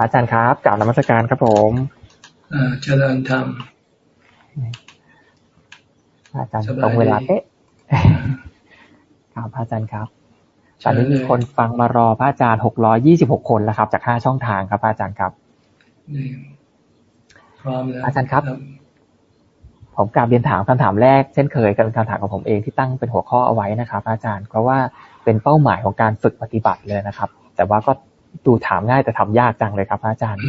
อาจารย์ครับกล่าวนมัสการครับผมอ่าเจริญธรรมอาจารย์ตรงเวลาเป๊ะครับอาจารย์ครับตอนนี้มีคนฟังมารอพระอาจารย์หกร้อยี่สิบหกคนแล้วครับ จากห้าช่องทางครับอาจารย์ครับนี่พร้อมแล้วอาจารย์ครับ ผมกลับเรียนถามคำถามแรกเช่นเคยกับคำถามของผมเองที่ตั้งเป็นหัวข้อเอาไว้นะครับ อาจารย์เพราะว่าเป็นเป้าหมายของการฝึกปฏิบัติเลยนะครับ แต่ว่าก็ ดูถามง่ายแต่ทำยากจังเลยครับอาจารย์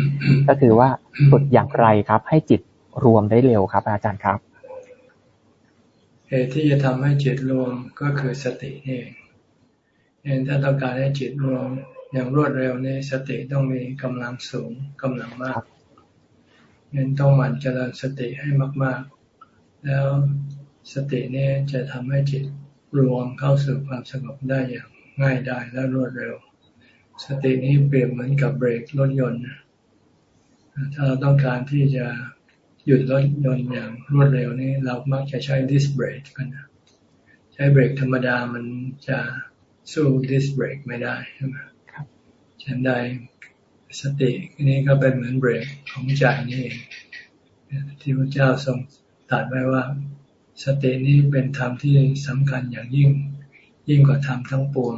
ก็คือว่าฝึกอย่างไรครับ ให้จิตรวมได้เร็วครับ อาจารย์ครับเหตุที่จะทำให้จิตรวมก็คือสติเองเองถ้าต้องการให้จิตรวมอย่างรวดเร็วนี่สติต้องมีกำลังสูงกำลังมากเงินต้องหมั่นเจริญสติให้มาก ๆ แล้วสตินี่จะทำให้จิตรวมเข้าสู่ความสงบได้อย่างง่ายได้และรวดเร็ว สตินี้เปรียบเหมือนกับเบรกรถยนต์ถ้าเราต้องการที่จะหยุดรถยนต์อย่างรวดเร็วนี่เรามักจะใช้ดิสเบรกกันนะใช้เบรกธรรมดามันจะสู้ดิสเบรกไม่ได้ใช่ไหมฉันใดสตินี้ก็เป็นเหมือนเบรกของใจนี่เองที่พระเจ้าทรงตรัสไว้ว่า สตินี้เป็นธรรมที่สำคัญอย่างยิ่ง ยิ่งกว่าธรรมทั้งปวง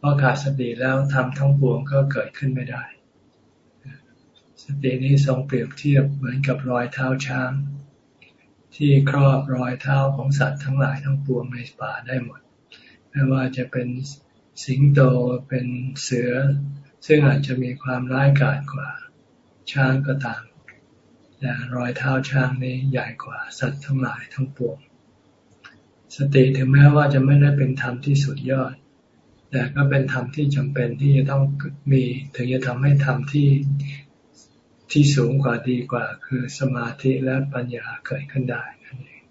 เพราะขาดสติแล้วธรรมทั้งปวงก็เกิดขึ้นไม่ได้ สตินี้ทรงเปรียบเทียบเหมือนกับรอยเท้าช้าง ที่ครอบรอยเท้าของสัตว์ทั้งหลายทั้งปวงในป่าได้หมด ไม่ว่าจะเป็นสิงโตเป็นเสือ ซึ่งอาจจะมีความร้ายกาจกว่าช้างก็ตามแต่รอยเท้าช้างนี้ใหญ่กว่าสัตว์ทั้งหลายทั้งปวง สติถึงแม้ว่าจะไม่ได้เป็นธรรมที่สุดยอด แต่ก็เป็นธรรมที่จำเป็นที่จะต้องมีถึงจะทำให้ธรรมที่ที่สูงกว่าดีกว่า คือสมาธิและปัญญาเกิดขึ้นได้นั่นเอง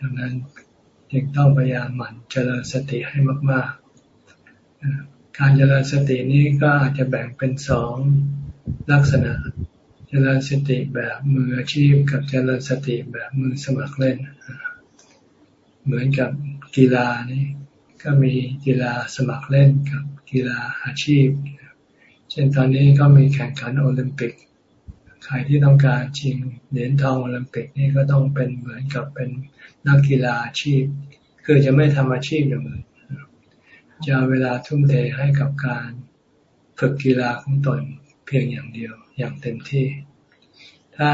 ดังนั้นจึงต้องพยายามหมั่นเจริญสติให้มากๆ การเจริญสตินี้ก็อาจจะแบ่งเป็นสองลักษณะ เจริญสติแบบมืออาชีพ กับเจริญสติแบบมือสมัครเล่น เหมือนกับกีฬานี่ ก็มีกีฬาสมัครเล่นกับกีฬาอาชีพ เช่นตอนนี้ก็มีแข่งขันโอลิมปิก ใครที่ต้องการชิงเหรียญทองโอลิมปิกนี่ก็ต้องเป็นเหมือนกับเป็นนักกีฬาอาชีพ คือจะไม่ทำอาชีพอย่างอื่นจะเวลาทุ่มเทให้กับการฝึกกีฬาของตนเพียงอย่างเดียวอย่างเต็มที่ ถ้า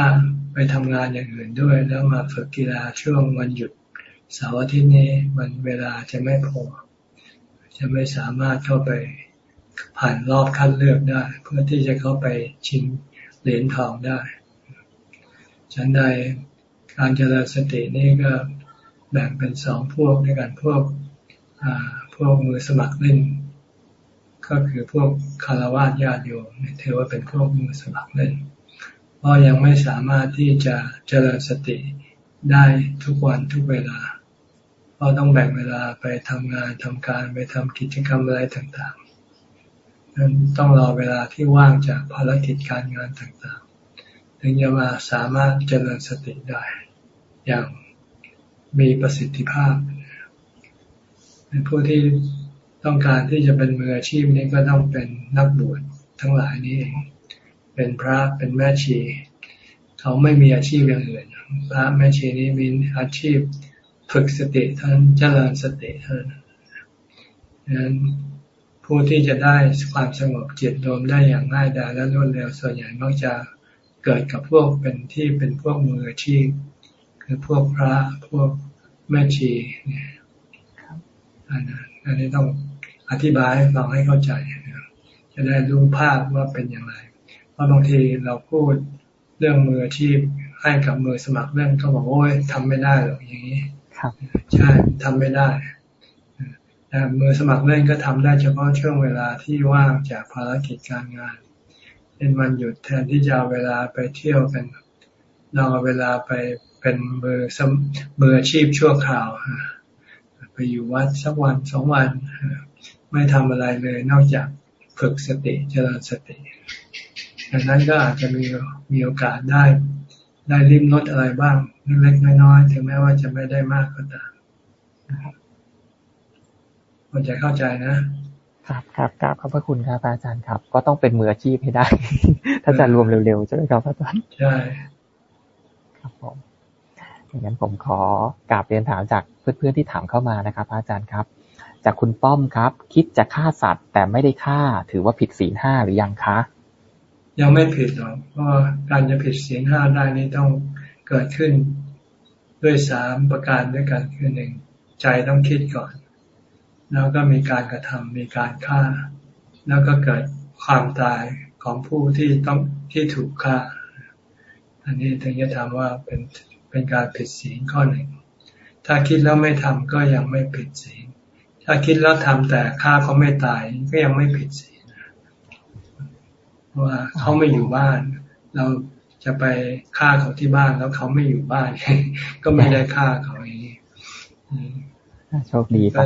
ไปทำงานอย่างอื่นด้วยแล้วมาฝึกกีฬาช่วงวันหยุด เสาร์อาทิตย์นี้มันเวลาจะไม่พอ จะไม่สามารถเข้าไปผ่านรอบคัดเลือกได้ เพื่อที่จะเข้าไปชิงเหรียญทองได้ ฉันใดการเจริญสตินี่ก็แบ่งเป็นสองพวกด้วยกันพวกพวกมือสมัครเล่น ก็คือพวกคารวะญาติโยมถือว่าเป็นพวกมือสมัครเล่น เพราะยังไม่สามารถที่จะเจริญสติได้ทุกวันทุกเวลา เราต้องแบ่งเวลาไปทำงานทำการไปทำกิจกรรมอะไรต่างๆนั้นต้องรอเวลาที่ว่างจากภารกิจการงานต่างๆ ถึงจะมาสามารถเจริญสติได้ อย่างมีประสิทธิภาพผู้ที่ต้องการที่จะเป็นมืออาชีพนี้ก็ต้องเป็นนักบวชทั้งหลายนี้เอง เป็นพระเป็นแม่ชี เขาไม่มีอาชีพอย่างอื่นพระแม่ชีนี้มีอาชีพ ฝึกสติท่านเจริญสติท่านนั้นผู้ที่จะได้ความสงบจิตรวมได้อย่างง่ายดายและรวดเร็วส่วนใหญ่มักจะเกิดกับพวกเป็นที่เป็นพวกมืออาชีพ คือพวกพระพวกแม่ชีเนี่ยอันนี้ต้องอธิบายให้ฟังให้เข้าใจจะได้รู้ภาพว่าเป็นอย่างไร เพราะบางทีเราพูดเรื่องมืออาชีพให้กับมือสมัครเล่นเขาบอกโอ้ยทำไม่ได้หรอกอย่างนี้ ใช่ทำไม่ได้แต่มือสมัครเล่นก็ทำได้เฉพาะช่วงเวลาที่ว่างจากภารกิจการงาน เป็นวันหยุดแทนที่จะเอาเวลาไปเที่ยวกันเราเอาเวลาไปเป็นมือมืออาชีพชั่วคราวไปอยู่วัดสักวันสองวัน ไม่ทำอะไรเลยนอกจากฝึกสติเจริญสติดังนั้นก็อาจจะมีมีโอกาสได้ได้ริมรถอะไรบ้าง เล็กๆน้อยๆถึงแม้ว่าจะไม่ได้มากก็ตามพอจะเข้าใจนะครับครับครับขอบพระคุณครับอาจารย์ครับ ก็ต้องเป็นมืออาชีพให้ได้ ถ้าจะรวมเร็วๆใช่ไหมครับอาจารย์ใช่ครับผมอย่างนั้นผมขอกราบเรียนถามจากเพื่อนๆที่ถามเข้ามานะครับ อาจารย์ครับ จากคุณป้อมครับ คิดจะฆ่าสัตว์แต่ไม่ได้ฆ่าถือว่าผิดศีลห้าหรือยังคะ ยังไม่ผิดหรอกเพราะการจะผิดศีลห้าได้นี่ต้อง เกิดขึ้นด้วยสามประการด้วยกันคือหนึ่งใจต้องคิดก่อน แล้วก็มีการกระทำมีการฆ่า แล้วก็เกิดความตายของผู้ที่ต้องที่ถูกฆ่า อันนี้ถึงจะทำว่าเป็นเป็นการผิดศีลข้อหนึ่ง ถ้าคิดแล้วไม่ทำก็ยังไม่ผิดศีล ถ้าคิดแล้วทำแต่ฆ่าเขาไม่ตายก็ยังไม่ผิดศีลว่าเขาไม่อยู่บ้าน เรา จะไปฆ่าเขาที่บ้านแล้วเขาไม่อยู่บ้าน ก็ไม่ได้ฆ่าเขาอย่างนี้โชคดีไป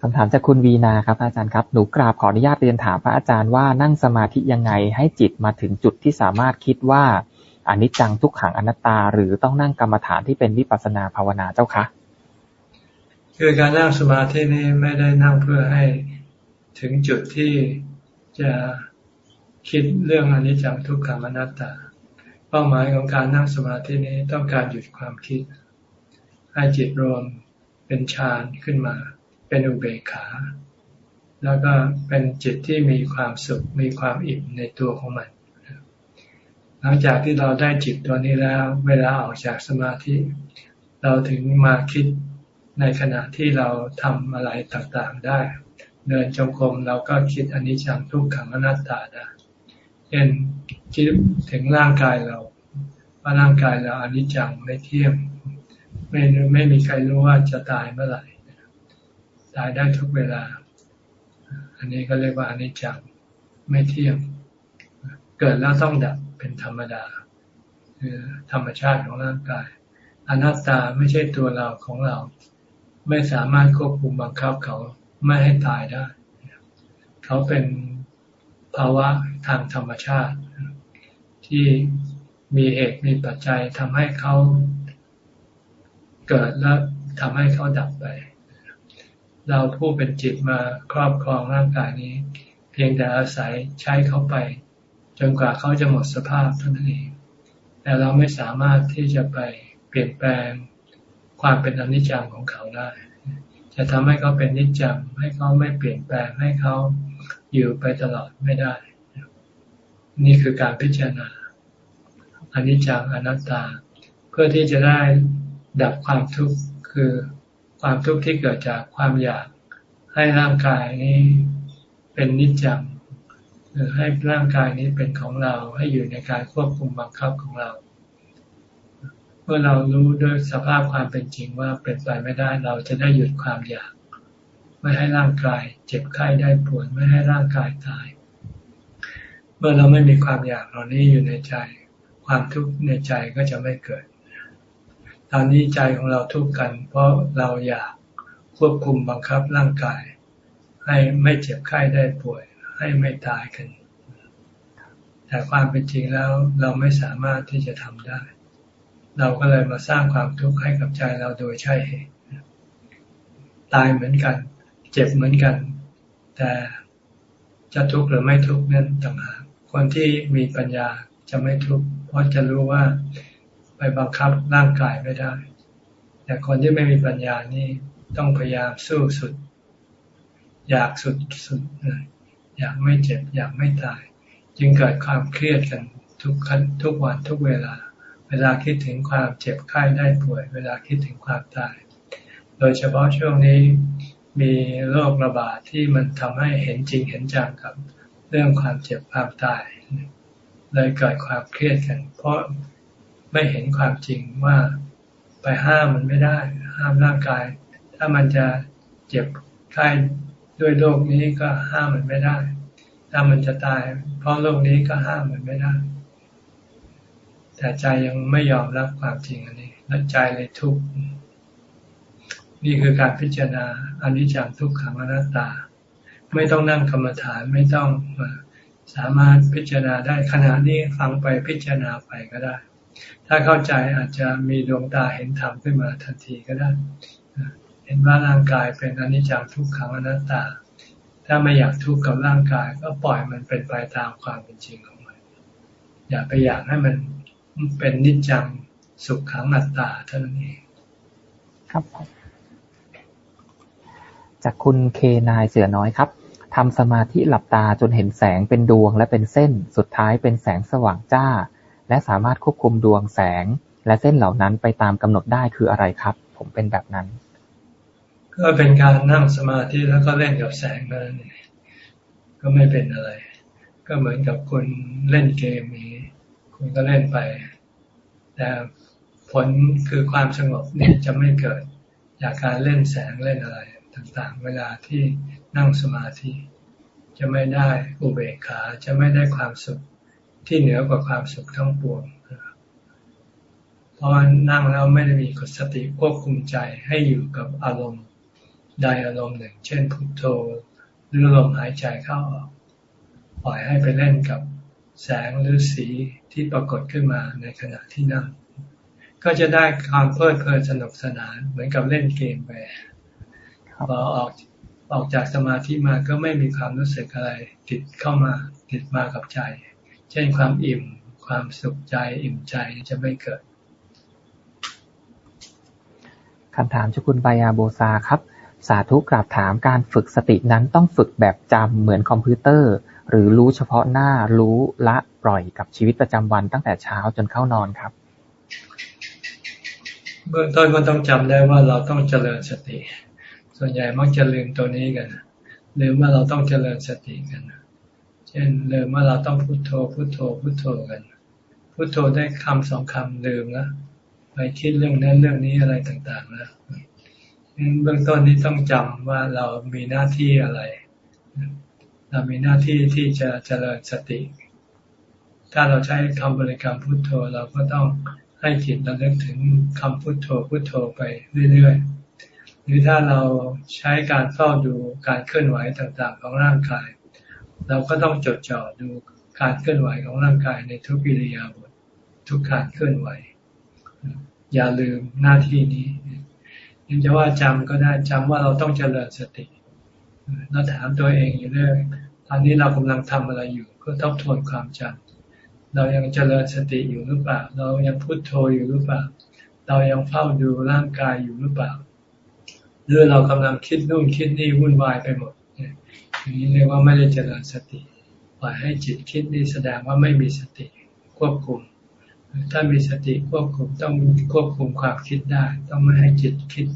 คำถามจากคุณวีนาครับ อาจารย์ครับ หนูกราบขออนุญาตเรียนถามพระอาจารย์ว่านั่งสมาธิยังไงให้จิตมาถึงจุดที่สามารถคิดว่าอนิจจังทุกขังอนัตตา หรือต้องนั่งกรรมฐานที่เป็นวิปัสนาภาวนาเจ้าคะคือการนั่งสมาธินี้ไม่ได้นั่งเพื่อให้ถึงจุดที่ จะคิดเรื่องอนิจจังทุกขังอนัตตา เป้าหมายของการนั่งสมาธินี้ต้องการหยุดความคิด ให้จิตรวมเป็นฌานขึ้นมา เป็นอุเบกขา แล้วก็เป็นจิตที่มีความสุขมีความอิ่มในตัวของมัน หลังจากที่เราได้จิตตัวนี้แล้ว เวลาออกจากสมาธิ เราถึงมาคิดในขณะที่เราทำอะไรต่างๆได้ เดินจงกรมเราก็คิดอนิจจังทุกขังอนัตตาได้เช่นคิดถึงร่างกายเรา ว่าร่างกายเราอนิจจังไม่เที่ยงไม่ไม่มีใครรู้ว่าจะตายเมื่อไหร่ตายได้ทุกเวลา อันนี้ก็เรียกว่าอนิจจังไม่เที่ยงเกิดแล้วต้องดับเป็นธรรมดาคือธรรมชาติของร่างกายอนัตตาไม่ใช่ตัวเราของเรา ไม่สามารถควบคุมบังคับเขา ไม่ให้ตายได้ เขาเป็นภาวะทางธรรมชาติ ที่มีเหตุมีปัจจัยทำให้เขาเกิดแล้วทำให้เขาดับไป เราผู้เป็นจิตมาครอบครองร่างกายนี้ เพียงแต่อาศัยใช้เขาไป จนกว่าเขาจะหมดสภาพเท่านั้นเอง แต่เราไม่สามารถที่จะไปเปลี่ยนแปลงความเป็นอนิจจังของเขาได้ จะทำให้เขาเป็นนิจจังให้เขาไม่เปลี่ยนแปลงให้เขาอยู่ไปตลอดไม่ได้ นี่คือการพิจารณาอนิจจังอนัตตา เพื่อที่จะได้ดับความทุกข์คือความทุกข์ที่เกิดจากความอยากให้ร่างกายนี้เป็นนิจจังหรือให้ร่างกายนี้เป็นของเราให้อยู่ในการควบคุมบังคับของเรา เมื่อเรารู้ด้วยสภาพความเป็นจริงว่าเป็นไปไม่ได้ เราจะได้หยุดความอยาก ไม่ให้ร่างกาย เจ็บไข้ได้ปวดไม่ให้ร่างกายตาย เมื่อเราไม่มีความอยากเหล่านี้อยู่ในใจ ความทุกข์ในใจก็จะไม่เกิด ตอนนี้ใจของเราทุกข์กัน เพราะเราอยากควบคุมบังคับร่างกาย ให้ไม่เจ็บไข้ได้ป่วย ให้ไม่ตายกัน แต่ความเป็นจริงแล้วเราไม่สามารถที่จะทำได้ เราก็เลยมาสร้างความทุกข์ให้กับใจเราโดยใช่เหตุตายเหมือนกัน เจ็บเหมือนกัน แต่จะทุกข์หรือไม่ทุกข์นั้นต่างหากคนที่มีปัญญาจะไม่ทุกข์เพราะจะรู้ว่าไปบังคับร่างกายไม่ได้ แต่คนที่ไม่มีปัญญานี่ต้องพยายามสู้สุด อยากสุดสุดอยากไม่เจ็บ อยากไม่ตาย จึงเกิดความเครียดกันทุกคันทุกวันทุกเวลา เวลาคิดถึงความเจ็บไข้ได้ป่วย เวลาคิดถึงความตาย โดยเฉพาะช่วงนี้มีโรคระบาดที่มันทำให้เห็นจริงเห็นจังกับเรื่องความเจ็บความตาย เลยเกิดความเครียดกัน เพราะไม่เห็นความจริงว่าไปห้ามมันไม่ได้ ห้ามร่างกาย ถ้ามันจะเจ็บไข้ด้วยโรคนี้ก็ห้ามมันไม่ได้ ถ้ามันจะตาย เพราะโรคนี้ก็ห้ามมันไม่ได้ แต่ใจยังไม่ยอมรับความจริงอันนี้ และใจเลยทุกข์นี่คือการพิจารณาอนิจจังทุกขังอนัตตา ไม่ต้องนั่งกรรมฐานไม่ต้องสามารถพิจารณาได้ขณะนี้ฟังไปพิจารณาไปก็ได้ ถ้าเข้าใจอาจจะมีดวงตาเห็นธรรมขึ้นมาทันทีก็ได้ เห็นว่าร่างกายเป็นอนิจจังทุกขังอนัตตา ถ้าไม่อยากทุกข์กับร่างกาย ก็ปล่อยมันเป็นไปตามความเป็นจริงของมัน อย่าไปอยากให้มัน เป็นนิจจังสุขขังอัตตาเท่านั้นเองครับจากคุณเคนายเสือน้อยครับทำสมาธิหลับตาจนเห็นแสงเป็นดวงและเป็นเส้น สุดท้ายเป็นแสงสว่างจ้า และสามารถควบคุมดวงแสง และเส้นเหล่านั้นไปตามกำหนดได้คืออะไรครับ ผมเป็นแบบนั้น ก็เป็นการนั่งสมาธิแล้วก็เล่นกับแสงนั่นเองก็ไม่เป็นอะไร ก็เหมือนกับคุณเล่นเกมนี้ คุณก็เล่นไป แต่ผลคือความสงบนี่จะไม่เกิด จากการเล่นแสงเล่นอะไรต่างๆ เวลาที่นั่งสมาธิ จะไม่ได้อุเบกขาจะไม่ได้ความสุขที่เหนือกว่าความสุขทั้งปวงเพราะนั่งแล้วไม่ได้มีสติควบคุมใจให้อยู่กับอารมณ์ใดอารมณ์หนึ่ง เช่นพุทโธหรือลมหายใจเข้าออกปล่อยให้ไปเล่นกับ แสงหรือสีที่ปรากฏขึ้นมาในขณะที่นั่ง ก็จะได้ความเพลิดเพลินสนุกสนานเหมือนกับเล่นเกมไปพอออกออกจากสมาธิมาก็ไม่มีความรู้สึกอะไร ติดเข้ามาติดมากับใจ เช่นความอิ่ม ความสุขใจ อิ่มใจจะไม่เกิดคำถามจากคุณปายาโบซาครับ สาธุกราบถามการฝึกสตินั้นต้องฝึกแบบจำเหมือนคอมพิวเตอร์ หรือรู้เฉพาะหน้า รู้ ละ ปล่อยกับชีวิตประจำวันตั้งแต่เช้าจนเข้านอนครับ เบื้องต้นก็ต้องจำได้ว่าเราต้องเจริญสติ ส่วนใหญ่มักจะลืมตัวนี้กันลืมว่าเราต้องเจริญสติกัน เช่นลืมว่าเราต้องพุโทโธ พุโทโธ พุโทโธกัน พุโทโธได้คำสองคำลืมแล้วไปคิดเรื่องนั้นเรื่องนี้อะไรต่างๆแล้วเบื้องต้นนี้ต้องจำว่าเรามีหน้าที่อะไร เรามีหน้าที่ที่จะเจริญสติ ถ้าเราใช้คำบริกรรมพุทโธเราก็ต้องให้จิตเราเลิกถึงคำพุทโธพุทโธไปเรื่อยๆ หรือถ้าเราใช้การเฝ้าดูการเคลื่อนไหวต่างๆ ของร่างกาย เราก็ต้องจดจ่อดูการเคลื่อนไหวของร่างกายในทุกกิริยาบททุกการเคลื่อนไหว อย่าลืมหน้าที่นี้ยังจะว่าจำก็ได้จำว่าเราต้องเจริญสติเราถามตัวเองอยู่เรื่อย อันนี้เรากำลังทำอะไรอยู่ เพื่อทบทวนความจำเรายังเจริญสติอยู่หรือเปล่า เรายังพุโทโธอยู่หรือเปล่า เรายังเฝ้าดูร่างกายอยู่หรือเปล่า หรือเรากำลังคิดนู่นคิดนี่วุ่นวายไปหมดอย่างนี้เรียกว่าไม่ได้เจริญสติปล่อยให้จิตคิดนี่แสดงว่าไม่มีสติควบคุม ถ้ามีสติควบคุมต้องควบคุมความคิดได้ ต้องไม่ให้จิตคิด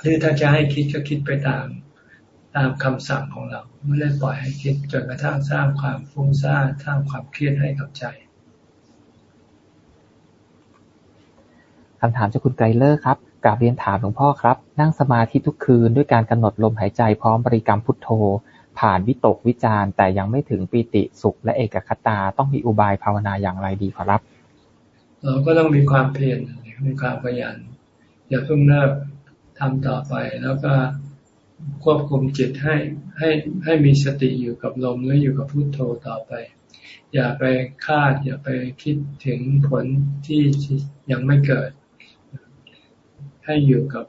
หรือถ้าจะให้คิดก็คิดไปตาม ตามคำสั่งของเรา ไม่ได้ปล่อยให้คิดจนกระทั่งสร้างความฟุ้งซ่านสร้างความเครียดให้กับใจคำถามจากคุณไกรเลอร์ครับกราบเรียนถามหลวงพ่อครับ นั่งสมาธิทุกคืนด้วยการกำหนดลมหายใจพร้อมบริกรรมพุทโธ ผ่านวิตกวิจารแต่ยังไม่ถึงปีติสุขและเอกคตาต้องมีอุบายภาวนาอย่างไรดีครับ เราก็ต้องมีความเพียรมีความขยันอย่าเพิ่งเลิกทำต่อไปแล้วก็ ควบคุมจิตให้ให้ให้มีสติอยู่กับลมหรืออยู่กับพุทโธต่อไป อย่าไปคาด อย่าไปคิดถึงผลที่ยังไม่เกิด ให้อยู่กับ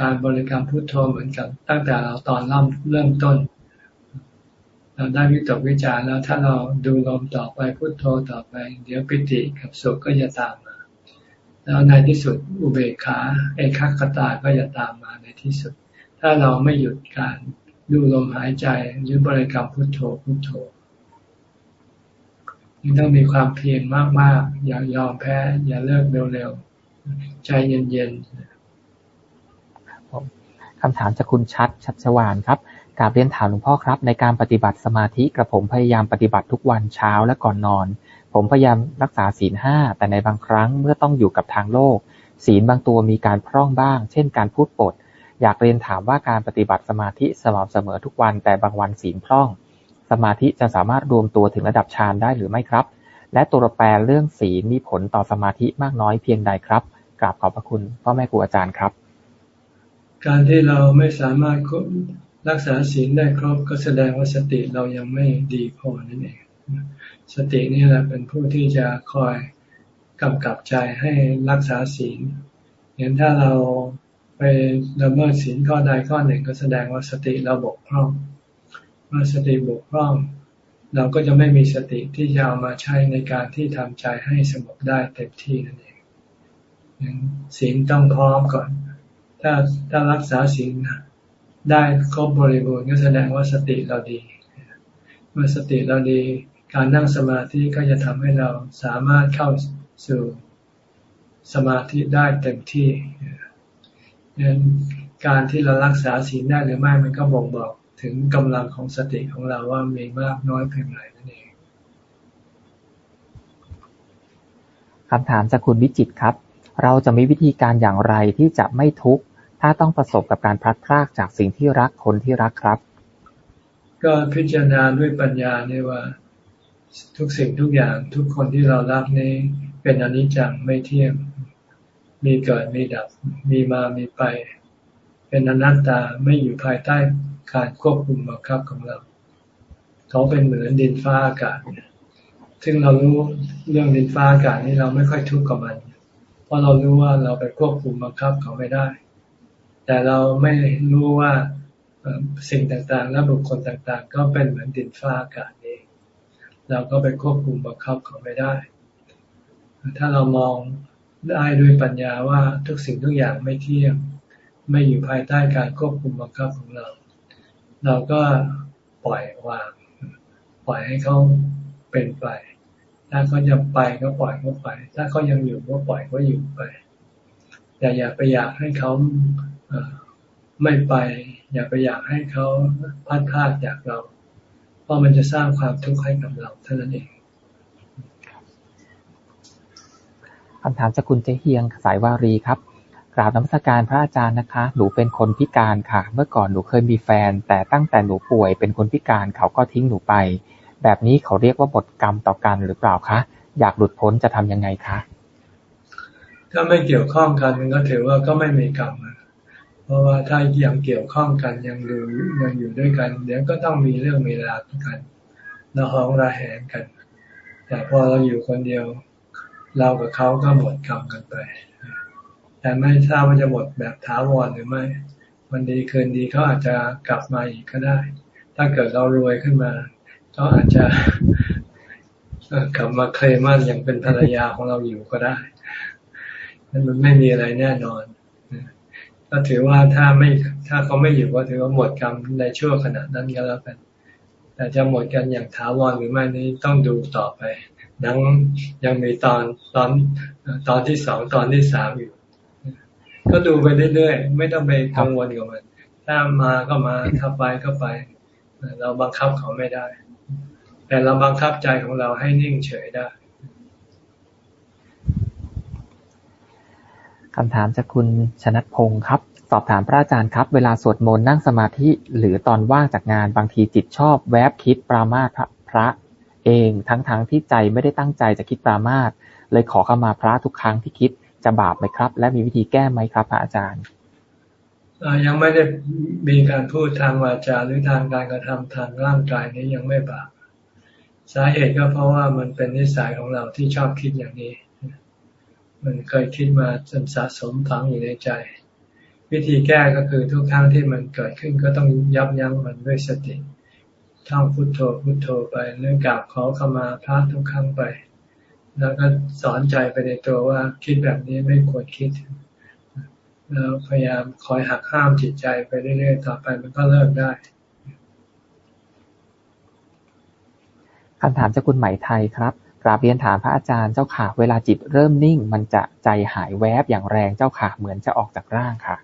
การบริกรรมพุทโธเหมือนกับตั้งแต่เราตอนเริ่มเริ่มต้น เราได้วิตกวิจารแล้วถ้าเราดูลมต่อไปพุทโธต่อไป เดี๋ยวปิติกับสุขก็จะตามมา แล้วในที่สุดอุเบกขาเอกัคตาก็จะตามมาในที่สุด ถ้าเราไม่หยุดการดูลมหายใจหรือบริกรรมพุทโธพุทโธยังต้องมีความเพียรมากๆ อย่ายอมแพ้ อย่าเลิกเร็วๆ ใจเย็นๆคำถามจากคุณชัดชัดชวานครับกราบเรียนถามหลวงพ่อครับ ในการปฏิบัติสมาธิกระผมพยายามปฏิบัติทุกวันเช้าและก่อนนอน ผมพยายามรักษาศีลห้าแต่ในบางครั้งเมื่อต้องอยู่กับทางโลก ศีลบางตัวมีการพร่องบ้าง เช่นการพูดปด อยากเรียนถามว่าการปฏิบัติสมาธิสม่ำเสมอทุกวัน แต่บางวันศีลพร่อง สมาธิจะสามารถรวมตัวถึงระดับฌานได้หรือไม่ครับ และตัวแปรเรื่องศีลมีผลต่อสมาธิมากน้อยเพียงใดครับกราบขอบพระคุณพ่อแม่ครูอาจารย์ครับ การที่เราไม่สามารถรักษาศีลได้ครบก็แสดงว่าสติเรายังไม่ดีพอนั่นเองสตินี่แหละเป็นผู้ที่จะคอยกำกับใจให้รักษาศีลอย่างถ้าเรา ไปละเมิดศีลข้อใดข้อหนึ่งก็แสดงว่าสติเราบกพร่องเมื่อสติบกพร่อง เราก็จะไม่มีสติที่จะเอามาใช้ในการที่ทำใจให้สงบได้เต็มที่นั่นเองศีลต้องพร้อมก่อน ถ้าถ้ารักษาศีลได้ครบบริบูรณ์ก็แสดงว่าสติเราดี เมื่อสติเราดีการนั่งสมาธิก็จะทำให้เราสามารถเข้าสู่สมาธิได้เต็มที่ นั้นการที่เรารักษาศีลได้หรือไม่มันก็บ่งบอกถึงกำลังของสติของเราว่ามีมากน้อยเพียงไรนั่นเองคำถามจากคุณวิจิตครับ เราจะมีวิธีการอย่างไรที่จะไม่ทุกข์ถ้าต้องประสบกับการพลัดพรากจากสิ่งที่รักคนที่รักครับ ก็พิจารณาด้วยปัญญาเนี่ยว่า ทุกสิ่งทุกอย่างทุกคนที่เรารักนี้เป็นอนิจจังไม่เที่ยง มีเกิดมีดับ มีมามีไป เป็นอนัตตาไม่อยู่ภายใต้การควบคุมบังคับของเรา เขาเป็นเหมือนดินฟ้าอากาศ ซึ่งเรารู้เรื่องดินฟ้าอากาศนี้เราไม่ค่อยทุกข์กับมัน เพราะเรารู้ว่าเราไปควบคุมบังคับเขาไม่ได้ แต่เราไม่รู้ว่าสิ่งต่างๆ และบุคคลต่างๆ ก็เป็นเหมือนดินฟ้าอากาศนี้ เราก็ไปควบคุมบังคับเขาไม่ได้ ถ้าเรามอง ได้ด้วยปัญญาว่าทุกสิ่งทุกอย่างไม่เที่ยง ไม่อยู่ภายใต้การควบคุมบังคับของเรา เราก็ปล่อยวาง ปล่อยให้เขาเป็นไป ถ้าเขาจะไปก็ปล่อยเขาไป ถ้าเขายังอยู่ก็ปล่อยเขาอยู่ไป แต่อย่าไปอยากให้เขาไม่ไป อย่าไปอยากให้เขาพัดพลาดจากเรา เพราะมันจะสร้างความทุกข์ให้กับเราเท่านั้นเอง คำถามจากคุณเจเฮียงสายวารีครับ กราบน้ำสการพระอาจารย์นะคะ หนูเป็นคนพิการค่ะ เมื่อก่อนหนูเคยมีแฟน แต่ตั้งแต่หนูป่วยเป็นคนพิการเขาก็ทิ้งหนูไป แบบนี้เขาเรียกว่าบทกรรมต่อกันหรือเปล่าคะ อยากหลุดพ้นจะทํำยังไงคะ ถ้าไม่เกี่ยวข้องกันมันก็ถือว่าก็ไม่มีกรรม เพราะว่าถ้ายังเกี่ยวข้องกันยังรู้ยังอยู่ด้วยกัน เดี๋ยวก็ต้องมีเรื่องมีราวกันละห้องระแหงกัน แต่พอเราอยู่คนเดียว เรากับเขาก็หมดกรรมกันไป แต่ไม่ทราบว่าจะหมดแบบท้าวรหรือไม่ วันดีคืนดีเขาอาจจะกลับมาอีกก็ได้ ถ้าเกิดเรารวยขึ้นมาเขาอาจจะกลับมาเคลมันอย่างเป็นภรรยาของเราอยู่ก็ได้นั่นมันไม่มีอะไรแน่นอนก็ถือว่าถ้าไม่ถ้าเขาไม่อยู่ก็ถือว่าหมดกรรมในช่วงขณะนั้นก็แล้วกัน แต่จะหมดกันอย่างถาวรหรือไม่นี้ต้องดูต่อไป นังยังมีตอนตอนตอนที่สองตอนที่สามอยู่ ก็ดูไปเรื่อยๆ ไม่ต้องไปกังวลกับมัน ถ้ามาก็มาถ้าไปก็ไป เราบังคับเขาไม่ได้ แต่เราบังคับใจของเราให้นิ่งเฉยได้คำถามจากคุณชนัทพงศ์ครับ สอบถามพระอาจารย์ครับ เวลาสวดมนต์นั่งสมาธิหรือตอนว่างจากงานบางทีจิตชอบ แวบคิดปรามาพระ เอง ทั้งๆทที่ใจไม่ได้ตั้งใจจะคิดปรามาสเลยขอเข้ามาพระทุกครั้งที่คิดจะบาปไหมครับ และมีวิธีแก้ไหมครับพระอาจารย์ยังไม่ได้มีการพูดทางวาจาหรือทางการกระทำทางร่างกายนี้ยังไม่บาปสาเหตุก็เพราะว่ามันเป็นนิสัยของเราที่ชอบคิดอย่างนี้ มันเคยคิดมาจนสะสมฝังอยู่ในใจ วิธีแก้ก็คือทุกครั้งที่มันเกิดขึ้นก็ต้องยับยั้งมันด้วยสติ ท่องพุทโธพุทโธไปเรื่องกราบขอเข้ามาพระทุกครั้งไป แล้วก็สอนใจไปในตัวว่าคิดแบบนี้ไม่ควรคิดแล้วพยายามคอยหักห้ามจิตใจไปเรื่อยๆต่อไปมันก็เลิกได้คำถามจากคุณไหมไทยครับกราบเรียนถามพระอาจารย์เจ้าค่ะ เวลาจิตเริ่มนิ่ง มันจะใจหายแวบอย่างแรงเจ้าค่ะ เหมือนจะออกจากร่างค่ะ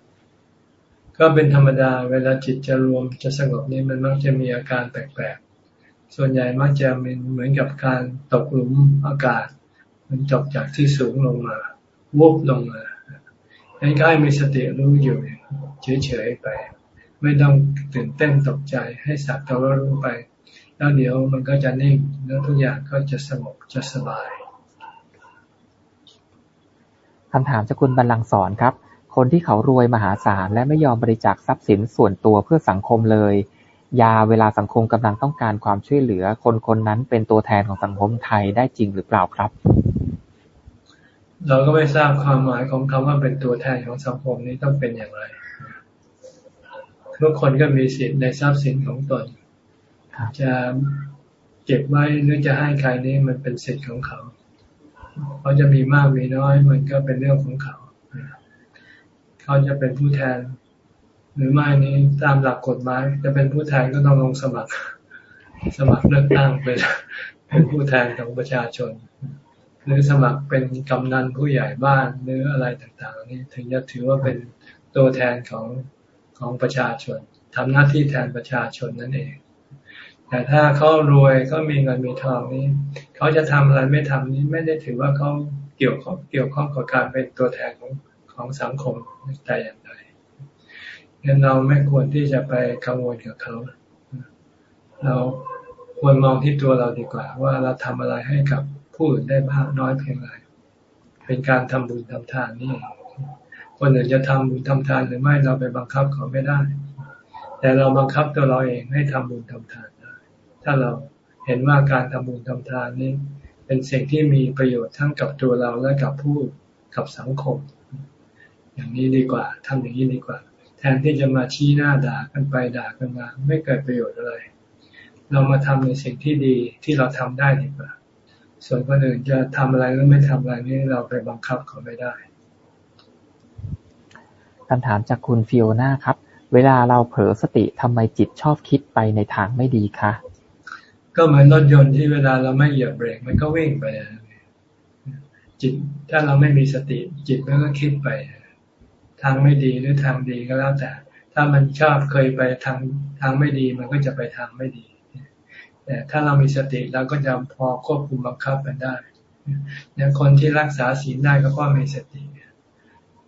ก็เป็นธรรมดาเวลาจิตจะรวมจะสงบนี้มันมักจะมีอาการแปลกๆ ส่วนใหญ่มักจะเป็นเหมือนกับการตกหลุมอากาศ มันตกจากที่สูงลงมาวุบลงมาให้ใกล้มีสติรู้อยู่เฉยๆไป ไม่ต้องตื่นเต้นตกใจให้สักแต่ว่ารู้ไป แล้วเดี๋ยวมันก็จะนิ่งแล้วทุกอย่างก็จะสงบจะสบายคำถามจากคุณบรรลังสอนครับ คนที่เขารวยมหาศาลและไม่ยอมบริจาคทรัพย์สินส่วนตัวเพื่อสังคมเลย ยาเวลาสังคมกำลังต้องการความช่วยเหลือ คนคนนั้นเป็นตัวแทนของสังคมไทยได้จริงหรือเปล่าครับ เราก็ไม่ทราบความหมายของคำว่าเป็นตัวแทนของสังคมนี้ต้องเป็นอย่างไรทุกคนก็มีสิทธิ์ในทรัพย์สินของตน จะเก็บไว้หรือจะให้ใครนี่มันเป็นสิทธิ์ของเขา เขาจะมีมากมีน้อย มันก็เป็นเรื่องของเขา เขาจะเป็นผู้แทน หรือไม่นี้ตามหลักกฎหมายจะเป็นผู้แทนก็ต้องลงสมัคร สมัครเลือกตั้งเป็นเป็นผู้แทนของประชาชน หรือสมัครเป็นกำนันผู้ใหญ่บ้านหรืออะไรต่างๆ นี่ถึงจะถือว่าเป็นตัวแทนของของประชาชนทำหน้าที่แทนประชาชนนั่นเอง แต่ถ้าเขารวยเขามีเงินมีทองนี้เขาจะทำอะไรไม่ทำนี้ไม่ได้ถือว่าเขาเกี่ยวข้องเกี่ยวข้องกับการเป็นตัวแทนของ ของสังคมแต่อย่างใดงั้นเราไม่ควรที่จะไปกังวลกับเขา เราควรมองที่ตัวเราดีกว่า ว่าเราทำอะไรให้กับผู้อื่นได้มากน้อยเพียงไร เป็นการทำบุญทำทานนี่ คนอื่นจะทำบุญทำทานหรือไม่เราไปบังคับเขาไม่ได้ แต่เราบังคับตัวเราเองให้ทำบุญทำทานได้ ถ้าเราเห็นว่าการทำบุญทำทานนี้ เป็นสิ่งที่มีประโยชน์ทั้งกับตัวเราและกับผู้กับสังคม อย่างนี้ดีกว่าทำอย่างนี้ดีกว่า แทนที่จะมาชี้หน้าด่ากันไปด่ากันมา ไม่เกิดประโยชน์อะไร เรามาทำในสิ่งที่ดีที่เราทำได้ดีกว่า ส่วนคนอื่นจะทำอะไรหรือไม่ทำอะไรนี่เราไปบังคับเขาไม่ได้คำถามจากคุณฟิโอนาครับ เวลาเราเผลอสติทำไมจิตชอบคิดไปในทางไม่ดีคะก็เหมือนรถยนต์ที่เวลาเราไม่เหยียบเบรกมันก็วิ่งไปจิตถ้าเราไม่มีสติจิตมันก็คิดไป ทางไม่ดีหรือทางดีก็แล้วแต่ ถ้ามันชอบเคยไปทางทางไม่ดีมันก็จะไปทางไม่ดีแต่ถ้าเรามีสติเราก็จะพอควบคุมบังคับมันได้เนี่ยคนที่รักษาศีลได้ก็เพราะมีสติ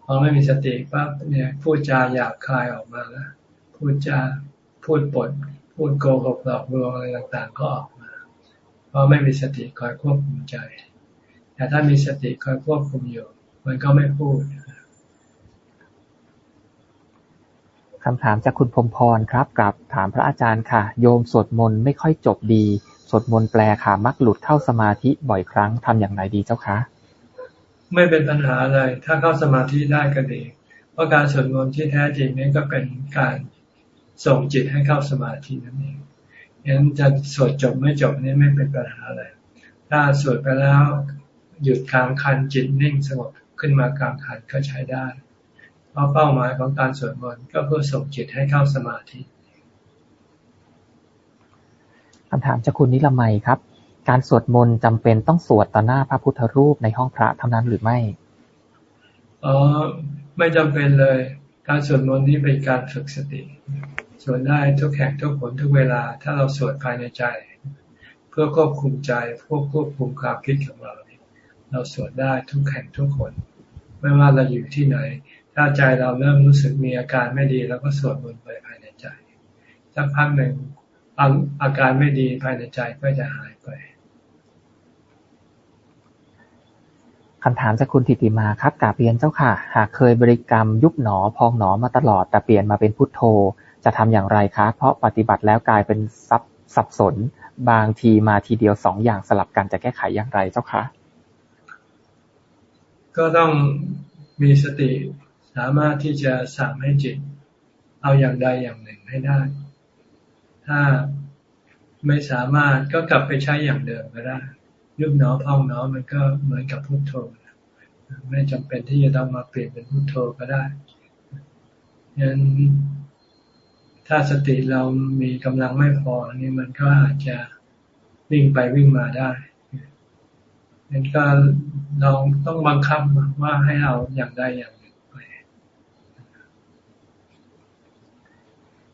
พอไม่มีสติปั๊บเนี่ยพูดจาหยาบคายออกมาแล้วพูดจาพูดปด พูดโกหกหลอกลวงอะไรต่างๆ ก็ออกมาเพราะไม่มีสติคอยควบคุมใจ แต่ถ้ามีสติคอยควบคุมอยู่ มันก็ไม่พูด คำถามจากคุณพรมพรครับกลับถามพระอาจารย์ค่ะ โยมสวดมนต์ไม่ค่อยจบดี สวดมนต์แปลค่ะ มักหลุดเข้าสมาธิบ่อยครั้งทำอย่างไรดีเจ้าคะ ไม่เป็นปัญหาเลยถ้าเข้าสมาธิได้ก็ดีเพราะการสวดมนต์ที่แท้จริงนี่ก็เป็นการส่งจิตให้เข้าสมาธินั่นเองยังจะสวดจบไม่จบนี่ไม่เป็นปัญหาอะไร ถ้าสวดไปแล้วหยุดกลางคันจิตนิ่งสงบขึ้นมากลางคันก็ใช้ได้ ราะเป้าหมายของการสวดมนต์ก็เพื่อส่งจิตให้เข้าสมาธิคำถามจากคุณนิรมัยครับ การสวดมนต์จำเป็นต้องสวดต่อหน้าพระพุทธรูปในห้องพระเท่านั้นหรือไม่อ๋อไม่จำเป็นเลย การสวดมนต์นี้เป็นการฝึกสติสวดได้ทุกแห่งทุกผลทุกเวลา ถ้าเราสวดภายในใจ เพื่อควบคุมใจพวกควบคุมความคิดของเราเราสวดได้ทุกแห่งทุกคน ไม่ว่าเราอยู่ที่ไหน ถ้าใจเราเริ่มรู้สึกมีอาการไม่ดีเราก็สวดมนต์ไปภายในใจสักพักหนึ่งอาการไม่ดีภายในใจก็จะหายไปคำถามจากคุณทิติมาครับกาเรียนเจ้าค่ะ หากเคยบริกรรมยุบหนอพองหนอมาตลอดแต่เปลี่ยนมาเป็นพุทโธ จะทำอย่างไรคะ เพราะปฏิบัติแล้วกลายเป็นซับสับสน บางทีมาทีเดียวสองอย่างสลับกันจะแก้ไขอย่างไรเจ้าคะ ก็ต้องมีสติ สามารถที่จะสั่งให้จิต เอาอย่างใดอย่างหนึ่งให้ได้ ถ้าไม่สามารถก็กลับไปใช้อย่างเดิมก็ได้ ยุบหนอพองหนอมันก็เหมือนกับพุโทโธไม่จำเป็นที่จะต้องมาเปลี่ยนเป็นพุโทโธก็ได้ยันถ้าสติเรามีกำลังไม่พอนี่มันก็อาจจะวิ่งไปวิ่งมาได้งั้นก็เราต้องบังคับว่าให้เราอย่างใดอย่างหนึ่งไป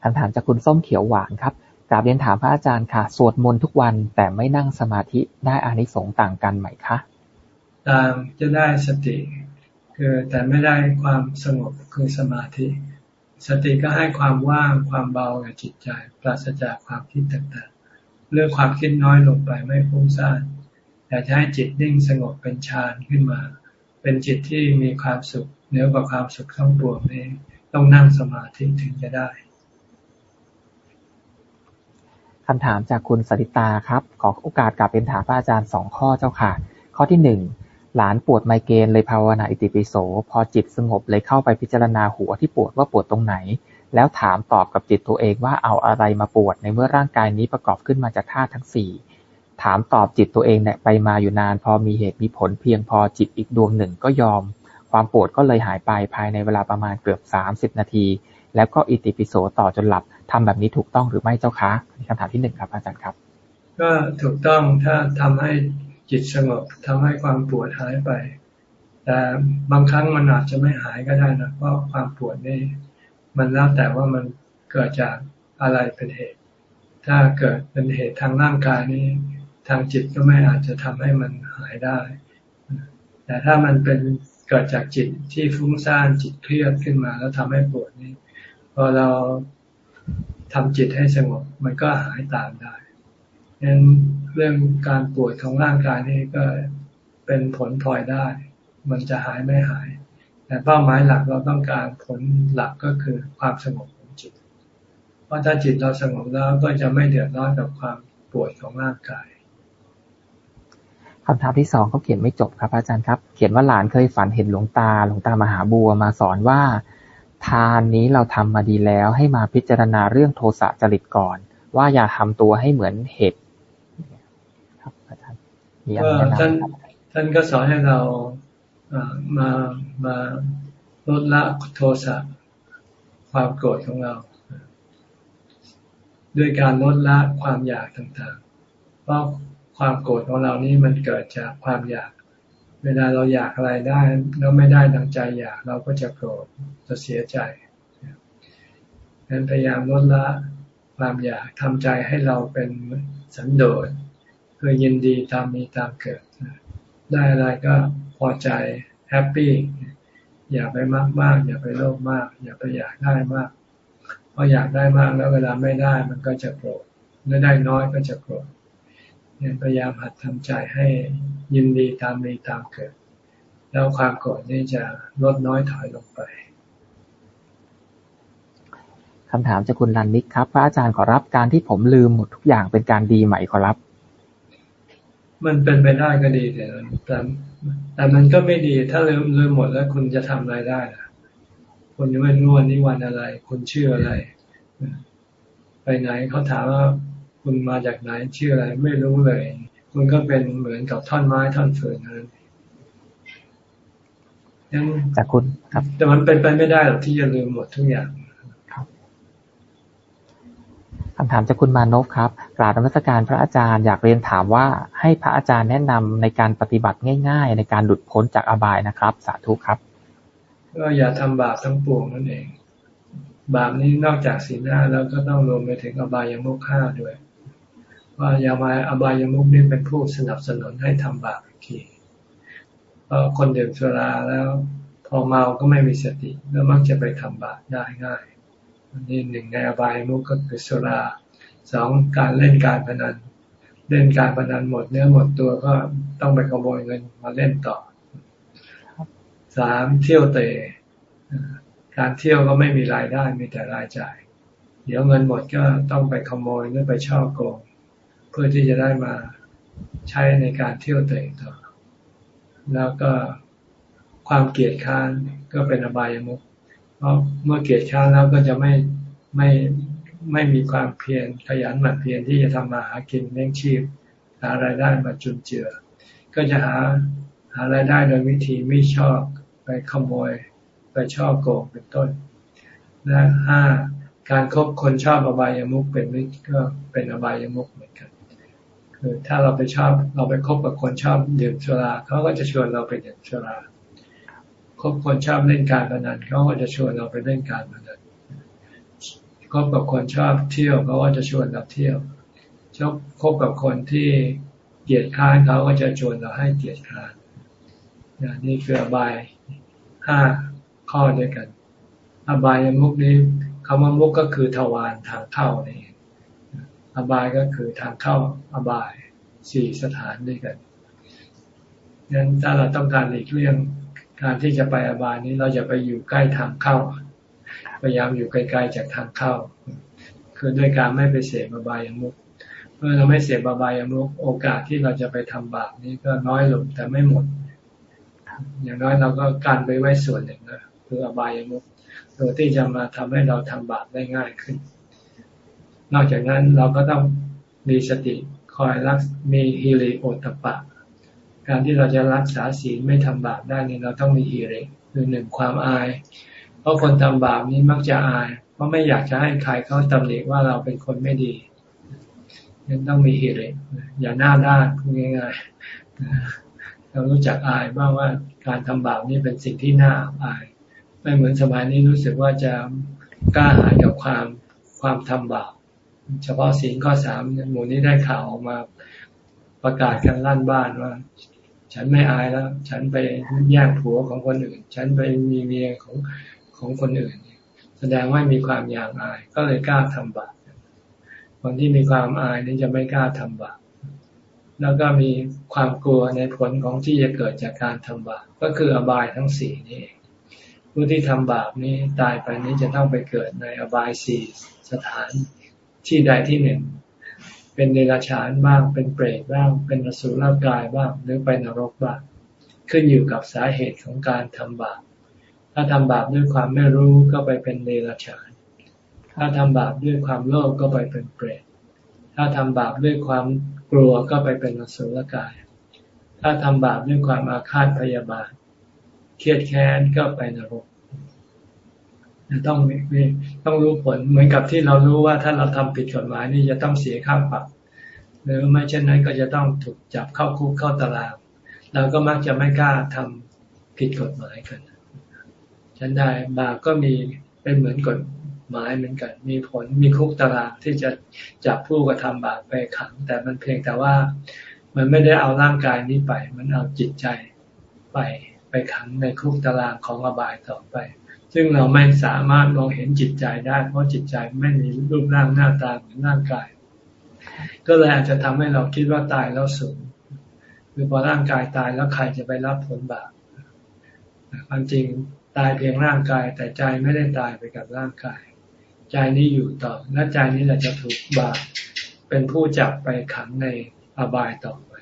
คำถามจากคุณส้มเขียวหวานครับกราบเรียนถามพระอาจารย์ค่ะ สวดมนต์ทุกวันแต่ไม่นั่งสมาธิได้อานิสงส์ต่างกันไหมคะต่างจะได้สติ คือแต่ไม่ได้ความสงบคือสมาธิ สติก็ให้ความว่างความเบาแก่จิตใจ ปราศจากความคิดต่างๆ เรื่องความคิดน้อยลงไปไม่ฟุ้งซ่านแต่จะให้จิตนิ่งสงบเป็นฌานขึ้นมา เป็นจิตที่มีความสุขเหนือกว่าความสุขทั้งปวงนี้ ต้องนั่งสมาธิถึงจะได้คำถามจากคุณสริตาครับ ขอโอกาสกลับเป็นถามพระอาจารย์สองข้อเจ้าค่ะ ข้อที่หนึ่งหลานปวดไมเกรนเลยภาวนาอิติปิโส พอจิตสงบเลยเข้าไปพิจารณาหัวที่ปวดว่าปวดตรงไหน แล้วถามตอบกับจิตตัวเองว่าเอาอะไรมาปวดในเมื่อร่างกายนี้ประกอบขึ้นมาจากธาตุทั้งสี่ถามตอบจิตตัวเองเนี่ยไปมาอยู่นาน พอมีเหตุมีผลเพียงพอจิตอีกดวงหนึ่งก็ยอม ความปวดก็เลยหายไปภายในเวลาประมาณเกือบสามสิบนาที แล้วก็อิติปิโสต่อจนหลับทำแบบนี้ถูกต้องหรือไม่เจ้าคะคำถามที่หนึ่งครับ อาจารย์ครับ ก็ถูกต้องถ้าทำให้จิตสงบทำให้ความปวดหายไป แต่บางครั้งมันอาจจะไม่หายก็ได้นะเพราะความปวดนี่มันแล้วแต่ว่ามันเกิดจากอะไรเป็นเหตุ ถ้าเกิดเป็นเหตุทางร่างกายนี่ทางจิตก็ไม่อาจจะทำให้มันหายได้ แต่ถ้ามันเป็นเกิดจากจิตที่ฟุ้งซ่านจิตเครียดขึ้นมา แล้วทำให้ปวดนี่ พอเราทำจิตให้สงบมันก็หายตามได้ดังนั้นเรื่องการปวดของร่างกายนี่ก็เป็นผลพลอยได้ มันจะหายไม่หาย แต่เป้าหมายหลักเราต้องการผลหลักก็คือความสงบของจิต เพราะถ้าจิตเราสงบแล้วก็จะไม่เดือดร้อนกับความปวดของร่างกายคำถามที่สองเขาเขียนไม่จบครับอาจารย์ครับ เขียนว่าหลานเคยฝันเห็นหลวงตาหลวงตามหาบัวมาสอนว่า ทานนี้เราทำมาดีแล้ว ให้มาพิจารณาเรื่องโทสะจริตก่อน ว่าอย่าทำตัวให้เหมือนเห็ดครับอาจารย์มีอะไรแนะนำท่านท่านก็สอนให้เรามามาลดละโทสะความโกรธของเรา ด้วยการลดละความอยากต่างๆ เพราะความโกรธของเรานี่มันเกิดจากความอยาก เวลาเราอยากอะไรได้แล้วไม่ได้ดังใจอยากเราก็จะโกรธจะเสียใจงนั้นพยายามลดละความอยากทำใจให้เราเป็นสันโดษคือยินดีตามมีตามเกิด ได้อะไรก็พอใจแฮปปี้อย่าไปมากมากอย่าไปโลภมาก อย่าไปอยากได้มากเพราะอยากได้มากแล้วเวลาไม่ได้มันก็จะโกรธเมื่อได้น้อยก็จะโกรธ เนี่ยพยายามหัดทำใจให้ยินดีตามมีตามเกิด แล้วความโกรธนี่จะลดน้อยถอยลงไปคำถามจากคุณนันนิกครับ พระอาจารย์ขอรับการที่ผมลืมหมดทุกอย่างเป็นการดีไหมขอรับ มันเป็นไปได้ก็ดีแต่แต่แต่มันก็ไม่ดีถ้าลืมลืมหมดแล้วคุณจะทำอะไรได้ล่ะคุณไม่รู้วันนี้วันอะไร คุณชื่ออะไร ไปไหนเขาถามว่า คุณมาจากไหนชื่ออะไรไม่รู้เลย คุณก็เป็นเหมือนกับท่อนไม้ท่อนเฟืนนั้นยังจากคุณครับ แต่มันเป็นไปไม่ได้หรอกที่จะลืมหมดทุกอย่างครับคำถามจากคุณมานพครับกราบนมัสการพระอาจารย์อยากเรียนถามว่าให้พระอาจารย์แนะนำในการปฏิบัติง่าย ๆ ในการหลุดพ้นจากอบายนะครับ สาธุครับ ก็อย่าทำบาปทั้งปวงนั่นเอง บาปนี้นอกจากสีหน้าแล้วก็ต้องรวมไปถึงอบายมุขห้าด้วย ว่ายามาอบายามุกนี่เป็นผู้สนับสนุนให้ทำบาปทีเพราะคนดื่มสุราแล้วพอเมาก็ไม่มีสติแล้วมักจะไปทำบาปได้ง่ายนี่หนึ่งในอบายมุกก็คือสุราสองการเล่นการพนันเล่นการพนันหมดเนื้อหมดตัวก็ต้องไปขโมยเงินมาเล่นต่อสามเที่ยวเตะการเที่ยวก็ไม่มีรายได้มีแต่รายจ่าย เดี๋ยวเงินหมดก็ต้องไปขโมยหรือไปช่อโกง เพื่อที่จะได้มาใช้ในการเที่ยวเตะต่อ แล้วก็ความเกลียดค้านก็เป็นอบายมุกเพราะเมื่อเกลียดค้านแล้วก็จะไม่ไม่ไม่มีความเพียรขยันหมั่นเพียรที่จะทำมาหากินเลี้ยงชีพ หารายได้มาจุนเจือ ก็จะหาหารายได้โดยวิธีไม่ชอบไปขโมย ไปชอบโกงเป็นต้นและห้าการครบคนชอบอบายามุกเป็นมิตรก็เป็นอบายามุกเหมือนกัน คือถ้าเราไปชอบเราไปคบกับคนชอบดื่มสุราเขาก็จะชวนเราไปดื่มสุราคบคนชอบเล่นการพนันเขาก็จะชวนเราไปเล่นการพนันคบกับคนชอบเที่ยวเขาก็จะชวนเราเที่ยวชอบคบกับคนที่เกลียดค้านเขาก็จะชวนเราให้เกลียดค้านนี่คืออบายห้าข้อด้วยกัน อบายมุกนี้คำว่ามุกก็คือทวารทางเข้านี่ อบายก็คือทางเข้าอบายสี่สถานด้วยกันงั้นถ้าเราต้องการหลีกเลี่ยงการที่จะไปอบายนี้เราจะไปอยู่ใกล้ทางเข้า พยายามอยู่ไกลๆจากทางเข้า คือด้วยการไม่ไปเสพอบายามุกเมื่อเราไม่เสพอบายามุกโอกาสที่เราจะไปทำบาปนี้ก็น้อยลงแต่ไม่หมด อย่างน้อยเราก็การไปไว้ส่วนหนึ่งนะคืออบายมุกตัวที่จะมาทำให้เราทำบาปได้ง่ายขึ้น นอกจากนั้นเราก็ต้องมีสติคอยรักมีฮิริโอตปะ การที่เราจะรักษาศีลไม่ทำบาปได้นี่เราต้องมีฮิริคือหนึ่งความอาย เพราะคนทำบาปนี้มักจะอาย เพราะไม่อยากจะให้ใครเขาตำหนิว่าเราเป็นคนไม่ดียังต้องมีฮิริอย่าหน้าด้านง่ายๆเรารู้จักอายบ้างว่าการทำบาปนี่เป็นสิ่งที่น่าอาย ไม่เหมือนสมัยนี้รู้สึกว่าจะกล้าหาญกับความความทำบาป เฉพาะศีลข้อสามหมู่นี้ได้ข่าวออกมาประกาศกันลั่นบ้านว่า ฉันไม่อายแล้ว ฉันไปแย่งผัวของคนอื่น ฉันไปมีเมียของของคนอื่น แสดงว่ามีความอยากอาย ก็เลยกล้าทำบาปคนที่มีความอายนี่จะไม่กล้าทำบาปแล้วก็มีความกลัวในผลของที่จะเกิดจากการทำบาปก็คืออบายทั้งสี่นี่ผู้ที่ทำบาปนี้ตายไปนี้จะต้องไปเกิดในอบายสี่สถาน ที่ใดที่หนึ่ง เป็นเดรัจฉานบ้าง เป็นเปรตบ้าง เป็นอสุรกายบ้าง หรือไปนรกบ้าง ขึ้นอยู่กับสาเหตุของการทำบาป ถ้าทำบาปด้วยความไม่รู้ก็ไปเป็นเดรัจฉาน ถ้าทำบาปด้วยความโลภก็ไปเป็นเปรต ถ้าทำบาปด้วยความกลัวก็ไปเป็นอสุรกาย ถ้าทำบาปด้วยความอาฆาตพยาบาท เครียดแค้นก็ไปนรก จะต้องมีต้องรู้ผลเหมือนกับที่เรารู้ว่าถ้าเราทำผิดกฎหมายนี่จะต้องเสียค่าปรับหรือไม่เช่นนั้นก็จะต้องถูกจับเข้าคุกเข้าตารางเราก็มักจะไม่กล้าทำผิดกฎหมายกันฉันได้บาปก็มีเป็นเหมือนกฎหมายเหมือนกัน มีผลมีคุกตารางที่จะจับผู้กระทำบาปไปขัง แต่มันเพียงแต่ว่ามันไม่ได้เอาร่างกายนี้ไป มันเอาจิตใจไปไปขังในคุกตารางของอบายต่อไป ซึ่งเราไม่สามารถมองเห็นจิตใจได้ เพราะจิตใจไม่มีรูปร่างหน้าตาเหมือนร่างกาย ก็เลยอาจจะทำให้เราคิดว่าตายแล้วสูญคือพอร่างกายตายแล้วใครจะไปรับผลบาปความจริงตายเพียงร่างกาย แต่ใจไม่ได้ตายไปกับร่างกาย ใจนี้อยู่ต่อและใจนี้แหละจะถูกบาปเป็นผู้จับไปขังในอบายต่อไป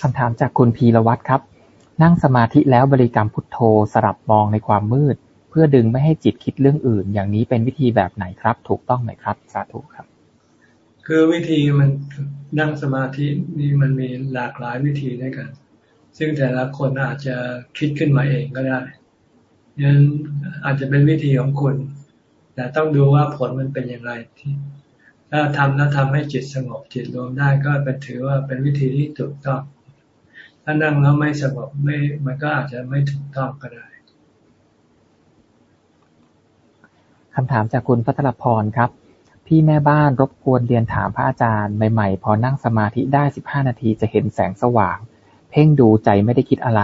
คำถามจากคุณพีรวัตรครับ นั่งสมาธิแล้วบริกรรมพุทโธ สลับมองในความมืด เพื่อดึงไม่ให้จิตคิดเรื่องอื่น อย่างนี้เป็นวิธีแบบไหนครับ ถูกต้องไหมครับ สาธุครับ คือวิธีมันนั่งสมาธินี่มันมีหลากหลายวิธีด้วยกัน ซึ่งแต่ละคนอาจจะคิดขึ้นมาเองก็ได้ยังอาจจะเป็นวิธีของคุณ แต่ต้องดูว่าผลมันเป็นอย่างไรที่ถ้าทำแล้วทำให้จิตสงบจิตรวมได้ก็เป็นถือว่าเป็นวิธีที่ถูกต้อง ถ้านั่งแล้วไม่สงบไม่มันก็อาจจะไม่ถูกต้องก็ได้คำถามจากคุณพัทรพรครับ พี่แม่บ้านรบกวนเรียนถามพระอาจารย์ใหม่ๆ พอนั่งสมาธิได้สิบห้านาทีจะเห็นแสงสว่าง เพ่งดูใจไม่ได้คิดอะไร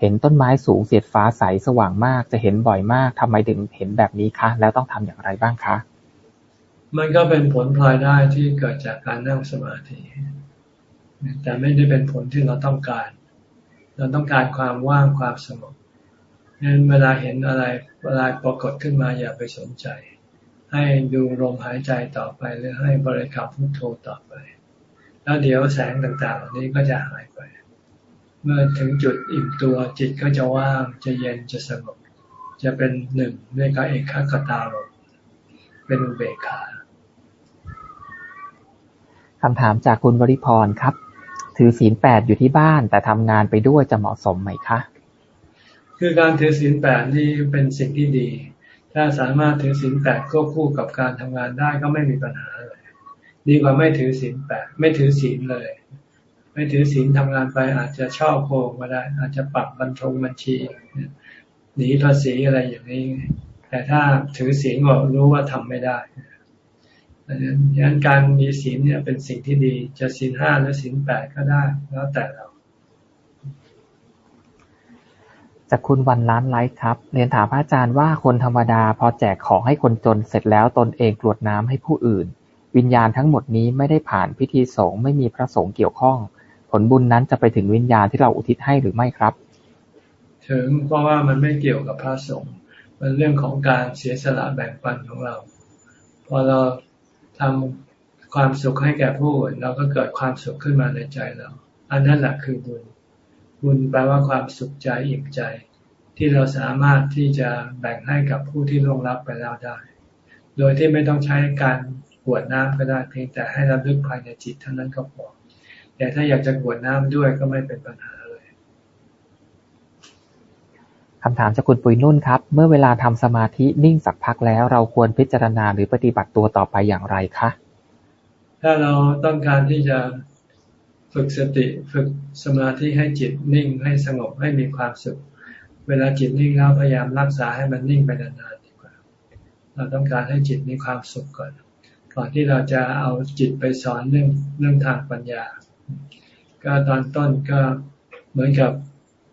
เห็นต้นไม้สูงเสียดฟ้าใสสว่างมาก จะเห็นบ่อยมากทำไมถึงเห็นแบบนี้คะ แล้วต้องทำอย่างไรบ้างคะ มันก็เป็นผลพลอยได้ที่เกิดจากการนั่งสมาธิ แต่ไม่ได้เป็นผลที่เราต้องการ เราต้องการความว่างความสงบงั้นเวลาเห็นอะไรเวลาปรากฏขึ้นมาอย่าไปสนใจ ให้ดูลมหายใจต่อไปหรือให้บริกรรมพุทโธต่อไป แล้วเดี๋ยวแสงต่างๆเหล่านี้ก็จะหายไป เมื่อถึงจุดอิ่มตัวจิตก็จะว่างจะเย็นจะสงบจะเป็นหนึ่งด้วยกาเอกขตาลมเป็นอุเบกขาคำถามจากคุณบริพรครับ ถือศีลแปดอยู่ที่บ้าน แต่ทำงานไปด้วยจะเหมาะสมไหมคะ คือการถือศีลแปดนี่เป็นสิ่งที่ดี ถ้าสามารถถือศีลแปดควบคู่กับการทำงานได้ก็ไม่มีปัญหาเลยดีกว่าไม่ถือศีลแปดไม่ถือศีลเลย ไม่ถือศีลทำงานไปอาจจะชอบโกงก็ได้ อาจจะปรับบรรทงบัญชีหนีภาษีอะไรอย่างนี้ แต่ถ้าถือศีลก็รู้ว่าทำไม่ได้ ดังนั้นการมีศีลเนี่ยเป็นสิ่งที่ดี จะศีลห้าหรือศีลแปดก็ได้ แล้วแต่เราจากคุณวันล้านไลท์ครับ เรียนถามพระอาจารย์ว่าคนธรรมดาพอแจกของให้คนจนเสร็จแล้วตนเองกรวดน้ำให้ผู้อื่น วิญญาณทั้งหมดนี้ไม่ได้ผ่านพิธีสงฆ์ไม่มีพระสงฆ์เกี่ยวข้อง ผลบุญนั้นจะไปถึงวิญญาณที่เราอุทิศให้หรือไม่ครับ ถึงเพราะว่ามันไม่เกี่ยวกับพระสงฆ์มันเรื่องของการเสียสละแบ่งปันของเรา พอเรา ทำความสุขให้แก่ผู้อื่นเราก็เกิดความสุขขึ้นมาในใจเรา อันนั้นแหละคือบุญ บุญแปลว่าความสุขใจอิ่มใจ ที่เราสามารถที่จะแบ่งให้กับผู้ที่ล่วงลับไปแล้วได้ โดยที่ไม่ต้องใช้การกวดน้ำก็ได้เพียงแต่ให้ระลึกภายในจิตเท่านั้นก็พอแต่ถ้าอยากจะกวดน้ำด้วยก็ไม่เป็นปัญหาเลย คำถามจากคุณปุยนุ่นครับ เมื่อเวลาทำสมาธินิ่งสักพักแล้ว เราควรพิจารณาหรือปฏิบัติตัวต่อไปอย่างไรคะ ถ้าเราต้องการที่จะฝึกสติฝึกสมาธิให้จิตนิ่งให้สงบให้มีความสุข เวลาจิตนิ่งแล้วพยายามรักษาให้มันนิ่งไปนานๆดีกว่า เราต้องการให้จิตมีความสุขก่อน ก่อนที่เราจะเอาจิตไปสอนเรื่องเรื่องทางปัญญา ก็ตอนต้นก็เหมือนกับ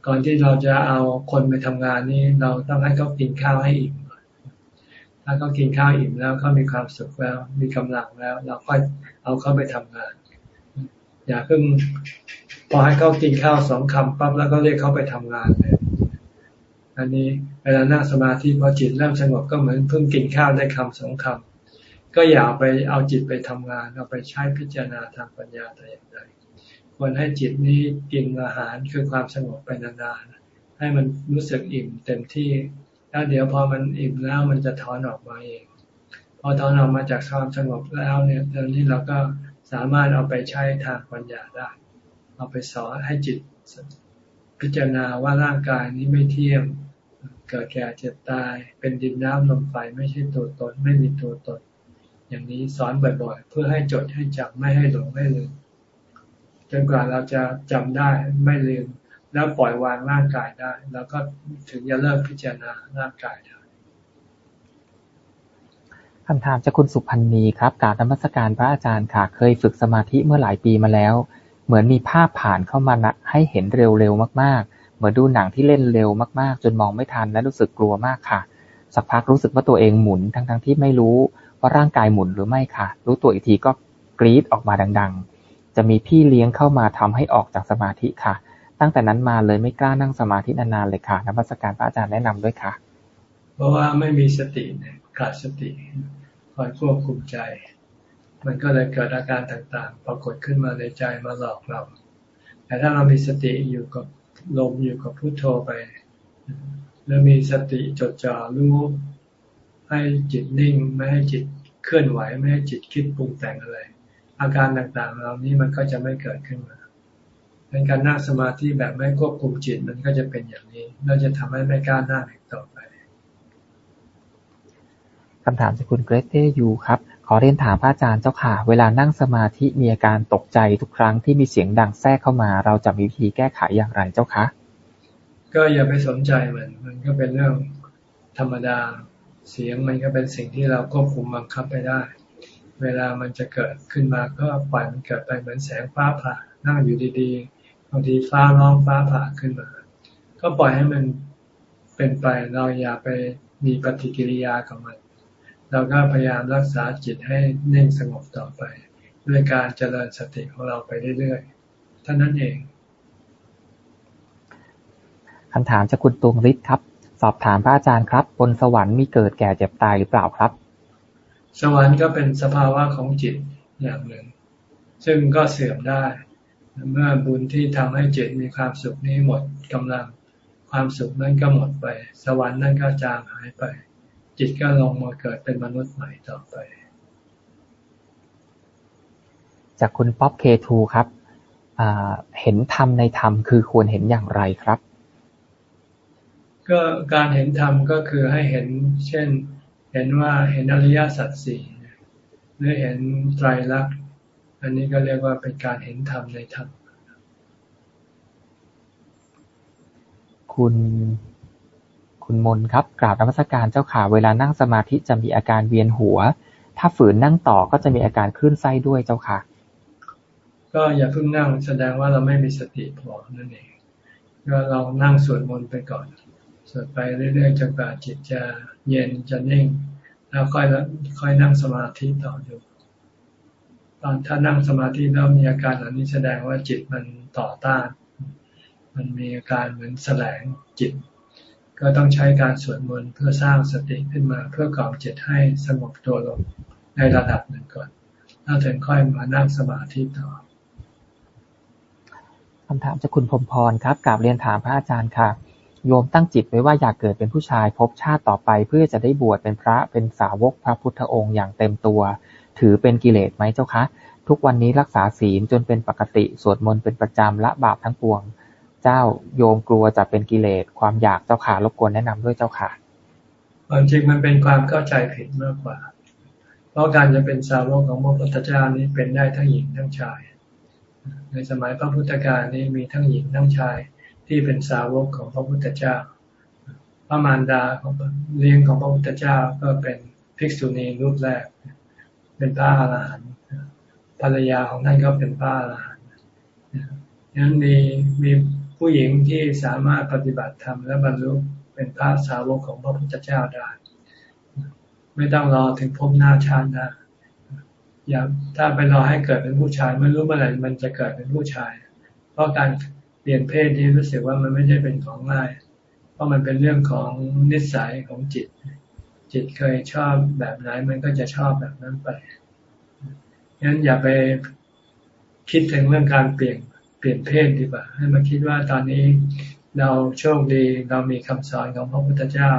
ก่อนที่เราจะเอาคนไปทำงานนี้เราต้องให้เขากินข้าวให้อิ่มถ้าเขากินข้าวอิ่มแล้วเขามีความสุขแล้ว มีกำลังแล้ว เราค่อยเอาเขาไปทำงาน อย่าเพิ่งพอให้เขากินข้าวสองคำปั๊บแล้วก็เรียกเขาไปทำงานเลยอันนี้เวลานั่งสมาธิพอจิตเริ่มสงบก็เหมือนเพิ่งกินข้าวได้คำสองคำก็อย่าไปเอาจิตไปทำงานเอาไปใช้พิจารณาทางปัญญาแต่อย่างใด ควรให้จิตนี้กินอาหารคือความสงบไปนานๆ ให้มันรู้สึกอิ่มเต็มที่ แล้วเดี๋ยวพอมันอิ่มแล้วมันจะถอนออกมาเอง พอถอนออกมาจากความสงบแล้วเนี่ยตอนนี้เราก็สามารถเอาไปใช้ทางปัญญาได้ เอาไปสอนให้จิตพิจารณาว่าร่างกายนี้ไม่เที่ยงเกิดแก่เจ็บตาย เป็นดินน้ำลมไฟไม่ใช่ตัวตน ไม่มีตัวตน อย่างนี้สอนบ่อยๆ เพื่อให้จดให้จำไม่ให้หลงไม่ลืม จนกว่าเราจะจำได้ไม่ลืมแล้วปล่อยวางร่างกายได้ แล้วก็ถึงจะเริ่มพิจารณาร่างกายได้คำถามจากคุณสุพันธ์ีครับการนมัสการพระอาจารย์ค่ะ เคยฝึกสมาธิเมื่อหลายปีมาแล้ว เหมือนมีภาพผ่านเข้ามานะให้เห็นเร็วๆมากๆ เหมือนดูหนังที่เล่นเร็วมากๆ จนมองไม่ทันและรู้สึกกลัวมากค่ะ สักพักรู้สึกว่าตัวเองหมุนทั้งๆที่ไม่รู้ว่าร่างกายหมุนหรือไม่ค่ะ รู้ตัวอีกทีก็กรีดออกมาดังๆ จะมีพี่เลี้ยงเข้ามาทำให้ออกจากสมาธิค่ะ ตั้งแต่นั้นมาเลยไม่กล้านั่งสมาธินานๆเลยค่ะนักพัสการพระอาจารย์แนะนำด้วยค่ะ เพราะว่าไม่มีสติเนี่ยขาดสติคอยควบคุมใจ มันก็เลยเกิดอาการต่างๆ ปรากฏขึ้นมาในใจมาหลอกเรา แต่ถ้าเรามีสติอยู่กับลมอยู่กับพุโทโธไป แล้วมีสติจดจ่อรู้ให้จิตนิ่ง ไม่ให้จิตเคลื่อนไหว ไม่ให้จิตคิดปรุงแต่งอะไร อาการต่างๆ เหล่านี้มันก็จะไม่เกิดขึ้นมาเป็นการนั่งสมาธิแบบไม่ควบคุมจิตมันก็จะเป็นอย่างนี้เราจะทำให้ไม่กล้านั่งอีกต่อไปคำถามจากคุณเกรเตยูครับ ขอเรียนถามพระอาจารย์เจ้าค่ะ เวลานั่งสมาธิมีอาการตกใจทุกครั้งที่มีเสียงดังแทรกเข้ามา เราจะมีวิธีแก้ไขอย่างไรเจ้าคะ ก็อย่าไปสนใจมัน มันก็เป็นเรื่องธรรมดา เสียงมันก็เป็นสิ่งที่เราควบคุมบังคับไปได้ เวลามันจะเกิดขึ้นมาก็ปล่อยมันเกิดไปเหมือนแสงฟ้าผ่านั่งอยู่ดีๆบางทีฟ้าร้องฟ้าผ่าขึ้นมา ก็ปล่อยให้มันเป็นไปเราอย่าไปมีปฏิกิริยากับมัน เราก็พยายามรักษาจิตให้เน่งสงบต่อไป ด้วยการเจริญสติของเราไปเรื่อยๆท่านั้นเองคำถามจากคุณตวงฤทธิ์ครับ สอบถามพระอาจารย์ครับ บนสวรรค์มีเกิดแก่เจ็บตายหรือเปล่าครับ สวรรค์ก็เป็นสภาวะของจิตอย่างหนึ่ง ซึ่งก็เสื่อมได้ เมื่อบุญที่ทำให้จิตมีความสุขนี้หมดกำลัง ความสุขนั้นก็หมดไป สวรรค์นั้นก็จางหายไป จิตก็ลงมาเกิดเป็นมนุษย์ใหม่ต่อไป จากคุณป๊อปเคทูครับเห็นธรรมในธรรมคือควรเห็นอย่างไรครับ ก็การเห็นธรรมก็คือให้เห็น เช่น เห็นว่าเห็นอริยสัจสี่หรือเห็นไตรลักษณ์อันนี้ก็เรียกว่าเป็นการเห็นธรรมในธรรมคุณคุณมนครับกราบนมัสการเจ้าข่าเวลานั่งสมาธิจะมีอาการเวียนหัว ถ้าฝืนนั่งต่อก็จะมีอาการคลื่นไส้ด้วยเจ้าค่ะ ก็อย่าเพิ่งนั่งแสดงว่าเราไม่มีสติพอนั่นเองก็เรานั่งสวดมนต์ไปก่อน สวดไปเรื่อยๆจนกว่าจิตจะเย็นจะนิ่ง แล้วค่อยค่อยนั่งสมาธิต่ออยู่ตอนถ้านั่งสมาธิแล้วมีอาการเหล่านี้แสดงว่าจิตมันต่อต้าน มันมีอาการเหมือนแสลงจิต ก็ต้องใช้การสวดมนต์เพื่อสร้างสติขึ้นมาเพื่อกล่อมจิตให้สงบตัวลงในระดับหนึ่งก่อนแล้วถึงค่อยมานั่งสมาธิต่อคำถามจากคุณพรมพรครับกราบเรียนถามพระอาจารย์ค่ะ โยมตั้งจิตไว้ว่าอยากเกิดเป็นผู้ชายพบชาติต่อไป เพื่อจะได้บวชเป็นพระเป็นสาวกพระพุทธองค์อย่างเต็มตัว ถือเป็นกิเลสไหมเจ้าคะ ทุกวันนี้รักษาศีลจนเป็นปกติสวดมนต์เป็นประจำละบาปทั้งปวง เจ้าโยมกลัวจะเป็นกิเลสความอยากเจ้าค่ะรบกวนแนะนำด้วยเจ้าค่ะความจริงมันเป็นความเข้าใจผิดมากกว่า เพราะการจะเป็นสาวกของพระพุทธเจ้านี้เป็นได้ทั้งหญิงทั้งชาย ในสมัยพระพุทธกาลนี้มีทั้งหญิงทั้งชาย ที่เป็นสาวกของพระพุทธเจ้า พระมารดาของเลี้ยงของพระพุทธเจ้าก็เป็นภิกษุณีรูปแรก เป็นพระอรหันต์ภรรยาของท่านก็เป็นพระอรหันต์นั้นมีมีผู้หญิงที่สามารถปฏิบัติธรรมและบรรลุเป็นพระสาวกของพระพุทธเจ้าได้ ไม่ต้องรอถึงพบหน้าชาตินะอย่าถ้าไปรอให้เกิดเป็นผู้ชายไม่รู้เมื่อไหร่มันจะเกิดเป็นผู้ชาย เพราะการ เปลี่ยนเพศนี้รู้สึกว่ามันไม่ใช่เป็นของง่าย เพราะมันเป็นเรื่องของนิสัยของจิต จิตเคยชอบแบบไหนมันก็จะชอบแบบนั้นไปงั้นอย่าไปคิดถึงเรื่องการเปลี่ยนเปลี่ยนเพศดีกว่า ให้มาคิดว่าตอนนี้เราโชคดีเรามีคำสอนของพระพุทธเจ้า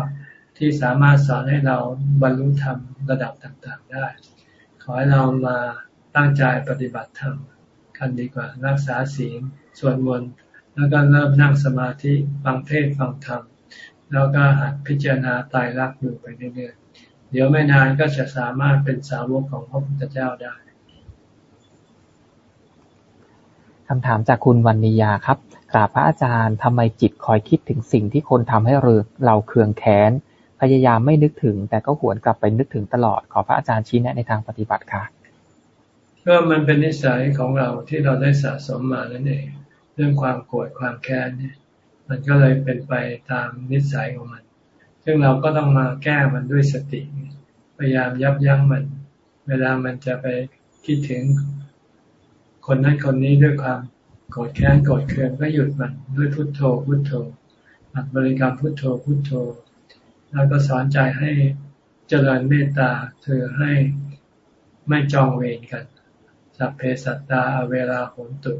ที่สามารถสอนให้เราบรรลุธรรมระดับต่างๆได้ ขอให้เรามาตั้งใจปฏิบัติธรรมกันดีกว่า รักษาศีลสวดมนต์ แล้วก็เริ่มนั่งสมาธิฟังเทศฟังธรรม แล้วก็หัดพิจารณาตายรักอยู่ไปเรื่อยๆ เดี๋ยวไม่นานก็จะสามารถเป็นสาวกของพระพุทธเจ้าได้คำถามจากคุณวันนิยาครับกราบพระอาจารย์ทำไมจิตคอยคิดถึงสิ่งที่คนทำให้เราเราเคืองแค้น พยายามไม่นึกถึง แต่ก็หวนกลับไปนึกถึงตลอด ขอพระอาจารย์ชี้แนะในทางปฏิบัติค่ะก็มันเป็นนิสัยของเราที่เราได้สะสมมานั่นเอง เรื่องความโกรธความแค้นเนี่ย มันก็เลยเป็นไปตามนิสัยของมัน ซึ่งเราก็ต้องมาแก้มันด้วยสติ พยายามยับยั้งมัน เวลามันจะไปคิดถึงคนนั้นคนนี้ด้วยความโกรธแค้นโกรธเคืองก็หยุดมันด้วยพุทโธพุทโธหัดบริกรรมพุทโธพุทโธ แล้วก็สอนใจให้เจริญเมตตาคือให้ไม่จองเวรกันสัพเพสัตตาเวลาโหนตุ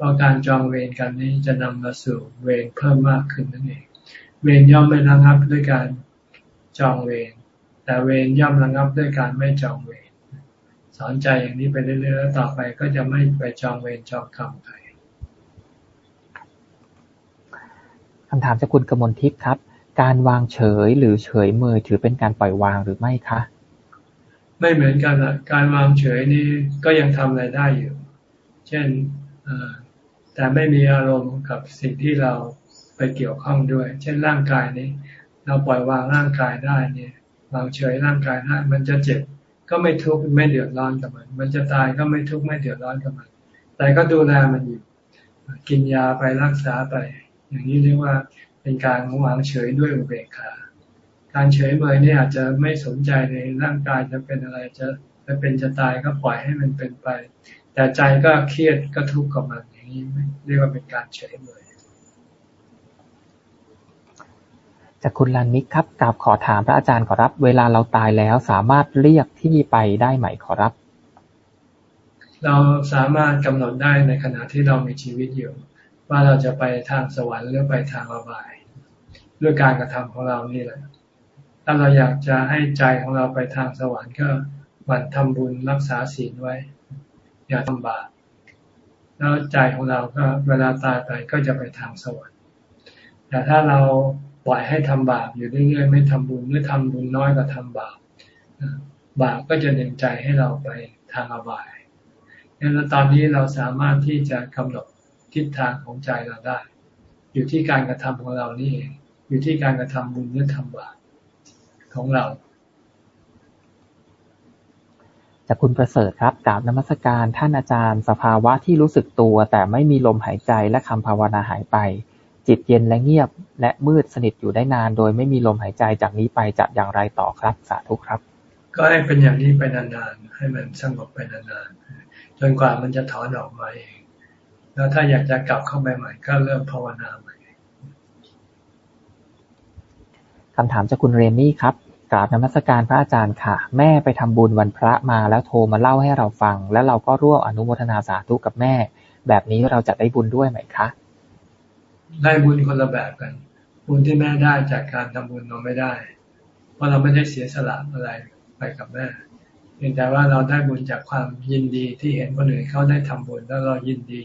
เพราะการจองเวรกันนี้จะนำมาสู่เวรเพิ่มมากขึ้นนั่นเอง เวรย่อมไม่ระงับด้วยการจองเวรแต่เวรย่อมระงับด้วยการไม่จองเวรสอนใจอย่างนี้ไปเรื่อยๆแล้วต่อไปก็จะไม่ไปจองเวรจองกรรมใครคำถามจากคุณกมลทิพย์ครับ การวางเฉยหรือเฉยเมยถือเป็นการปล่อยวางหรือไม่คะ ไม่เหมือนกันละการวางเฉยนี่ก็ยังทำอะไรได้อยู่ เช่น แต่ไม่มีอารมณ์กับสิ่งที่เราไปเกี่ยวข้องด้วย เช่นร่างกายนี้ เราปล่อยวางร่างกายได้เนี่ยวาเฉยร่างกายได้มันจะเจ็บก็ไม่ทุกข์ไม่เดือดร้อนกับมัน มันจะตายก็ไม่ทุกข์ไม่เดือดร้อนกับมัน แต่ก็ดูแลมันอยู่ กินยาไปรักษาไป อย่างนี้เรียกว่าเป็นการวางเฉยด้วยอุเบกขา การเฉยเมยนี่อาจจะไม่สนใจในร่างกายจะเป็นอะไรจะจะเป็นจะตายก็ปล่อยให้มันเป็นไป แต่ใจก็เครียดก็ทุกข์กับมัน นี้เรียกว่าเป็นการเฉยเมยจากคุณลันมิกครับกราบขอถามพระอาจารย์ขอรับ เวลาเราตายแล้วสามารถเรียกที่ไปได้ไหมขอรับ เราสามารถกำหนดได้ในขณะที่เรามีชีวิตอยู่ ว่าเราจะไปทางสวรรค์หรือไปทางอบาย ด้วยการกระทำของเรานี่แหละ ถ้าเราอยากจะให้ใจของเราไปทางสวรรค์ก็หมั่นทำบุญรักษาศีลไว้ อย่าทำบาป แล้วใจของเราก็เวลาตายไปก็จะไปทางสวรรค์แต่ถ้าเราปล่อยให้ทำบาปอยู่เรื่อยๆไม่ทำบุญหรือทำบุญน้อยกว่าทำบาปบาปก็จะดึงใจให้เราไปทางอบายดังนั้นตอนนี้เราสามารถที่จะกำหนดทิศทางของใจเราได้ อยู่ที่การกระทำของเรานี่เองอยู่ที่การกระทำบุญหรือทำบาปของเรา จากคุณประเสริฐครับ กราบนมัสการท่านอาจารย์ สภาวะที่รู้สึกตัว แต่ไม่มีลมหายใจและคำภาวนาหายไป จิตเย็นและเงียบ และมืดสนิทอยู่ได้นาน โดยไม่มีลมหายใจจากนี้ไปจะอย่างไรต่อครับ สาธุครับ ก็ให้เป็นอย่างนี้ไปนานๆ ให้มันสงบไปนานๆ จนกว่ามันจะถอนออกมาเอง แล้วถ้าอยากจะกลับเข้าไปใหม่ก็เริ่มภาวนาใหม่คำถามจากคุณเรนนี่ครับ กราบนมัสการพระอาจารย์ค่ะ แม่ไปทำบุญวันพระมาแล้วโทรมาเล่าให้เราฟัง แล้วเราก็ร่วมอนุโมทนาสาธุกับแม่ แบบนี้เราจะได้บุญด้วยไหมคะ ได้บุญคนละแบบกัน บุญที่แม่ได้จากการทำบุญเราไม่ได้ เพราะเราไม่ได้เสียสละอะไรไปกับแม่เพียงแต่ว่าเราได้บุญจากความยินดีที่เห็นคนอื่นเขาได้ทำบุญแล้วเรายินดี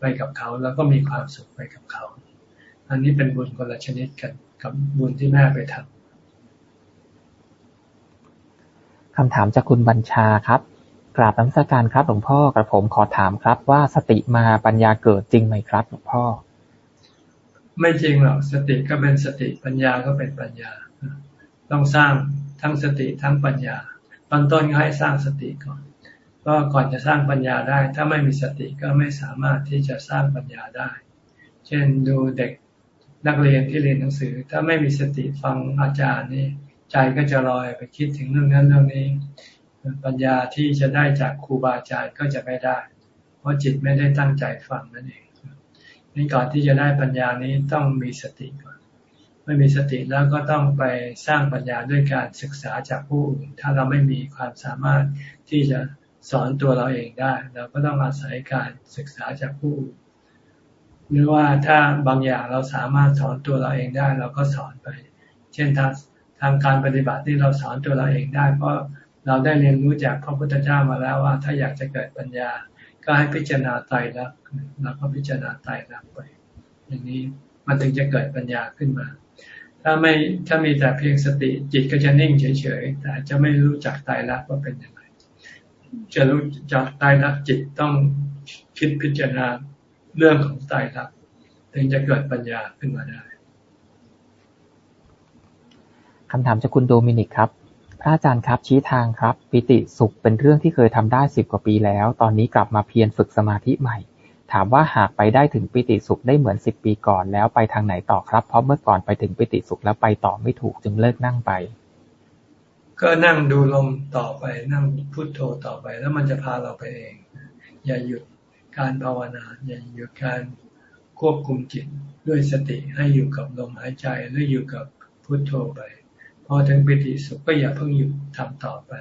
ไปกับเขาแล้วก็มีความสุขไปกับเขา อันนี้เป็นบุญคนละชนิดกันกับบุญที่แม่ไปทำ คำถามจากคุณบัญชาครับ กราบน้ำสการครับ หลวงพ่อกระผมขอถามครับ ว่าสติมาปัญญาเกิดจริงไหมครับ หลวงพ่อ ไม่จริงหรอกสติก็เป็นสติปัญญาก็เป็นปัญญา ต้องสร้างทั้งสติทั้งปัญญาตอนต้นก็ให้สร้างสติก่อนก็ก่อนจะสร้างปัญญาได้ ถ้าไม่มีสติก็ไม่สามารถที่จะสร้างปัญญาได้ เช่นดูเด็กนักเรียนที่เรียนหนังสือ ถ้าไม่มีสติฟังอาจารย์นี่ ใจก็จะลอยไปคิดถึงเรื่องนั้นเรื่องนี้ ปัญญาที่จะได้จากครูบาอาจารย์ก็จะไม่ได้ เพราะจิตไม่ได้ตั้งใจฟังนั่นเองนี่ก่อนที่จะได้ปัญญานี้ต้องมีสติก่อนไม่มีสติแล้วก็ต้องไปสร้างปัญญาด้วยการศึกษาจากผู้อื่นถ้าเราไม่มีความสามารถที่จะสอนตัวเราเองได้ เราก็ต้องอาศัยการศึกษาจากผู้อื่นหรือว่าถ้าบางอย่างเราสามารถสอนตัวเราเองได้ เราก็สอนไป เช่นทา ทางการปฏิบัติที่เราสอนตัวเราเองได้ เพราะเราได้เรียนรู้จากพระพุทธเจ้ามาแล้วว่า ถ้าอยากจะเกิดปัญญา ก็ให้พิจารณาไตรลักษณ์เราก็พิจารณาไตรลักษณ์ไป อย่างนี้มันถึงจะเกิดปัญญาขึ้นมา ถ้าไม่ถ้ามีแต่เพียงสติจิตก็จะนิ่งเฉยๆแต่จะไม่รู้จักไตรลักษณ์ว่าเป็นยังไงจะรู้จักไตรลักษณ์จิตต้องคิดพิจารณาเรื่องของไตรลักษณ์ถึงจะเกิดปัญญาขึ้นมาได้ คำถามจากคุณโดมินิกครับ พระอาจารย์ครับชี้ทางครับ ปิติสุขเป็นเรื่องที่เคยทำได้สิบกว่าปีแล้ว ตอนนี้กลับมาเพียรฝึกสมาธิใหม่ ถามว่าหากไปได้ถึงปิติสุขได้เหมือนสิบปีก่อนแล้วไปทางไหนต่อครับ เพราะเมื่อก่อนไปถึงปิติสุขแล้วไปต่อไม่ถูกจึงเลิกนั่งไป ก็นั่งดูลมต่อไปนั่งพุทโธต่อไป แล้วมันจะพาเราไปเอง อย่าหยุดการภาวนาอย่าหยุดการควบคุมจิตด้วยสติให้อยู่กับลมหายใจหรืออยู่กับพุทโธไป พอถึงปิติสุขก็อย่าเพิ่งหยุดทำต่อไป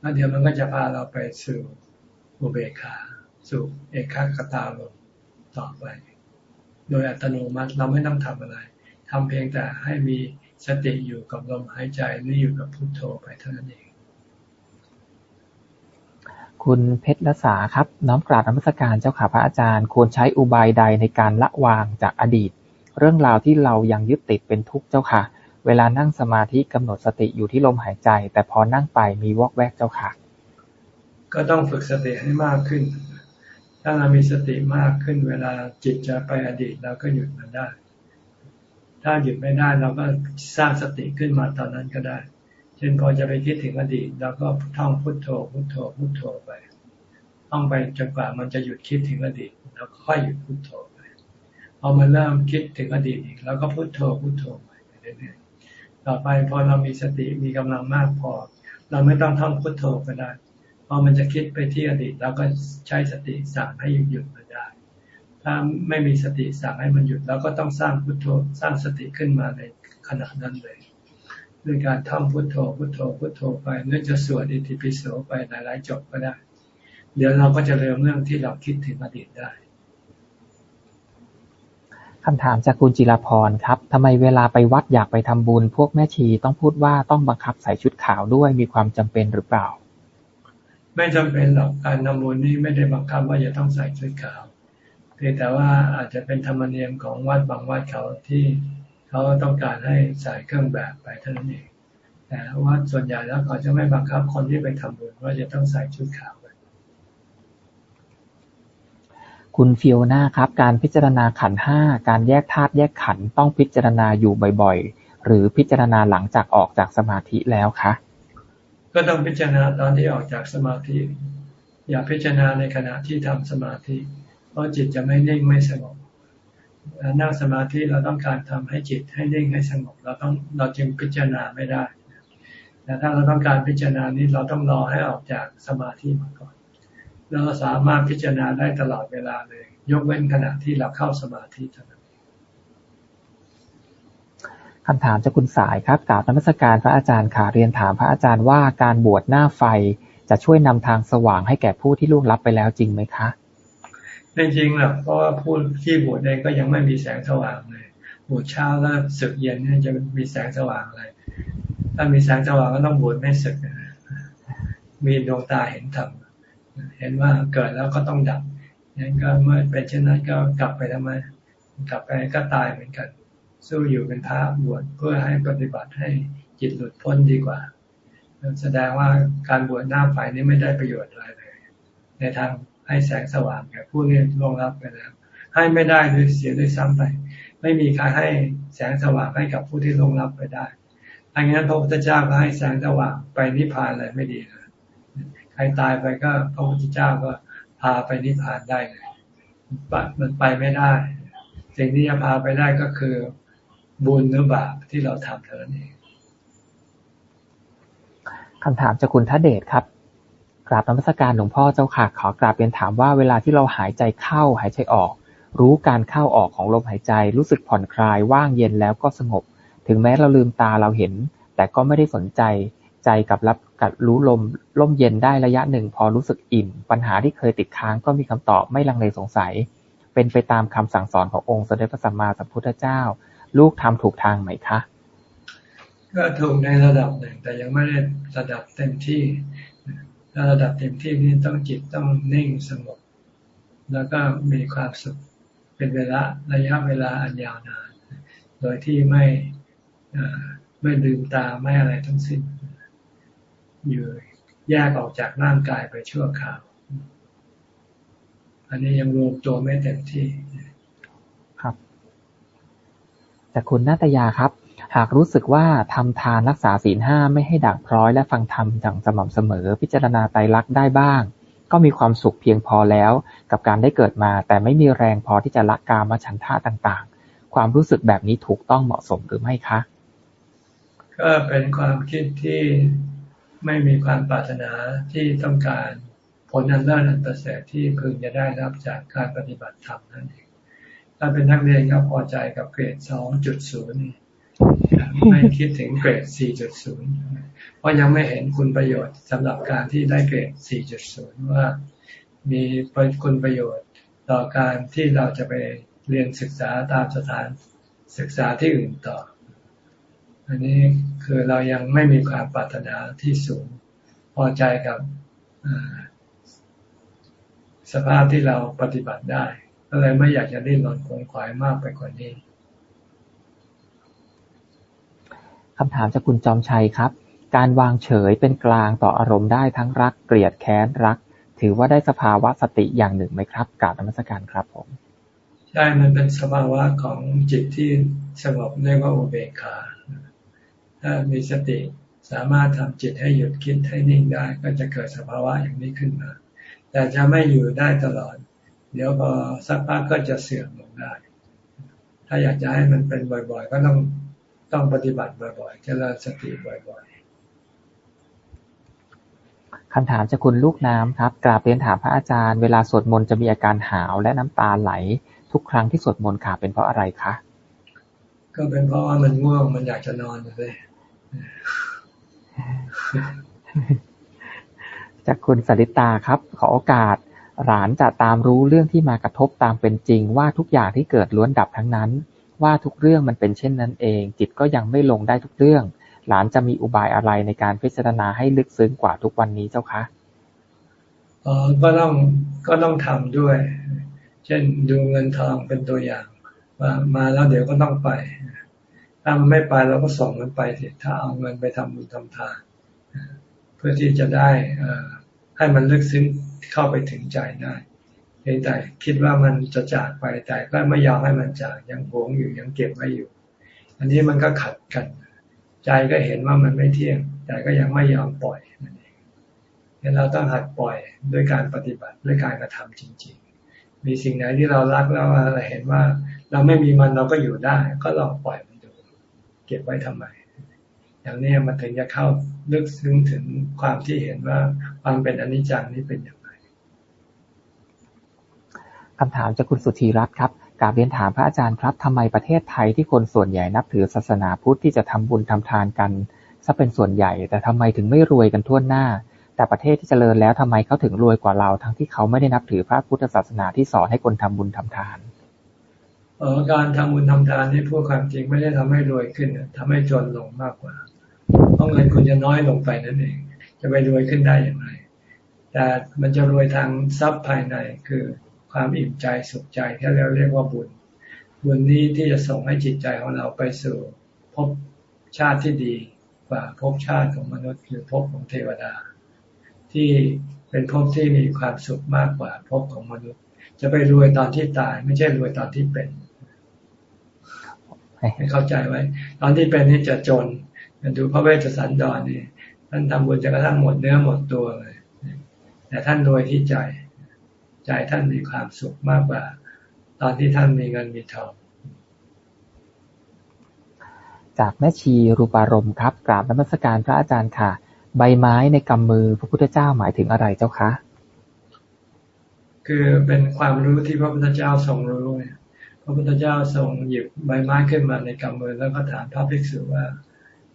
แล้วเดี๋ยวมันก็จะพาเราไปสู่อุเบกขาสู่เอกขตาลมต่อไป โดยอัตโนมัติเราไม่ต้องทำอะไรทำเพียงแต่ให้มีสติอยู่กับลมหายใจหรืออยู่กับพุทโธไปเท่านั้นเอง คุณเพชรละษาครับ น้อมกราบนมัสการเจ้าขาพระอาจารย์ ควรใช้อุบายใดในการละวางจากอดีต เรื่องราวที่เรายังยึดติดเป็นทุกข์เจ้าค่ะ เวลานั่งสมาธิกำหนดสติอยู่ที่ลมหายใจ แต่พอนั่งไปมีวอกแวกเจ้าค่ะ ก็ต้องฝึกสติให้มากขึ้น ถ้าเรามีสติมากขึ้น เวลาจิตจะไปอดีตเราก็หยุดมันได้ ถ้าหยุดไม่ได้เราก็สร้างสติขึ้นมาตอนนั้นก็ได้ เช่นพอจะไปคิดถึงอดีตเราก็ท่องพุทโธพุทโธพุทโธไปท่องไปจนกว่ามันจะหยุดคิดถึงอดีตแล้วค่อยหยุดพุทโธไปพอมันเริ่มคิดถึงอดีตอีกแล้วก็พุทโธพุทโธไปเรื่อยๆ ต่อไปพอเรามีสติมีกำลังมากพอ เราไม่ต้องท่องพุทโธก็ได้พอมันจะคิดไปที่อดีตเราก็ใช้สติสั่งให้หยุดหยุดมันได้ ถ้าไม่มีสติสั่งให้มันหยุดเราก็ต้องสร้างพุทโธสร้างสติขึ้นมาในขณะนั้นเลยด้วยการท่องพุทโธพุทโธพุทโธไปเนื่อจะสวดอิติปิโสไปหลายๆจบก็ได้ เดี๋ยวเราก็จะเริ่มเรื่องที่เราคิดถึงอดีตได้ คำถามจากคุณจิรพรครับ ทำไมเวลาไปวัดอยากไปทำบุญ พวกแม่ชีต้องพูดว่าต้องบังคับใส่ชุดขาวด้วยมีความจำเป็นหรือเปล่า ไม่จำเป็นหรอกการทำบุญนี่ไม่ได้บังคับว่าจะต้องใส่ชุดขาวเพียงแต่ว่าอาจจะเป็นธรรมเนียมของวัดบางวัดเขาที่เขาต้องการให้ใส่เครื่องแบบไปเท่านั้นเองแต่ว่าส่วนใหญ่แล้วเขาจะไม่บังคับคนที่ไปทำบุญว่าจะต้องใส่ชุดขาวไป คุณฟิโอนาครับ การพิจารณาขันห้า การแยกธาตุแยกขันต้องพิจารณาอยู่บ่อยๆ หรือพิจารณาหลังจากออกจากสมาธิแล้วคะ ก็ต้องพิจารณาตอนที่ออกจากสมาธิ อย่าพิจารณาในขณะที่ทำสมาธิ เพราะจิตจะไม่นิ่งไม่สงบนั่งสมาธิเราต้องการทำให้จิตให้นิ่งให้สงบเราต้องเราจึงพิจารณาไม่ได้แต่ถ้าเราต้องการพิจารณานี้เราต้องรอให้ออกจากสมาธิมาก่อน เราสามารถพิจารณาได้ตลอดเวลาเลย ยกเว้นขณะที่เราเข้าสมาธิเท่านั้นคำถามจากคุณสายครับกล่าวนมัสการพระอาจารย์ค่ะเรียนถามพระอาจารย์ว่าการบวชหน้าไฟจะช่วยนำทางสว่างให้แก่ผู้ที่ล่วงลับไปแล้วจริงไหมคะไม่จริงหรอกเพราะว่าผู้ที่บวชเองก็ยังไม่มีแสงสว่างเลยบวชเช้าแล้วสึกเย็นนี่จะมีแสงสว่างอะไรถ้ามีแสงสว่างก็ต้องบวชไม่สึกมีดวงตาเห็นธรรม เห็นว่าเกิดแล้วก็ต้องดับงั้นก็เมื่อเป็นเช่นนั้นก็กลับไปทำไม กลับไปก็ตายเหมือนกัน สู้อยู่เป็นพระบวชเพื่อให้ปฏิบัติให้จิตหลุดพ้นดีกว่า แสดงว่าการบวชหน้าไฟนี้ไม่ได้ประโยชน์อะไรเลย ในทางให้แสงสว่างแก่ผู้เรียนลงรับไปแล้ว ให้ไม่ได้ด้วยเสียด้วยซ้ำไป ไม่มีใครให้แสงสว่างให้กับผู้ที่ลงรับไปได้อันนั้นพระพุทธเจ้าก็ให้แสงสว่างไปนิพพานเลยไม่ดีเลย ใครตายไปก็พระพุทธเจ้าก็พาไปนิพพานได้เลยมันไปไม่ได้ สิ่งที่จะพาไปได้ก็คือบุญหรือบาปที่เราทำเท่านั้นเองคำถามจากคุณทเดชครับ กราบนมัสการหลวงพ่อเจ้าค่ะ ขอกราบเรียนถามว่าเวลาที่เราหายใจเข้าหายใจออก รู้การเข้าออกของลมหายใจ รู้สึกผ่อนคลายว่างเย็นแล้วก็สงบ ถึงแม้เราลืมตาเราเห็น แต่ก็ไม่ได้สนใจ ใจกับรับกับรู้ลมล่มเย็นได้ระยะหนึ่งพอรู้สึกอิ่ม ปัญหาที่เคยติดค้างก็มีคำตอบไม่ลังเลสงสัย เป็นไปตามคำสั่งสอนขององค์สมเด็จพระสัมมาสัมพุทธเจ้า ลูกทำถูกทางไหมคะก็ถูกในระดับหนึ่ง แต่ยังไม่ได้ระดับเต็มที่ถ้าระดับเต็มที่นี้ต้องจิตต้องนิ่งสงบแล้วก็มีความสุขเป็นเวลาระยะเวลาอันยาวนาน โดยที่ไม่ไม่ลืมตาไม่อะไรทั้งสิ้น อยู่แยกออกจากร่างกายไปชั่วคราว อันนี้ยังรวมตัวไม่เต็มที่ครับจากคุณนาตยาครับ หากรู้สึกว่าทำทานรักษาศีลห้าไม่ให้ด่างพร้อยและฟังธรรมอย่างสม่ำเสมอ พิจารณาไตรลักษณ์ได้บ้าง ก็มีความสุขเพียงพอแล้ว กับการได้เกิดมา แต่ไม่มีแรงพอที่จะละกามฉันทะต่างๆ ความรู้สึกแบบนี้ถูกต้องเหมาะสมหรือไม่คะก็เป็นความคิดที่ ไม่มีความปรารถนาที่ต้องการผลอันเลิศอันประเสริฐที่พึงจะได้รับจากการปฏิบัติธรรมนั่นเองถ้าเป็นนักเรียนก็พอใจกับเกรด2.0ไม่คิดถึงเกรด4.0เพราะยังไม่เห็นคุณประโยชน์สำหรับการที่ได้เกรด4.0ว่ามีคุณประโยชน์ต่อการที่เราจะไปเรียนศึกษาตามสถานศึกษาที่อื่นต่อ อันนี้คือเรายังไม่มีความปรารถนาที่สูง พอใจกับสภาพที่เราปฏิบัติได้ก็เลยไม่อยากจะดิ้นรนคงขวายมากไปกว่านี้คำถามจากคุณจอมชัยครับ การวางเฉยเป็นกลางต่ออารมณ์ได้ทั้งรักเกลียดแค้นรัก ถือว่าได้สภาวะสติอย่างหนึ่งไหมครับกราบนมัสการครับผม ใช่ มันเป็นสภาวะของจิตที่สงบเรียกว่าอุเบกขา ถ้ามีสติสามารถทำจิตให้หยุดคิดให้นิ่งได้ ก็จะเกิดสภาวะอย่างนี้ขึ้นมา แต่จะไม่อยู่ได้ตลอด เดี๋ยวพอสักพักก็จะเสื่อมลงได้ ถ้าอยากจะให้มันเป็นบ่อยๆ ก็ต้องต้องปฏิบัติบ่อยๆเจริญสติบ่อยๆคำถามจากคุณลูกน้ำครับ กราบเรียนถามพระอาจารย์ เวลาสวดมนต์จะมีอาการหาวและน้ำตาไหล ทุกครั้งที่สวดมนต์ค่ะเป็นเพราะอะไรคะ ก็เป็นเพราะว่ามันง่วงมันอยากจะนอนเลย จากคุณสริตาครับ ขอโอกาส หลานจะตามรู้เรื่องที่มากระทบตามเป็นจริง ว่าทุกอย่างที่เกิดล้วนดับทั้งนั้น ว่าทุกเรื่องมันเป็นเช่นนั้นเอง จิตก็ยังไม่ลงได้ทุกเรื่อง หลานจะมีอุบายอะไรในการพิจารณาให้ลึกซึ้งกว่าทุกวันนี้เจ้าคะออก็ต้องก็ต้องทำด้วย เช่นดูเงินทองเป็นตัวอย่าง ว่ามาแล้วเดี๋ยวก็ต้องไป ถ้ามันไม่ไปเราก็ส่งมันไปสิถ้าเอาเงินไปทำบุญทำทาน เพื่อที่จะได้ให้มันลึกซึ้งเข้าไปถึงใจได้เพียงแต่คิดว่ามันจะจากไปแต่ก็ไม่ยอมให้มันจากยังหวงอยู่ยังเก็บไว้อยู่ อันนี้มันก็ขัดกัน ใจก็เห็นว่ามันไม่เที่ยงแต่ก็ยังไม่ยอมปล่อยนั่นเองเราต้องหัดปล่อยด้วยการปฏิบัติด้วยการกระทำจริง ๆ มีสิ่งไหนที่เรารักแล้วเราเห็นว่า เราไม่มีมันเราก็อยู่ได้ ก็ลองปล่อย เก็บไว้ทำไม อย่างนี้มันถึงจะเข้าลึกซึ้งถึงความที่เห็นว่าความเป็นอนิจจังนี้เป็นอย่างไรคำถามจากคุณสุธีรัตน์ครับกาบเรียนถามพระอาจารย์ครับทำไมประเทศไทยที่คนส่วนใหญ่นับถือศาสนาพุทธที่จะทำบุญทำทานกันซะเป็นส่วนใหญ่ แต่ทำไมถึงไม่รวยกันทั่วหน้า แต่ประเทศที่เจริญแล้วทำไมเขาถึงรวยกว่าเรา ทั้งที่เขาไม่ได้นับถือพระพุทธศาสนาที่สอนให้คนทำบุญทำทาน ออการทำบุญทำทานนี่พูดความจริงไม่ได้ทำให้รวยขึ้นทำให้จนลงมากกว่า เพราะเงินคุณจะน้อยลงไปนั่นเอง จะไปรวยขึ้นได้อย่างไร แต่มันจะรวยทางทรัพย์ภายในคือความอิ่มใจสุขใจที่เราเรียกว่าบุญ บุญนี้ที่จะส่งให้จิตใจของเราไปสู่พบชาติที่ดีกว่าภพชาติของมนุษย์คือภพของเทวดา ที่เป็นภพที่มีความสุขมากกว่าภพของมนุษย์ จะไปรวยตอนที่ตาย ไม่ใช่รวยตอนที่เป็น ให้เข้าใจไว้ ตอนที่เป็นนี่จะจนดูพระเวชสันดรนี่ท่านทำบุญจะกระทั่งหมดเนื้อหมดตัวเลยแต่ท่านรวยที่ใจ ใจท่านมีความสุขมากกว่า ตอนที่ท่านมีเงินมีทองจากแม่ชีรูปารมณ์ครับกราบนมัสการพระอาจารย์ค่ะ ใบไม้ในกำมือพระพุทธเจ้าหมายถึงอะไรเจ้าคะ คือเป็นความรู้ที่พระพุทธเจ้าทรงรู้เนี่ย พระพุทธเจ้าทรงหยิบใบไม้ขึ้นมาในกำมือแล้วก็ถามพระภิกษุว่า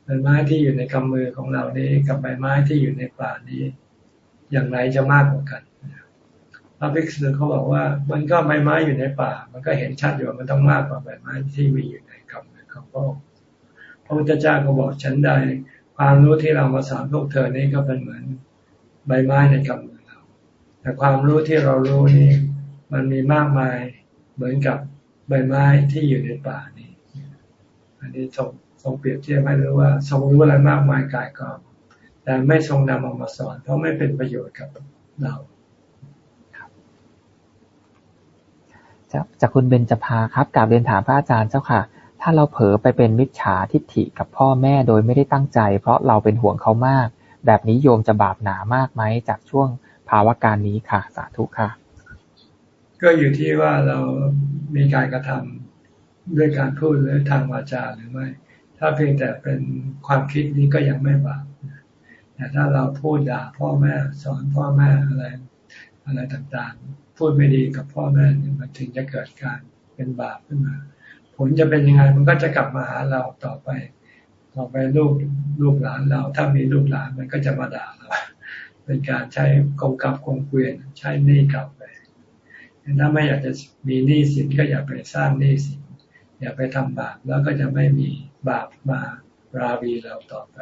ใบไม้ที่อยู่ในกำมือของเรานี้กับใบไม้ที่อยู่ในป่านี้ อย่างไรจะมากกว่ากันพระภิกษุเขาบอกว่า มันก็ใบไม้อยู่ในป่า มันก็เห็นชัดอยู่ว่ามันต้องมากกว่าใบไม้ที่มีอยู่ในกำมือของพระองค์พระพุทธเจ้าก็บอกฉันใด ความรู้ที่เรามาสอนพวกเธอนี่ก็เป็นเหมือนใบไม้ในกำมือเราแต่ความรู้ที่เรารู้นี่มันมีมากมายเหมือนกับ ใบไม้ที่อยู่ในป่านี่อันนี้ทรงทรงเปรียบเทียบให้รู้ว่าทรงรู้อะไรมากมายกายกองแต่ไม่ทรงนำออกมาสอน เพราะไม่เป็นประโยชน์กับเราจากคุณเบญจภาครับกาบเรียนถามพระอาจารย์เจ้าค่ะ ถ้าเราเผลอไปเป็นมิจฉาทิฏฐิกับพ่อแม่โดยไม่ได้ตั้งใจ เพราะเราเป็นห่วงเขามาก แบบนี้โยมจะบาปหนามากไหมจากช่วงภาวะการนี้ค่ะ สาธุค่ะ ก็อยู่ที่ว่าเรามีการกระทำด้วยการพูดหรือทางวาจาหรือไม่ ถ้าเพียงแต่เป็นความคิดนี้ก็ยังไม่บาปแต่ถ้าเราพูดด่าพ่อแม่สอนพ่อแม่อะไร อะไรต่างๆ พูดไม่ดีกับพ่อแม่มันถึงจะเกิดการเป็นบาปขึ้นมา ผลจะเป็นยังไงมันก็จะกลับมาหาเราต่อไป ต่อไปลูกลูกหลานเรา ถ้ามีลูกหลานมันก็จะมาด่าเราเป็นการใช้กงกับกงเกวียนใช้นี้กลับไป ถ้าไม่อยากจะมีหนี้สินก็อย่าไปสร้างหนี้สิน อย่าไปทำบาปแล้วก็จะไม่มีบาปมาราวีเราต่อไป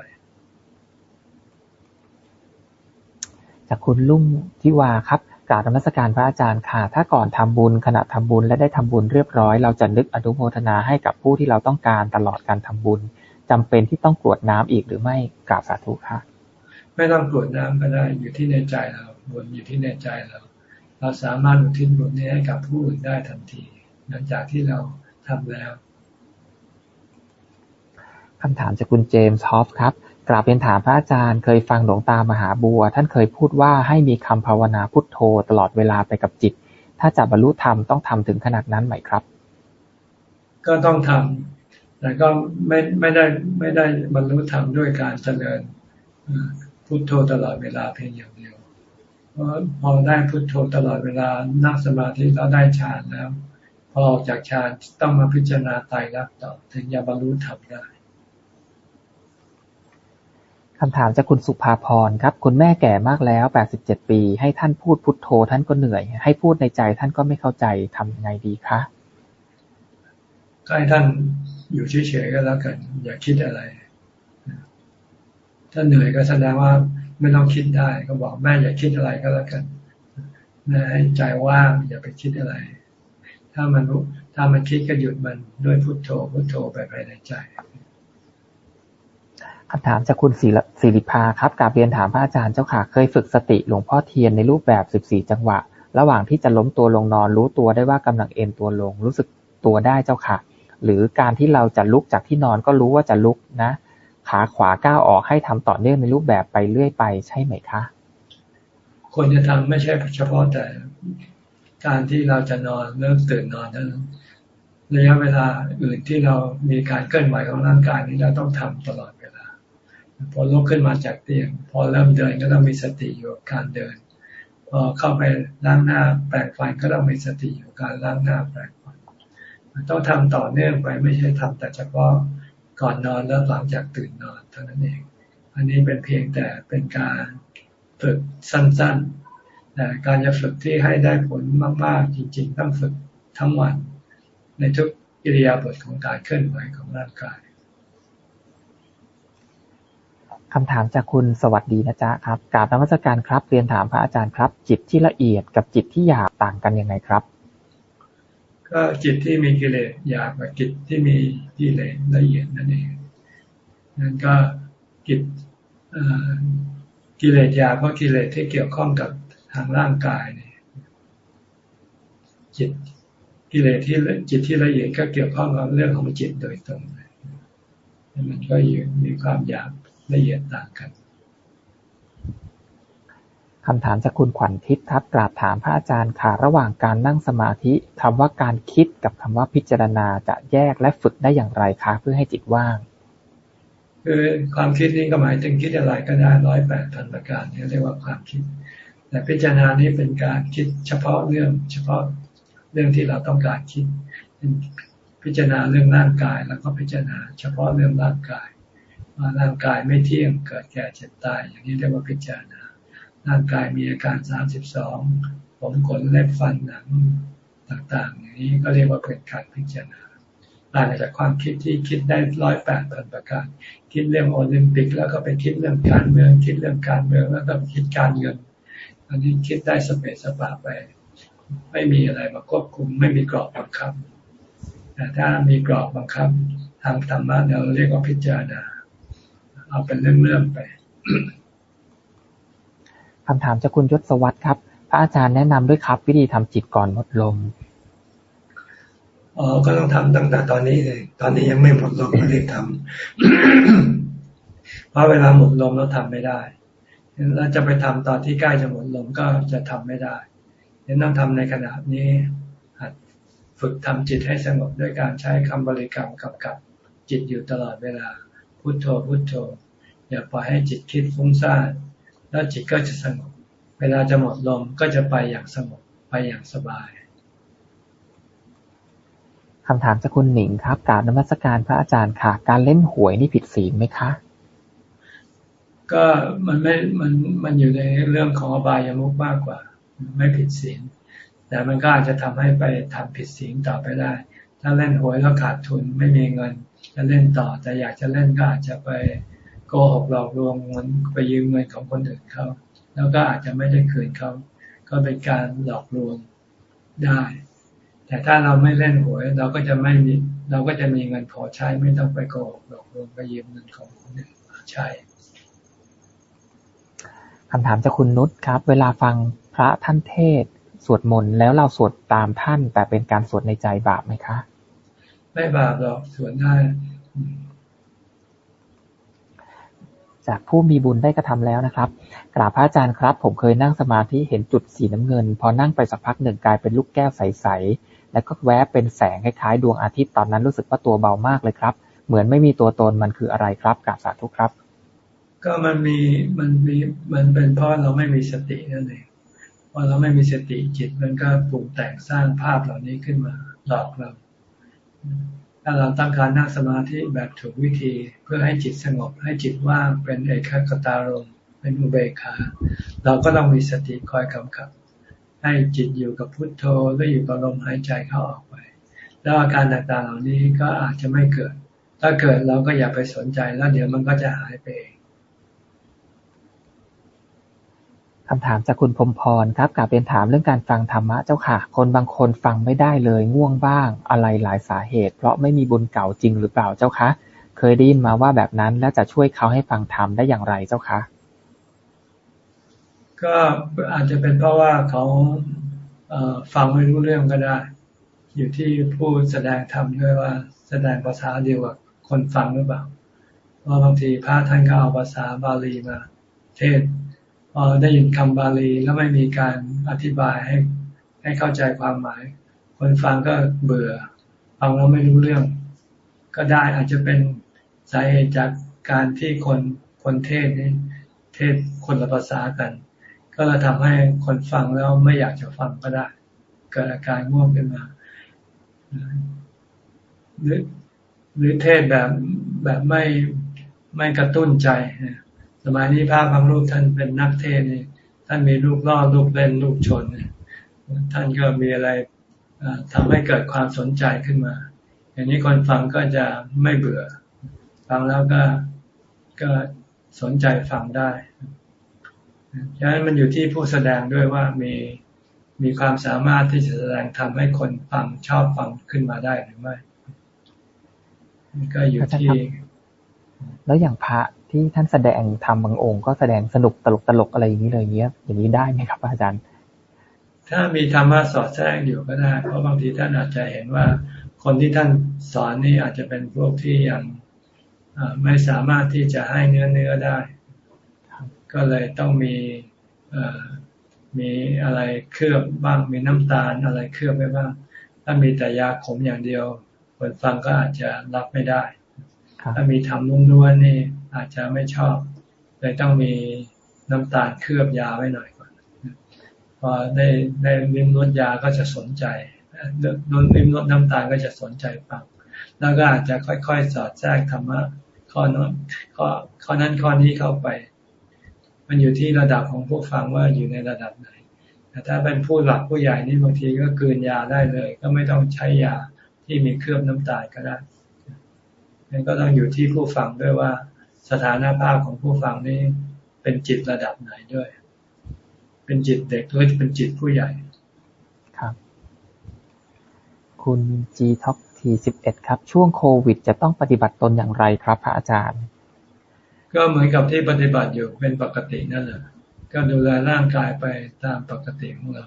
จากคุณลุงทิวาครับกราบนมัสการพระอาจารย์ค่ะ ถ้าก่อนทำบุญขณะทำบุญและได้ทำบุญเรียบร้อย เราจะนึกอนุโมทนาให้กับผู้ที่เราต้องการตลอดการทำบุญจำเป็นที่ต้องกรวดน้ำอีกหรือไม่กราบสาธุค่ะ ไม่ต้องกรวดน้ำก็ได้อยู่ที่ในใจเราบุญอยู่ที่ในใจเรา เราสามารถอุทิศบุญนี้ให้กับผู้อื่นได้ทันที หลังจากที่เราทำแล้วคำถามจากคุณเจมส์ฮอฟครับ กราบเรียนถามพระอาจารย์เคยฟังหลวงตามหาบัว ท่านเคยพูดว่าให้มีคำภาวนาพุทโธตลอดเวลาไปกับจิต ถ้าจะบรรลุธรรมต้องทำถึงขนาดนั้นไหมครับ ก็ต้องทำแต่ก็ไม่ไม่ได้ไม่ได้บรรลุธรรมด้วยการเจริญพุทโธตลอดเวลาเพียงอย่างเดียวเพราะพอได้พุทโธตลอดเวลานั่งสมาธิแล้วได้ฌานแล้ว พอออกจากฌานต้องมาพิจารณาตายรักต่อถึงจะบรรลุธรรมได้คำถามจากคุณสุภาพรครับ คุณแม่แก่มากแล้วแปดสิบเจ็ดปี ให้ท่านพูดพุทโธท่านก็เหนื่อย ให้พูดในใจท่านก็ไม่เข้าใจทำยังไงดีคะก็ให้ท่านอยู่เฉยๆก็แล้วกัน อย่าคิดอะไร ถ้าเหนื่อยก็แสดงว่า ไม่ต้องคิดได้ ก็บอกแม่อย่าคิดอะไรก็แล้วกันแม่ให้ใจว่างอย่าไปคิดอะไร ถ้ามันถ้ามันคิดก็หยุดมันด้วยพุทโธพุทโธไปภายในใจคำถามจากคุณศิริภาครับกาบเรียนถามพระอาจารย์เจ้าค่ะ เคยฝึกสติหลวงพ่อเทียนในรูปแบบสิบสี่จังหวะ ระหว่างที่จะล้มตัวลงนอนรู้ตัวได้ว่ากำลังเอ็นตัวลง รู้สึกตัวได้เจ้าค่ะ หรือการที่เราจะลุกจากที่นอนก็รู้ว่าจะลุกนะ ขาขวาก้าวออกให้ทำต่อเนื่องในรูปแบบไปเรื่อยไปใช่ไหมคะ ควรจะทำไม่ใช่เฉพาะแต่การที่เราจะนอนเริ่มตื่นนอนนั้นระยะเวลาอื่นที่เรามีการเคลื่อนไหวของร่างกายนี้เราต้องทำตลอดเวลา พอลุกขึ้นมาจากเตียง พอเริ่มเดินก็ต้องมีสติอยู่กับการเดิน พอเข้าไปล้างหน้าแปรงฟันก็ต้องมีสติอยู่การล้างหน้าแปรงฟันต้องทำต่อเนื่องไปไม่ใช่ทำแต่เฉพาะ ก่อนนอนแล้วหลังจากตื่นนอนเท่านั้นเอง อันนี้เป็นเพียงแต่เป็นการฝึกสั้นๆแต่การจะฝึกที่ให้ได้ผลมากๆ จริง ๆ ต้องฝึกทั้งวัน ในทุกอิริยาบถของการเคลื่อนไหวของร่างกายคำถามจากคุณสวัสดีนะจ๊ะครับกราบนมัสการครับ เรียนถามพระอาจารย์ครับ จิตที่ละเอียดกับจิตที่หยาบต่างกันยังไงครับ ก็จิตที่มีกิเลสหยาบกับจิตที่มีกิเลสละเอียดนั่นเองนั่นก็จิตกิเลสหยาบก็กิเลสที่เกี่ยวข้องกับทางร่างกายนี่จิตกิเลสที่จิตที่ละเอียดก็เกี่ยวข้องกับเรื่องของจิตโดยตรงมันก็มีความหยาบละเอียดต่างกัน คำถามจากคุณขวัญทิพย์ครับ กราบถามพระอาจารย์ค่ะ ระหว่างการนั่งสมาธิคำว่าการคิดกับคำว่าพิจารณาจะแยกและฝึกได้อย่างไรคะเพื่อให้จิตว่าง คือความคิดนี้ก็หมายถึงคิดอะไรก็ได้ร้อยแปดพันประการนี่เรียกว่าความคิด แต่พิจารณานี้เป็นการคิดเฉพาะเรื่องเฉพาะเรื่องที่เราต้องการคิด พิจารณาเรื่องร่างกายแล้วก็พิจารณา เฉพาะเรื่องร่างกายว่าร่างกายไม่เที่ยงเกิดแก่เจ็บตาย อย่างนี้เรียกว่าพิจารณา ร่างกายมีอาการสามสิบสองผมขนเล็บฟันหนังต่างๆ อย่างนี้ก็เรียกว่าเป็นการพิจารณาต่างจากความคิดที่คิดได้ร้อยแปดพันประการ คิดเรื่องโอลิมปิก แล้วก็ไปคิดเรื่องการเมือง คิดเรื่องการเมืองแล้วก็คิดการเงิน อันนี้คิดได้สเปซสปาไป ไม่มีอะไรมาควบคุม ไม่มีกรอบบังคับแต่ถ้ามีกรอบบังคับ ทางธรรมะเราเรียกว่าพิจารณา เอาเป็นเรื่องๆไป คำถามจากคุณยศวัตรครับ พระอาจารย์แนะนำด้วยครับ วิธีทำจิตก่อนหมดลมอ๋อก็ต้องทำตั้งแต่ตอนนี้เลย ตอนนี้ยังไม่หมดลมก็รีบทำเพราะเวลาหมดลมเราทำไม่ได้เราจะไปทำตอนที่ใกล้จะหมดลมก็จะทำไม่ได้ยังต้องทำในขณะนี้หัดฝึกทำจิตให้สงบด้วยการใช้คำบริกรรมกับกับจิตอยู่ตลอดเวลา พุโทโธพุโทโธ อย่าปล่อยให้จิตคิดฟุ้งซ่าน แล้วจิตก็จะสงบ เวลาจะหมดลมก็จะไปอย่างสงบไปอย่างสบายคำถามจากคุณหนิงครับกราบนมัสการพระอาจารย์ค่ะ การเล่นหวยนี่ผิดศีลไหมคะ ก็มันไม่ มัน มันอยู่ในเรื่องของอบายามุกมากกว่า ไม่ผิดศีล แต่มันก็อาจจะทำให้ไปทำผิดศีลต่อไปได้ ถ้าเล่นหวยแล้วขาดทุนไม่มีเงิน จะเล่นต่อ แต่อยากจะเล่นก็อาจจะไป โกหกหลอกลวงเงินไปยืมเงินของคนอื่นเขาแล้วก็อาจจะไม่ได้คืนเขาก็เป็นการหลอกลวงได้ แต่ถ้าเราไม่เล่นหวย เราก็จะไม่มีเราก็จะมีเงินพอใช้ไม่ต้องไปโกงหลอกลวงไปยืมเงินของคนอื่นมาใช้คำถามจากคุณนุชครับ เวลาฟังพระท่านเทศสวดมนต์แล้วเราสวดตามท่าน แต่เป็นการสวดในใจบาปไหมคะ ไม่บาปหรอกสวดได้ จากผู้มีบุญได้กระทำแล้วนะครับกราบพระอาจารย์ครับ ผมเคยนั่งสมาธิเห็นจุดสีน้ำเงิน พอนั่งไปสักพักหนึ่งกลายเป็นลูกแก้วใสๆแล้วก็แวบเป็นแสงคล้ายๆดวงอาทิตย์ตอนนั้นรู้สึกว่าตัวเบามากเลยครับ เหมือนไม่มีตัวตนมันคืออะไรครับกราบสาธุครับ ก็มันมีมันมีมันเป็นเพราะเราไม่มีสตินั่นเองพอเราไม่มีสติจิตมันก็ปรุงแต่งสร้างภาพเหล่านี้ขึ้นมาหลอกเรา ถ้าเราตั้งการนั่งสมาธิแบบถูกวิธีเพื่อให้จิตสงบ ให้จิตว่างเป็นเอกคตารมเป็นอุเบกขา เราก็ต้องมีสติคอยกำกับ ให้จิตอยู่กับพุทโธและออยู่กับลมหายใจเข้าออกไป แล้วอาการต่างๆเหล่านี้ก็อาจจะไม่เกิด ถ้าเกิดเราก็อย่าไปสนใจแล้วเดี๋ยวมันก็จะหายไปเอง คำถามจากคุณพมพรครับกลับเป็นถามเรื่องการฟังธรรมะเจ้าค่ะ คนบางคนฟังไม่ได้เลยง่วงบ้าง อะไรหลายสาเหตุ เพราะไม่มีบุญเก่าจริงหรือเปล่าเจ้าคะ เคยได้ยินมาว่าแบบนั้นแล้วจะช่วยเขาให้ฟังธรรมได้อย่างไรเจ้าคะ ก็อาจจะเป็นเพราะว่าเขาฟังไม่รู้เรื่องก็ได้ อยู่ที่ผู้แสดงธรรมด้วยว่าแสดงภาษาเดียวกับคนฟังหรือเปล่าเพราะบางทีพระท่านก็เอาภาษาบาลีมา เทศ พอได้ยินคำบาลีแล้วไม่มีการอธิบายให้ ให้เข้าใจความหมาย คนฟังก็เบื่อฟังแล้วไม่รู้เรื่อง ก็ได้อาจจะเป็นสาเหตุจากการที่คนคนเทศนี่เทศคนละภาษากัน ก็จะทำให้คนฟังแล้วไม่อยากจะฟังก็ได้ เกิดอาการง่วงขึ้นมาหรือหรือเทศแบบแบบไม่ไม่กระตุ้นใจส มัยนี้พระบางรูปท่านเป็นนักเทศนี่ท่านมีลูกล่อลูกเล่นลูกชน ท่านก็มีอะไรทำให้เกิดความสนใจขึ้นมา อย่างนี้คนฟังก็จะไม่เบื่อ ฟังแล้วก็ก็สนใจฟังได้ฉะนั้นมันอยู่ที่ผู้แสดงด้วยว่ามีมีความสามารถที่จะแสดงทำให้คนฟังชอบฟังขึ้นมาได้หรือไม่ก็อยู่ที่ แล้วอย่างพระ ที่ท่านแสดงทำบางองค์ ก็แสดงสนุกตลกตลกอะไรอย่างนี้เลยเงี้ย อย่างนี้ได้ไหมครับ อาจารย์ ถ้ามีธรรมะสอดแทรกอยู่ก็ได้ เพราะบางทีท่านอาจจะเห็นว่า คนที่ท่านสอนนี่อาจจะเป็นพวกที่ยังไม่สามารถที่จะให้เนื้อเนื้อได้ ก็เลยต้องมีมีอะไรเคลือบบ้างมีน้ำตาลอะไรเคลือบไว้บ้าง ถ้ามีแต่ยาขมอย่างเดียวคนฟังก็อาจจะรับไม่ได้ ถ้ามีทำนุ่นๆนี่ อาจจะไม่ชอบ เลยต้องมีน้ำตาลเคลือบยาไว้หน่อยก่อน พอได้ได้ลิ้มรสยาก็จะสนใจโดนลิ้มรสน้ำตาลก็จะสนใจฟังแล้วก็อาจจะค่อยๆ สอดแทรกธรรมะข้อนั้นข้อข้อนั้นข้อนี้เข้าไป มันอยู่ที่ระดับของผู้ฟังว่าอยู่ในระดับไหนแต่ถ้าเป็นผู้หลักผู้ใหญ่นี่บางทีก็กืนยาได้เลย ก็ไม่ต้องใช้ยาที่มีเคลือบน้ำตาลก็ได้นั่นก็ต้องอยู่ที่ผู้ฟังด้วยว่า สถานภาพของผู้ฟังนี่เป็นจิตระดับไหนด้วย เป็นจิตเด็กหรือเป็นจิตผู้ใหญ่ ครับ คุณ G t o ทีสิบเอ็ดครับ ช่วงโควิด จะต้องปฏิบัติตนอย่างไรครับพระอาจารย์ ก็เหมือนกับที่ปฏิบัติอยู่เป็นปกตินั่นแหละก็ดูแลร่างกายไปตามปกติของเรา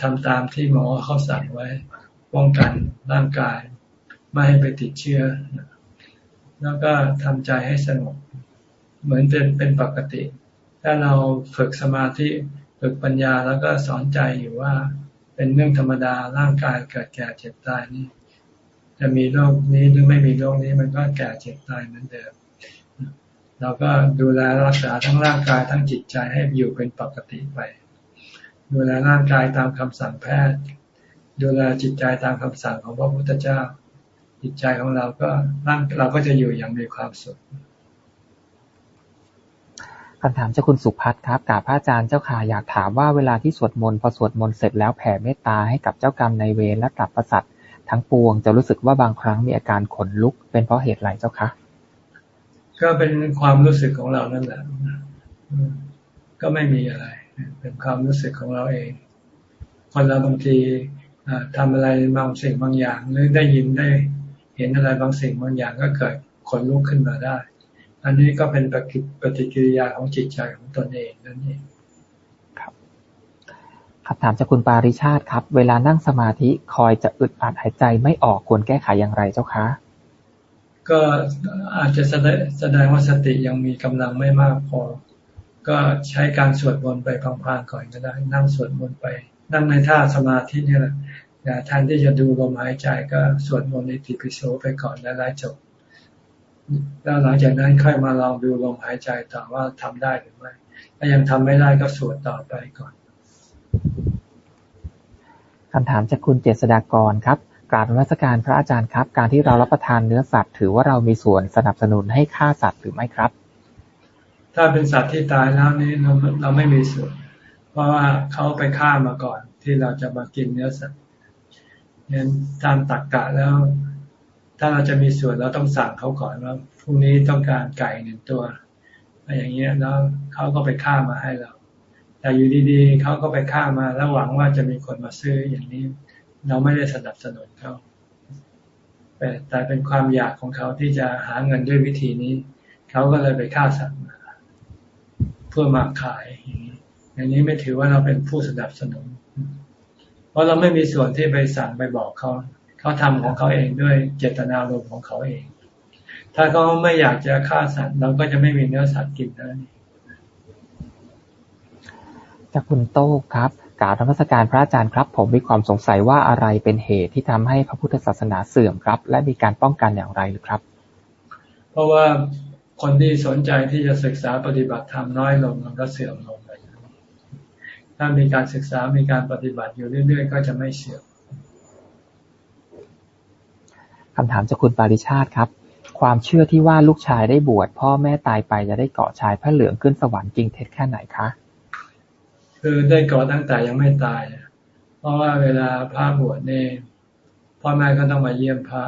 ทำตามที่หมอเขาสั่งไว้ ป้องกันร่างกาย ไม่ให้ไปติดเชื้อ แล้วก็ทำใจให้สงบ เหมือนเป็นเป็นปกติ ถ้าเราฝึกสมาธิฝึกปัญญาแล้วก็สอนใจอยู่ว่า เป็นเรื่องธรรมดาร่างกายเกิดแก่เจ็บตายนี่ จะมีโรคนี้หรือไม่มีโรคนี้มันก็แก่เจ็บตายเหมือนเดิมเราก็ดูแลรักษาทั้งร่างกายทั้งจิตใจให้อยู่เป็นปกติไป ดูแลร่างกายตามคำสั่งแพทย์ ดูแลจิตใจตามคำสั่งของพระพุทธเจ้า จิตใจของเราก็ร่างเราก็จะอยู่อย่างมีความสุขคำถามเจ้าคุณสุพัฒน์ครับกาพระอาจารย์เจ้าค่ะอยากถามว่าเวลาที่สวดมนต์พอสวดมนต์เสร็จแล้วแผ่เมตตาให้กับเจ้ากรรมในเวรและตับประสัตทั้งปวงจะรู้สึกว่าบางครั้งมีอาการขนลุก เป็นเพราะเหตุไรเจ้าคะก็เป็นความรู้สึกของเรานั่นแหละก็ไม่มีอะไร เป็นความรู้สึกของเราเอง คนเราบางทีทำอะไรบางสิ่งบางอย่างหรือได้ยินได้ เห็นอะไรบางสิ่งบางอย่างก็เกิดขนลุกขึ้นมาได้ อันนี้ก็เป็นปฏิกิริยาของจิตใจของตนเองนั่นเองครับคำถามจากคุณปาริชาติครับ เวลานั่งสมาธิคอยจะอึดอัดหายใจไม่ออกควรแก้ไขอย่างไรเจ้าคะก็อาจจะแสดงแสดงว่าสติยังมีกำลังไม่มากพอ ก็ใช้การสวดมนต์ไปพังๆก่อนก็ได้ นั่งสวดมนต์ไป นั่งในท่าสมาธินี่แหละ อย่าแทนที่จะดูลมหายใจก็สวดมนต์อิติปิโสไปก่อนแล้วไล่จบ แล้วหลังจากนั้นค่อยมาลองดูลมหายใจต่อว่าทำได้หรือไม่ ถ้ายังทำไม่ได้ก็สวดต่อไปก่อนคำถามจากคุณเจษดากรครับกราบนมัสการพระอาจารย์ครับ การที่เรารับประทานเนื้อสัตว์ ถือว่าเรามีส่วนสนับสนุนให้ฆ่าสัตว์หรือไม่ครับ ถ้าเป็นสัตว์ที่ตายแล้วนี่เราเราไม่มีส่วน เพราะว่าเขาไปฆ่ามาก่อนที่เราจะมากินเนื้อสัตว์ งั้นตามตักกะแล้ว ถ้าเราจะมีส่วนเราต้องสั่งเขาก่อนว่าพรุ่งนี้ต้องการไก่หนึ่งตัวอะไรอย่างเงี้ยแล้วเขาก็ไปฆ่ามาให้เรา แต่อยู่ดีๆเขาก็ไปฆ่ามาแล้วหวังว่าจะมีคนมาซื้ออย่างนี้ เราไม่ได้สนับสนุนเขาแต่แต่เป็นความอยากของเขาที่จะหาเงินด้วยวิธีนี้ เขาก็เลยไปฆ่าสัตว์มาเพื่อมาขายอย่างนี้อย่างนี้ไม่ถือว่าเราเป็นผู้สนับสนุน เพราะเราไม่มีส่วนที่ไปสั่งไปบอกเขา เขาทำของเขาเองด้วยเจตนารมณ์ของเขาเอง ถ้าเขาไม่อยากจะฆ่าสัตว์เราก็จะไม่มีเนื้อสัตว์กินนั่นจากคุณโต้ครับกล่าวธรรมสการพระอาจารย์ครับ ผมมีความสงสัยว่าอะไรเป็นเหตุที่ทำให้พระพุทธศาสนาเสื่อมครับ และมีการป้องกันอย่างไรหรือครับ เพราะว่าคนที่สนใจที่จะศึกษาปฏิบัติธรรมน้อยลงมันก็เสื่อมลง ถ้ามีการศึกษามีการปฏิบัติอยู่เรื่อย ๆ ก็จะไม่เสื่อมคำถามจากคุณปาริชาติครับ ความเชื่อที่ว่าลูกชายได้บวชพ่อแม่ตายไปจะได้เกาะชายพระเหลืองขึ้นสวรรค์จริงเท็จแค่ไหนคะคือได้เกาะตั้งแต่ยังไม่ตาย เพราะว่าเวลาพระบวชเนี่ยพ่อแม่ก็ต้องมาเยี่ยมพระ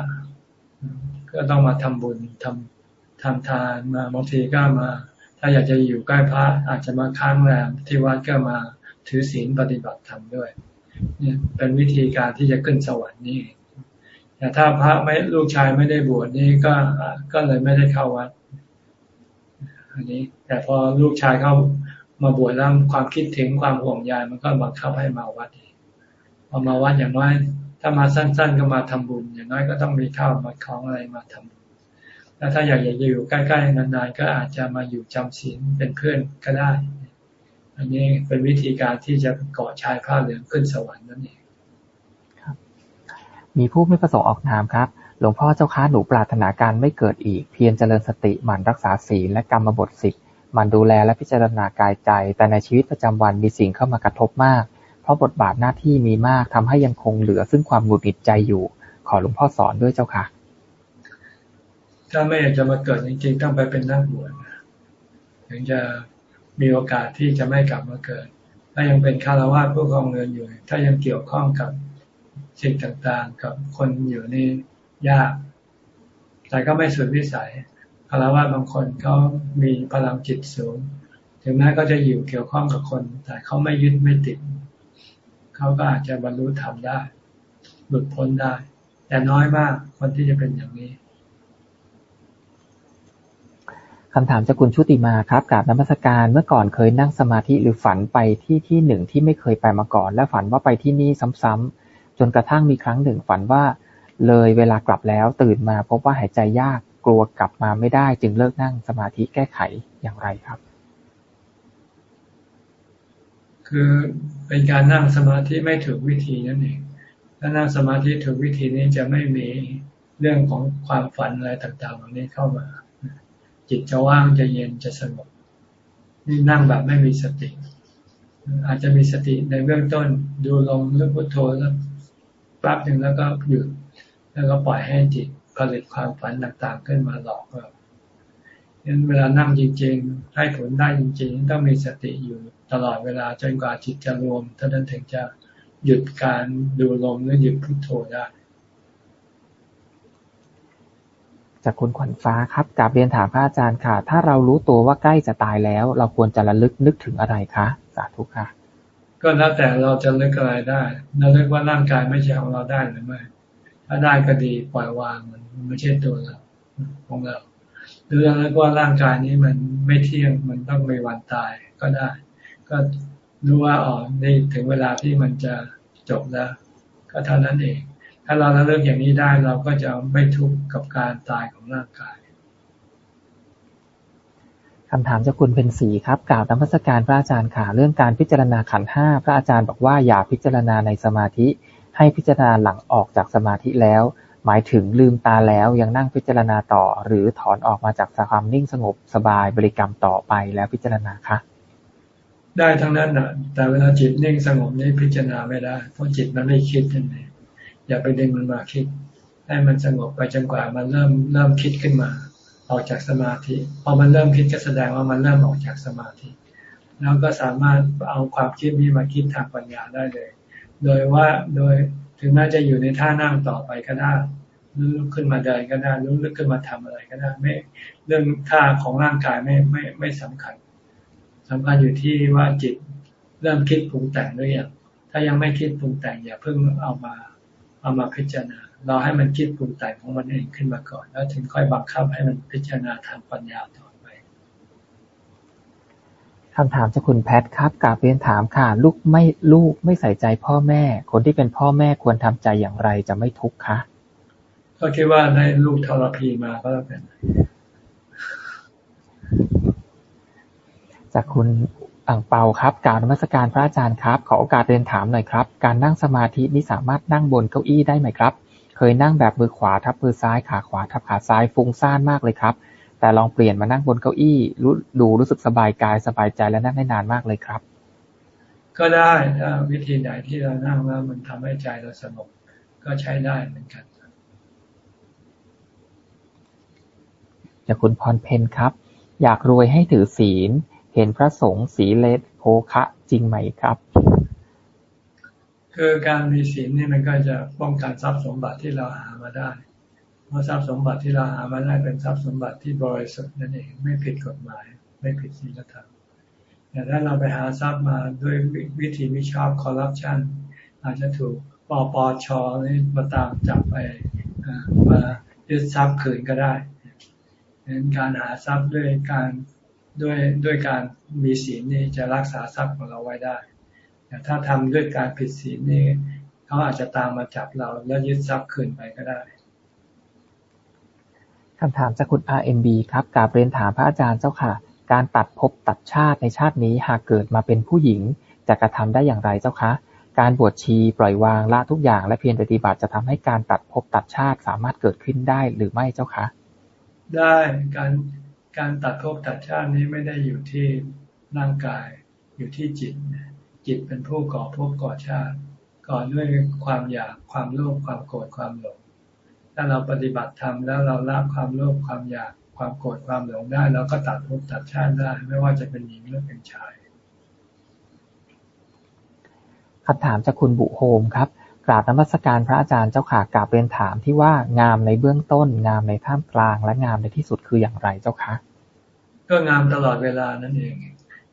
ก็ต้องมาทำบุญทำทำทานมาบางทีก็มา ถ้าอยากจะอยู่ใกล้พระอาจจะมาค้างแรมที่วัดก็มา ถือศีลปฏิบัติธรรมด้วย เนี่ยเป็นวิธีการที่จะขึ้นสวรรค์นี่แต่ถ้าพระไม่ลูกชายไม่ได้บวชนี่ก็ก็เลยไม่ได้เข้าวัด อันนี้ แต่พอลูกชายเข้ามาบวชแล้วความคิดถึงความห่วงใยมันก็บังคับให้มาวัดพอมาวัดอย่างน้อยถ้ามาสั้น ๆ ก็มาทำบุญ อย่างน้อยก็ต้องมีข้าวมาของอะไรมาทำบุญแล้วถ้าอยากจะอยู่ใกล้ๆนานๆก็อาจจะมาอยู่จำศีลเป็นเพื่อนก็ได้ อันนี้เป็นวิธีการที่จะเกาะชายผ้าเหลืองขึ้นสวรรค์นั่นเองมีผู้ไม่ประสงค์ออกนามครับ หลวงพ่อเจ้าค้าหนูปรารถนาการไม่เกิดอีก เพียรเจริญสติหมั่นรักษาศีลและกรรมบทสิบมันดูแลและพิจารณากายใจ แต่ในชีวิตประจำวันมีสิ่งเข้ามากระทบมาก เพราะบทบาทหน้าที่มีมากทำให้ยังคงเหลือซึ่งความหงุดหงิดใจอยู่ ขอหลวงพ่อสอนด้วยเจ้าค่ะ ถ้าไม่อยากจะมาเกิดจริงๆต้องไปเป็นนักบวชถึงจะ มีโอกาสที่จะไม่กลับมาเกิด ถ้ายังเป็นคารวะผู้ครองเงินอยู่ ถ้ายังเกี่ยวข้องกับสิ่งต่างๆ กับคนอยู่นี่ยาก แต่ก็ไม่สุดวิสัยคารวะบางคนเขามีพลังจิตสูง ถึงแม้ก็จะอยู่เกี่ยวข้องกับคน แต่เขาไม่ยึดไม่ติด เขาก็อาจจะบรรลุธรรมได้ หลุดพ้นได้ แต่น้อยมากคนที่จะเป็นอย่างนี้ คำถามจากคุณชุติมาครับกราบนมัสการเมื่อก่อนเคยนั่งสมาธิหรือฝันไปที่ที่หนึ่งที่ไม่เคยไปมาก่อน และฝันว่าไปที่นี่ซ้ำๆจนกระทั่งมีครั้งหนึ่งฝันว่า เลยเวลากลับแล้วตื่นมาพบว่าหายใจยากกลัวกลับมาไม่ได้ จึงเลิกนั่งสมาธิแก้ไขอย่างไรครับ คือเป็นการนั่งสมาธิไม่ถูกวิธีนั่นเองถ้านั่งสมาธิถูกวิธีนี้จะไม่มีเรื่องของความฝันอะไรต่างๆเหล่านี้เข้ามา จิตจะว่างจะเย็นจะสงบนี่นั่งแบบไม่มีสติ อาจจะมีสติในเบื้องต้นดูลงหรือพุทโธแล้วแป๊บหนึ่งแล้วก็หยุดแล้วก็ปล่อยให้จิตผลิตความฝันต่างๆ ขึ้นมาหลอกเราดังนั้นเวลานั่งจริงๆ ให้ผลได้จริงๆ ต้องมีสติอยู่ตลอดเวลาจนกว่าจิตจะรวมเท่านั้นถึงจะหยุดการดูลมหรือหยุดพุทโธได้ จากคุณขวัญฟ้าครับกาบเรียนถามพระอาจารย์ค่ะ ถ้าเรารู้ตัวว่าใกล้จะตายแล้ว เราควรจะระลึกนึกถึงอะไรคะสาธุค่ะ ก็แล้วแต่เราจะนึกอะไรได้เราเรียกว่าร่างกายไม่ใช่ของเราได้หรือไม่ถ้าได้ก็ดีปล่อยวางมันไม่ใช่ตัวเราของเราหรือแล้วก็ร่างกายนี้มันไม่เที่ยงมันต้องมีวันตายก็ได้ ก็รู้ว่าอ๋อนี่ถึงเวลาที่มันจะจบแล้ว ก็เท่านั้นเอง ถ้าเราเลิกอย่างนี้ได้เราก็จะไม่ทุกข์กับการตายของร่างกายคำถามจากคุณเป็นสีครับกล่าวนมัสการพระอาจารย์ค่ะเรื่องการพิจารณาขันห้าพระอาจารย์บอกว่าอย่าพิจารณาในสมาธิ ให้พิจารณาหลังออกจากสมาธิแล้ว หมายถึงลืมตาแล้วยังนั่งพิจารณาต่อ หรือถอนออกมาจากความนิ่งสงบสบายบริกรรมต่อไปแล้วพิจารณาคะได้ทั้งนั้นนะแต่เวลาจิตนิ่งสงบนี่พิจารณาไม่ได้เพราะจิตมันไม่คิดนั่นเอง อย่าไปดึงมันมาคิด ให้มันสงบไปจนกว่ามันเริ่มเริ่มคิดขึ้นมา ออกจากสมาธิ พอมันเริ่มคิดก็แสดงว่ามันเริ่มออกจากสมาธิ แล้วก็สามารถเอาความคิดนี้มาคิดทางปัญญาได้เลย โดยว่าโดยถึงแม้จะอยู่ในท่านั่งต่อไปก็ได้ลุกขึ้นมาเดินก็ได้ลุกขึ้นมาทำอะไรก็ได้ไม่เรื่องท่าของร่างกายไม่ไม่ไม่สำคัญสำคัญอยู่ที่ว่าจิตเริ่มคิดปรุงแต่งหรือยังถ้ายังไม่คิดปรุงแต่งอย่าเพิ่งเอามา เอามาพิจารณา เราให้มันคิดปรุงแต่งของมันเองขึ้นมาก่อน แล้วถึงค่อยบังคับให้มันพิจารณาทางปัญญาต่อคำถามจากคุณแพทครับกาเรียนถามค่ะ ลูกไม่ลูกไม่ใส่ใจพ่อแม่ คนที่เป็นพ่อแม่ควรทำใจอย่างไรจะไม่ทุกข์คะก็คิดว่าได้ลูกทรพีมาก็แล้วกันจากคุณ อ่างเปาครับ กล่าวนมัสการพระอาจารย์ครับ ขอโอกาสเรียนถามหน่อยครับ การนั่งสมาธินี้สามารถนั่งบนเก้าอี้ได้ไหมครับ เคยนั่งแบบมือขวาทับมือซ้าย ขาขวาทับขาซ้าย ฟุ้งซ่านมากเลยครับ แต่ลองเปลี่ยนมานั่งบนเก้าอี้รู้ดูรู้สึกสบายกายสบายใจและนั่งได้นานมากเลยครับ ก็ได้ถ้าวิธีไหนที่เรานั่งแล้วมันทำให้ใจเราสงบก็ใช้ได้เหมือนกันจากคุณพรเพนครับ อยากรวยให้ถือศีล เห็นพระสงฆ์สีเลสโภคะจริงไหมครับ คือการมีศีลนี่มันก็จะป้องกันทรัพย์สมบัติที่เราหามาได้ เพราะทรัพย์สมบัติที่เราหามาได้เป็นทรัพย์สมบัติที่บริสุทธิ์นั่นเองไม่ผิดกฎหมาย ไม่ผิดศีลธรรมแต่ถ้าเราไปหาทรัพย์มาด้วยวิธีมิชอบคอร์รัปชันอาจจะถูกปปชนี่มาตามจับไปมายึดทรัพย์คืนก็ได้ดังนั้นการหาทรัพย์ด้วยการ ด้วยด้วยการมีศีลนี่จะรักษาทรัพย์ของเราไว้ได้แต่ถ้าทำด้วยการผิดศีลนี่เขาอาจจะตามมาจับเราแล้วยึดทรัพย์คืนไปก็ได้คำถามจากคุณ RMB ครับกาบเรียนถามพระอาจารย์เจ้าค่ะ การตัดภพตัดชาติในชาตินี้หากเกิดมาเป็นผู้หญิงจะกระทำได้อย่างไรเจ้าคะ การบวชชีปล่อยวางละทุกอย่างและเพียรปฏิบัติจะทำให้การตัดภพตัดชาติสามารถเกิดขึ้นได้หรือไม่เจ้าคะ ได้การ การตัดภพตัดชาตินี้ไม่ได้อยู่ที่ร่างกาย อยู่ที่จิต จิตเป็นผู้ก่อภพก่อชาติ ก่อด้วยความอยากความโลภความโกรธความหลง ถ้าเราปฏิบัติธรรมแล้วเราละความโลภความอยากความโกรธความหลงได้ เราก็ตัดภพตัดชาติได้ ไม่ว่าจะเป็นหญิงหรือเป็นชายคำถามจากคุณบุโฮมครับ กราบนมัสการพระอาจารย์เจ้าค่ะกราบเรียนถามที่ว่างามในเบื้องต้น งามในท่ามกลางและงามในที่สุดคืออย่างไรเจ้าคะก็งามตลอดเวลานั่นเอง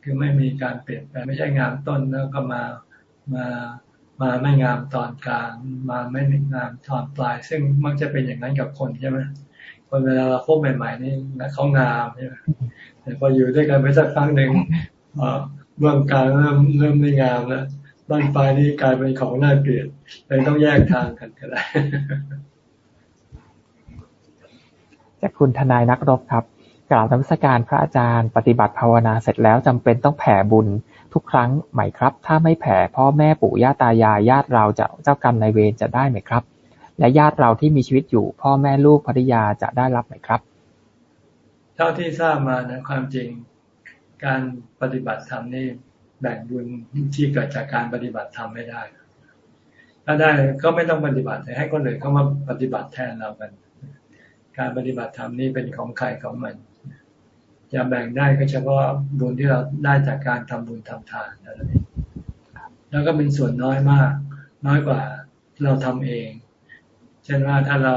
คือไม่มีการเปลี่ยนแปลงไม่ใช่งามต้นแล้วก็มามามาไม่งามตอนกลาง มาไม่งามตอนปลาย ซึ่งมักจะเป็นอย่างนั้นกับคนใช่ไหมคนเวลาเราพบใหม่ๆนี่เขางามใช่ไหมแต่พออยู่ด้วยกันไปสักครั้งหนึ่งเบื้องกลางเริ่มเริ่มไม่งามแล้วบ้านปลายนี้กลายเป็นของน่าเกลียด เลยต้องแยกทางกันก็ได้จากคุณทนายนักรบครับกล่าวธรรมสการพระอาจารย์ ปฏิบัติภาวนาเสร็จแล้วจำเป็นต้องแผ่บุญทุกครั้งไหมครับ ถ้าไม่แผ่พ่อแม่ปู่ย่าตายายญาติเราจะเจ้ากรรมนายเวรจะได้ไหมครับ และญาติเราที่มีชีวิตอยู่ พ่อแม่ลูกภริยาจะได้รับไหมครับ เท่าที่ทราบมานะความจริง การปฏิบัติธรรมนี่แบ่งบุญที่เกิดจากการปฏิบัติธรรมไม่ได้ ถ้าได้ก็ไม่ต้องปฏิบัติให้คนอื่นเข้ามาปฏิบัติแทนเรากัน การปฏิบัติธรรมนี่เป็นของใครของมันจะแบ่งได้ก็เฉพาะบุญที่เราได้จากการทำบุญทำทานนั่นเองแล้วก็เป็นส่วนน้อยมาก น้อยกว่าเราทำเอง เช่นว่าถ้าเรา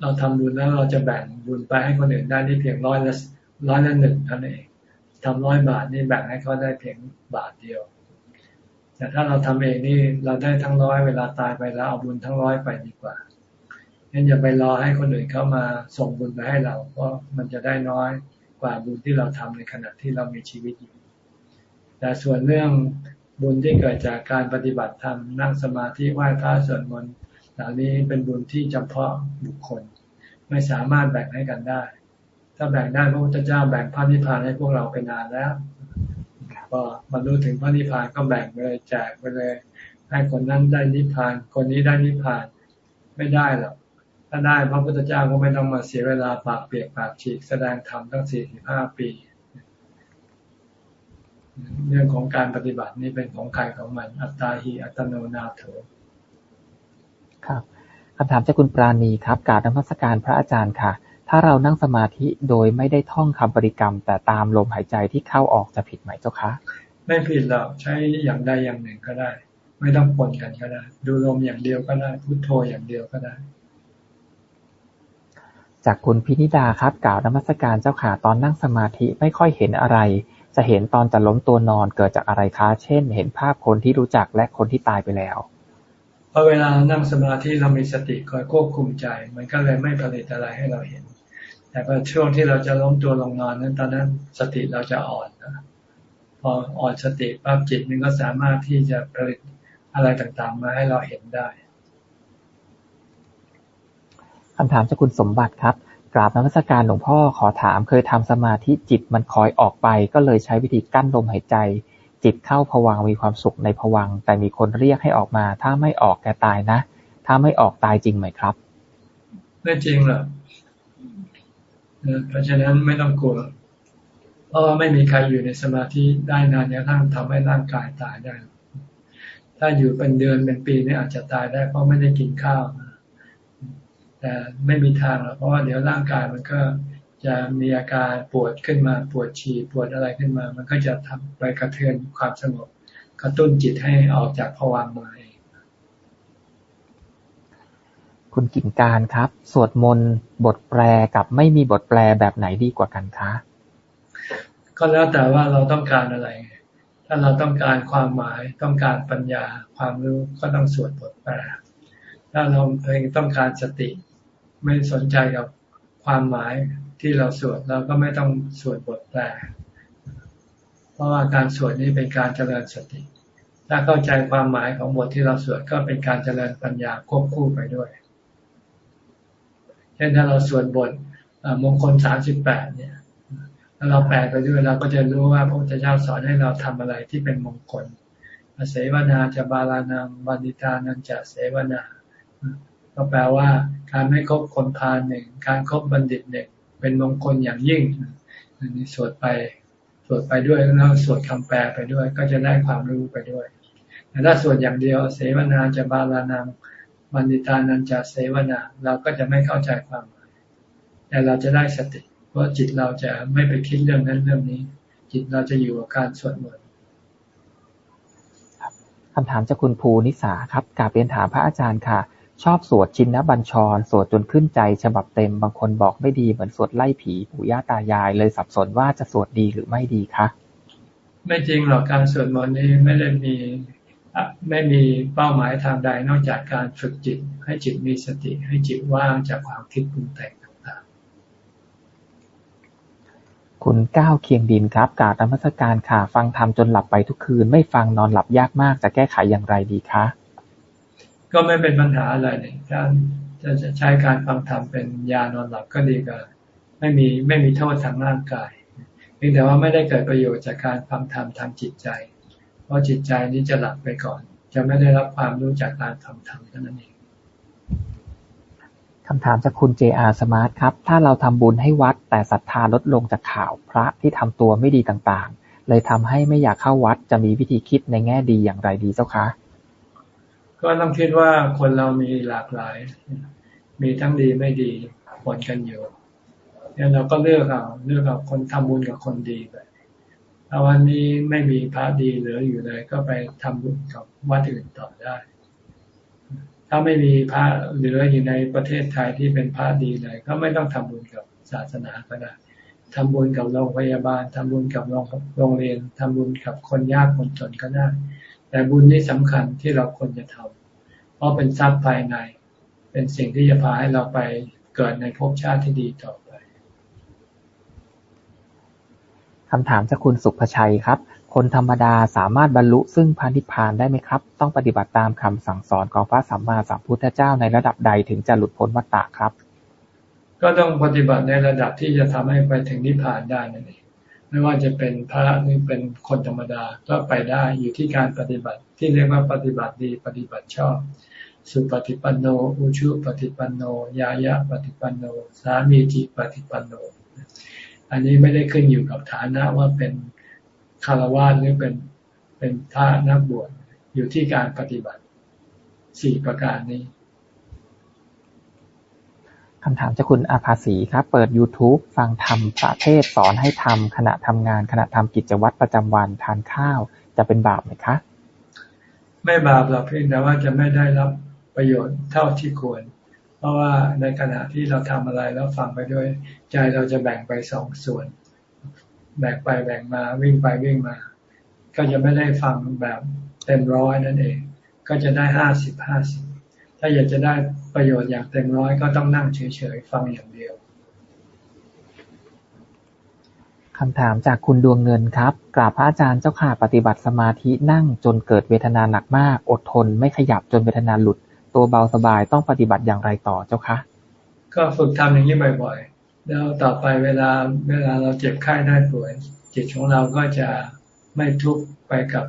เราทำบุญแล้วเราจะแบ่งบุญไปให้คนอื่นได้ที่เพียงร้อยละร้อยละหนึ่งเท่านั้นเองทำร้อยบาทนี่แบ่งให้เขาได้เพียงบาทเดียว แต่ถ้าเราทำเองนี่เราได้ทั้งร้อยเวลาตายไปแล้วเอาบุญทั้งร้อยไปดีกว่างั้นอย่าไปรอให้คนอื่นเข้ามาส่งบุญไปให้เรา เพราะมันจะได้น้อยกว่าบุญที่เราทำในขณะที่เรามีชีวิตอยู่ แต่ส่วนเรื่องบุญที่เกิดจากการปฏิบัติธรรมนั่งสมาธิไหว้พระสวดมนต์เหล่านี้เป็นบุญที่จำเพาะบุคคล ไม่สามารถแบ่งให้กันได้ ถ้าแบ่งได้พระพุทธเจ้าแบ่งพระนิพพานให้พวกเราไปนานแล้ว พอบรรลุถึงพระนิพพานก็แบ่งไปเลยแจกไปเลย ให้คนนั้นได้นิพพาน คนนี้ได้นิพพานไม่ได้หรอกถ้าได้พระพุทธเจ้าก็ไม่ต้องมาเสียเวลาปากเปียกปากฉีกแสดงธรรมตั้งสี่สิบห้าปี เรื่องของการปฏิบัตินี่เป็นของใครของมัน อัตตาหิอัตโนนาโถครับคำถามจากคุณปราณีครับการนมัสการพระอาจารย์ค่ะ ถ้าเรานั่งสมาธิโดยไม่ได้ท่องคำบริกรรม แต่ตามลมหายใจที่เข้าออกจะผิดไหมเจ้าคะ ไม่ผิดหรอกใช้อย่างใดอย่างหนึ่งก็ได้ ไม่ต้องปนกันก็ได้ ดูลมอย่างเดียวก็ได้พุทโธอย่างเดียวก็ได้ จากคุณพินิดาครับกล่าวนมัสการเจ้าขาตอนนั่งสมาธิไม่ค่อยเห็นอะไร จะเห็นตอนจะล้มตัวนอนเกิดจากอะไรคะ เช่น เห็นภาพคนที่รู้จักและคนที่ตายไปแล้วพอเวลานั่งสมาธิเรามีสติคอยควบคุมใจ มันก็เลยไม่ผลิตอะไรให้เราเห็น แต่พอช่วงที่เราจะล้มตัวลงนอนนั้น ตอนนั้นสติเราจะอ่อนนะพออ่อนสติปั๊บจิตมันก็สามารถที่จะผลิตอะไรต่างๆ มาให้เราเห็นได้คำถามจากคุณสมบัติครับ กราบนมัสการหลวงพ่อขอถามเคยทำสมาธิจิตมันคอยออกไป ก็เลยใช้วิธีกั้นลมหายใจ จิตเข้าผวังมีความสุขในผวังแต่มีคนเรียกให้ออกมา ถ้าไม่ออกแกตายนะ ถ้าไม่ออกตายจริงไหมครับ ไม่จริงหรอก เพราะฉะนั้นไม่ต้องกลัว เพราะว่าไม่มีใครอยู่ในสมาธิได้นานกระทั่งทำให้ร่างกายตายได้ ถ้าอยู่เป็นเดือนเป็นปีนี่อาจจะตายได้เพราะไม่ได้กินข้าวแต่ไม่มีทางหรอกเพราะว่าเดี๋ยวร่างกายมันก็จะมีอาการปวดขึ้นมาปวดฉี่ปวดอะไรขึ้นมา มันก็จะทำไปกระเทือนความสงบกระตุ้นจิตให้ออกจากภวังมาเอง คุณกิ่งการครับ สวดมนต์บทแปลกับไม่มีบทแปลแบบไหนดีกว่ากันคะ ก็แล้วแต่ว่าเราต้องการอะไร ถ้าเราต้องการความหมายต้องการปัญญาความรู้ก็ต้องสวดบทแปล ถ้าเราเพียงต้องการสติ ไม่สนใจกับความหมายที่เราสวดเราก็ไม่ต้องสวดบทแปล เพราะว่าการสวดนี้เป็นการเจริญสติถ้าเข้าใจความหมายของบทที่เราสวดก็เป็นการเจริญปัญญาควบคู่ไปด้วย เช่นถ้าเราสวดบทมงคลสามสิบแปดเนี่ยถ้าเราแปลไปด้วยเราก็จะรู้ว่าพระพุทธเจ้าสอนให้เราทำอะไรที่เป็นมงคลเสวนาจะบาลานังบันิตานันจะเสวนา ก็แปลว่าการไม่คบคนพาลหนึ่ง การครบบัณฑิตหนึ่งเป็นมงคลอย่างยิ่งอันนี้สวดไปสวดไปด้วยแล้วสวดคำแปลไปด้วย ก็จะได้ความรู้ไปด้วยแต่ถ้าสวดอย่างเดียว เสวนาจะบาลานัง บัณฑิตานันจะเสวนา เราก็จะไม่เข้าใจความหมาย แต่เราจะได้สติ เพราะจิตเราจะไม่ไปคิดเรื่องนั้นเรื่องนี้ จิตเราจะอยู่กับการสวดมนต์คำถามจากคุณภูนิสาครับกาบเรียนถามพระอาจารย์ค่ะ ชอบสวดชินนบัญชร สวดจนขึ้นใจ ฉบับเต็มบางคนบอกไม่ดีเหมือนสวดไล่ผีปู่ย่าตายาย เลยสับสนว่าจะสวดดีหรือไม่ดีคะไม่จริงหรอกการสวดมนต์นี้ไม่ได้มี ไม่มีเป้าหมายทางใดนอกจากการฝึกจิต ให้จิตมีสติ ให้จิตว่างจากความคิดปรุงแต่งต่างๆ คุณก้าวเคียงดินครับกาตรรมสการค่ะฟังธรรมจนหลับไปทุกคืน ไม่ฟังนอนหลับยากมากจะแก้ไขอย่างไรดีคะ ก็ไม่เป็นปัญหาอะไรเนี่ยการจะใช้การฟังธรรมเป็นยานอนหลับก็ดีกว่าไม่มีไม่มีโทษทางร่างกายเพียงแต่ว่าไม่ได้เกิดประโยชน์จากการฟังธรรมทางจิตใจ เพราะจิตใจนี้จะหลับไปก่อน จะไม่ได้รับความรู้จากการทำธรรมเท่านั้นเองคำถามจากคุณ JR Smart ครับ ถ้าเราทำบุญให้วัดแต่ศรัทธาลดลงจากข่าวพระที่ทำตัวไม่ดีต่างๆ เลยทำให้ไม่อยากเข้าวัดจะมีวิธีคิดในแง่ดีอย่างไรดีเจ้าคะ ก็ต้องคิดว่าคนเรามีหลากหลาย มีทั้งดีไม่ดีผลกันอยู่เนี่ยเราก็เลือกเอาเลือกเอาคนทำบุญกับคนดีไป ถ้าวันนี้ไม่มีพระดีเหลืออยู่เลย ก็ไปทำบุญกับวัดอื่นต่อได้ ถ้าไม่มีพระเหลืออยู่ในประเทศไทยที่เป็นพระดีเลย ก็ไม่ต้องทำบุญกับศาสนาก็ได้ทำบุญกับโรงพยาบาลทำบุญกับโรงเรียนทำบุญกับคนยากคนจนก็ได้ แต่บุญนี้สำคัญที่เราควรจะทำเพราะเป็นทรัพย์ภายใน เป็นสิ่งที่จะพาให้เราไปเกิดในภพชาติที่ดีต่อ คำถามจากคุณสุภชัยครับ คนธรรมดาสามารถบรรลุซึ่งพานิพานได้ไหมครับ ต้องปฏิบัติตามคำสั่งสอนของพระสัมมาสัมพุทธเจ้าในระดับใดถึงจะหลุดพ้นวัฏฏะครับ ก็ต้องปฏิบัติในระดับที่จะทำให้ไปถึงนิพพานได้นั่นเองไม่ว่าจะเป็นพระหรือเป็นคนธรรมดาก็ไปได้อยู่ที่การปฏิบัติที่เรียกว่าปฏิบัติดีปฏิบัติชอบ สุปฏิปันโน อุชุปฏิปันโน ยายะปฏิปันโน สามีจิปฏิปันโน อันนี้ไม่ได้ขึ้นอยู่กับฐานะว่าเป็นคารวะหรือเป็นเป็นพระนักบวชอยู่ที่การปฏิบัติสี่ประการนี้คำถามจากคุณอาภาสีครับ เปิด YouTube ฟังธรรมพระเทศสอนให้ทำขณะทำงาน ขณะทำกิจวัตรประจำวันทานข้าว จะเป็นบาปไหมคะ ไม่บาปหรอกเพียงแต่ว่าจะไม่ได้รับประโยชน์เท่าที่ควร เพราะว่าในขณะที่เราทำอะไรแล้วฟังไปด้วย ใจเราจะแบ่งไปสองส่วน แบ่งไปแบ่งมาวิ่งไปวิ่งมา ก็จะไม่ได้ฟังแบบเต็มร้อยนั่นเอง ก็จะได้ห้าสิบห้าสิบถ้าอยากจะได้ประโยชน์อย่างเต็มร้อยก็ต้องนั่งเฉยๆฟังอย่างเดียวคำถามจากคุณดวงเงินครับกราบพระอาจารย์เจ้าค่ะปฏิบัติสมาธินั่งจนเกิดเวทนาหนักมาก อดทนไม่ขยับจนเวทนาหลุด ตัวเบาสบายต้องปฏิบัติอย่างไรต่อเจ้าคะ ก็ฝึกทำอย่างนี้บ่อยๆ แล้วต่อไปเวลาเวลาเราเจ็บไข้ได้ป่วย จิตของเราก็จะไม่ทุกข์ไปกับ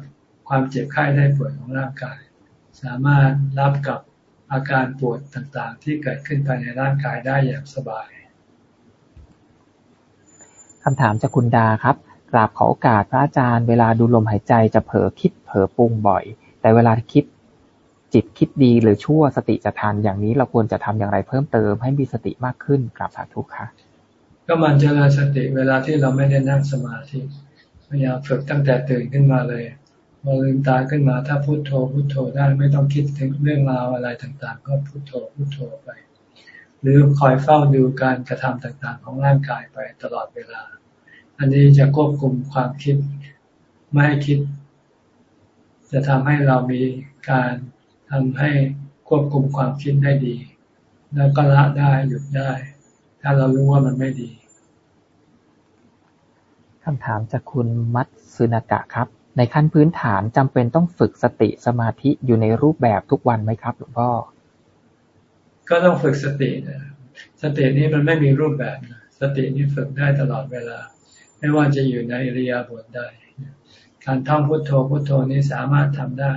ความเจ็บไข้ได้ป่วยของร่างกาย สามารถรับกับอาการปวดต่างๆ ที่เกิดขึ้นภายในร่างกายได้อย่างสบายคำถามจากคุณดาครับกราบขอโอกาสพระอาจารย์เวลาดูลมหายใจจะเผลอคิดเผลอปรุงบ่อย แต่เวลาคิด จิตคิดดีหรือชั่วสติจะทัน อย่างนี้เราควรจะทำอย่างไรเพิ่มเติมให้มีสติมากขึ้นกราบสาธุค่ะ ก็มันเจริญสติเวลาที่เราไม่ได้นั่งสมาธิพยายามฝึกตั้งแต่ตื่นขึ้นมาเลยพอลืมตาขึ้นมาถ้าพุโทโธพุโทโธได้ไม่ต้องคิดถึงเรื่องราวอะไรต่างๆ ก็พุโทโธพุโทโธไป หรือคอยเฝ้าดูการกระทำต่างๆ ของร่างกายไปตลอดเวลา อันนี้จะควบคุมความคิดไม่ให้คิด จะทำให้เรามีการ ทำให้ควบคุมความคิดได้ดี แล้วก็ละได้หยุดได้ ถ้าเรารู้ว่ามันไม่ดีคำถามจากคุณมัตสึนากะครับ ในขั้นพื้นฐานจำเป็นต้องฝึกสติสมาธิอยู่ในรูปแบบทุกวันไหมครับหลวงพ่อ ก็ต้องฝึกสตินะสตินี้มันไม่มีรูปแบบนะสตินี้ฝึกได้ตลอดเวลา ไม่ว่าจะอยู่ในอริยบทใดการท่องพุทโธพุทโธนี้สามารถทำได้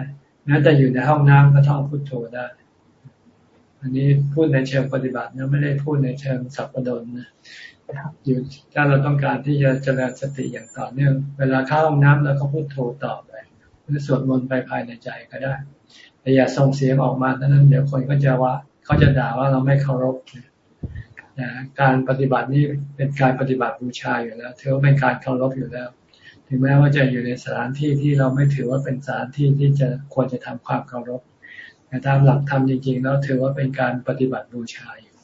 แม้แต่อยู่ในห้องน้ำก็ท่องพุทโธได้ อันนี้พูดในเชิงปฏิบัตินะไม่ได้พูดในเชิงสัพพดลนะอยู่ถ้าเราต้องการที่จะเจริญสติอย่างต่อเนื่อง เวลาเข้าห้องน้ำแล้วก็พุทโธต่อไปหรือสวดมนต์ไปภายในใจก็ได้แต่อย่าส่งเสียงออกมาเท่านั้น เดี๋ยวคนก็จะว่าเขาจะด่าว่าเราไม่เคารพนะการปฏิบัตินี้เป็นการปฏิบัติบูชาอยู่แล้วถือว่าเป็นการเคารพอยู่แล้ว ถึงแม้ว่าจะอยู่ในสถานที่ที่เราไม่ถือว่าเป็นสถานที่ที่จะควรจะทำความเคารพแต่ตามหลักธรรมจริงๆแล้วถือว่าเป็นการปฏิบัติบูชาอยู่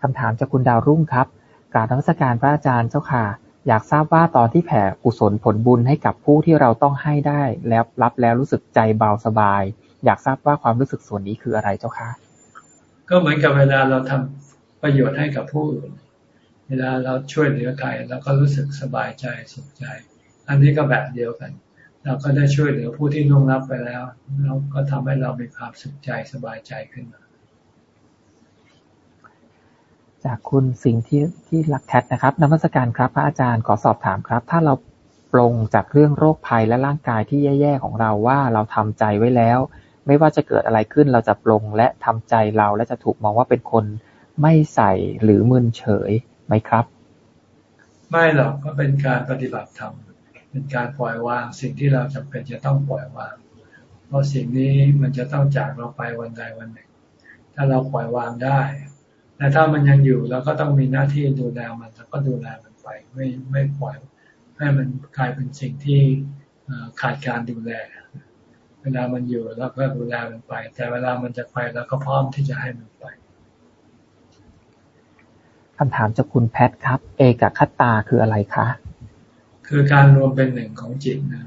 คำถามจากคุณดาวรุ่งครับ การธรรมสการพระอาจารย์เจ้าค่ะ อยากทราบว่าตอนที่แผ่กุศลผลบุญให้กับผู้ที่เราต้องให้ได้ แล้วรับแล้วรู้สึกใจเบาสบาย อยากทราบว่าความรู้สึกส่วนนี้คืออะไรเจ้าค่ะ ก็เหมือนกับเวลาเราทำประโยชน์ให้กับผู้อื่น เวลาเราช่วยเหลือใครเราก็รู้สึกสบายใจสุขใจ อันนี้ก็แบบเดียวกัน เราก็ได้ช่วยเหลือผู้ที่ล่วงลับไปแล้ว เราก็ทำให้เรามีความสุขใจสบายใจขึ้นมา จากคุณสิ่งที่ที่รักแคทนะครับนมัสการครับ พระอาจารย์ขอสอบถามครับ ถ้าเราปรงจากเรื่องโรคภัยและร่างกายที่แย่ๆของเราว่าเราทำใจไว้แล้ว ไม่ว่าจะเกิดอะไรขึ้นเราจะปรงและทำใจเราและจะถูกมองว่าเป็นคนไม่ใส่หรือมึนเฉย ไหมครับ ไม่หรอกก็เป็นการปฏิบัติธรรมเป็นการปล่อยวางสิ่งที่เราจำเป็นจะต้องปล่อยวาง เพราะสิ่งนี้มันจะต้องจากเราไปวันใดวันหนึ่ง ถ้าเราปล่อยวางได้ แต่ถ้ามันยังอยู่เราก็ต้องมีหน้าที่ดูแลมันแล้วก็ดูแลมันไป ไม่ไม่ปล่อย ให้มันกลายเป็นสิ่งที่ขาดการดูแล เวลามันอยู่เราก็ดูแลมันไป แต่เวลามันจะไปเราก็พร้อมที่จะให้มันไปำถามจากคุณแพทครับ เอกคตาคืออะไรคะ คือการรวมเป็นหนึ่งของจิตนะ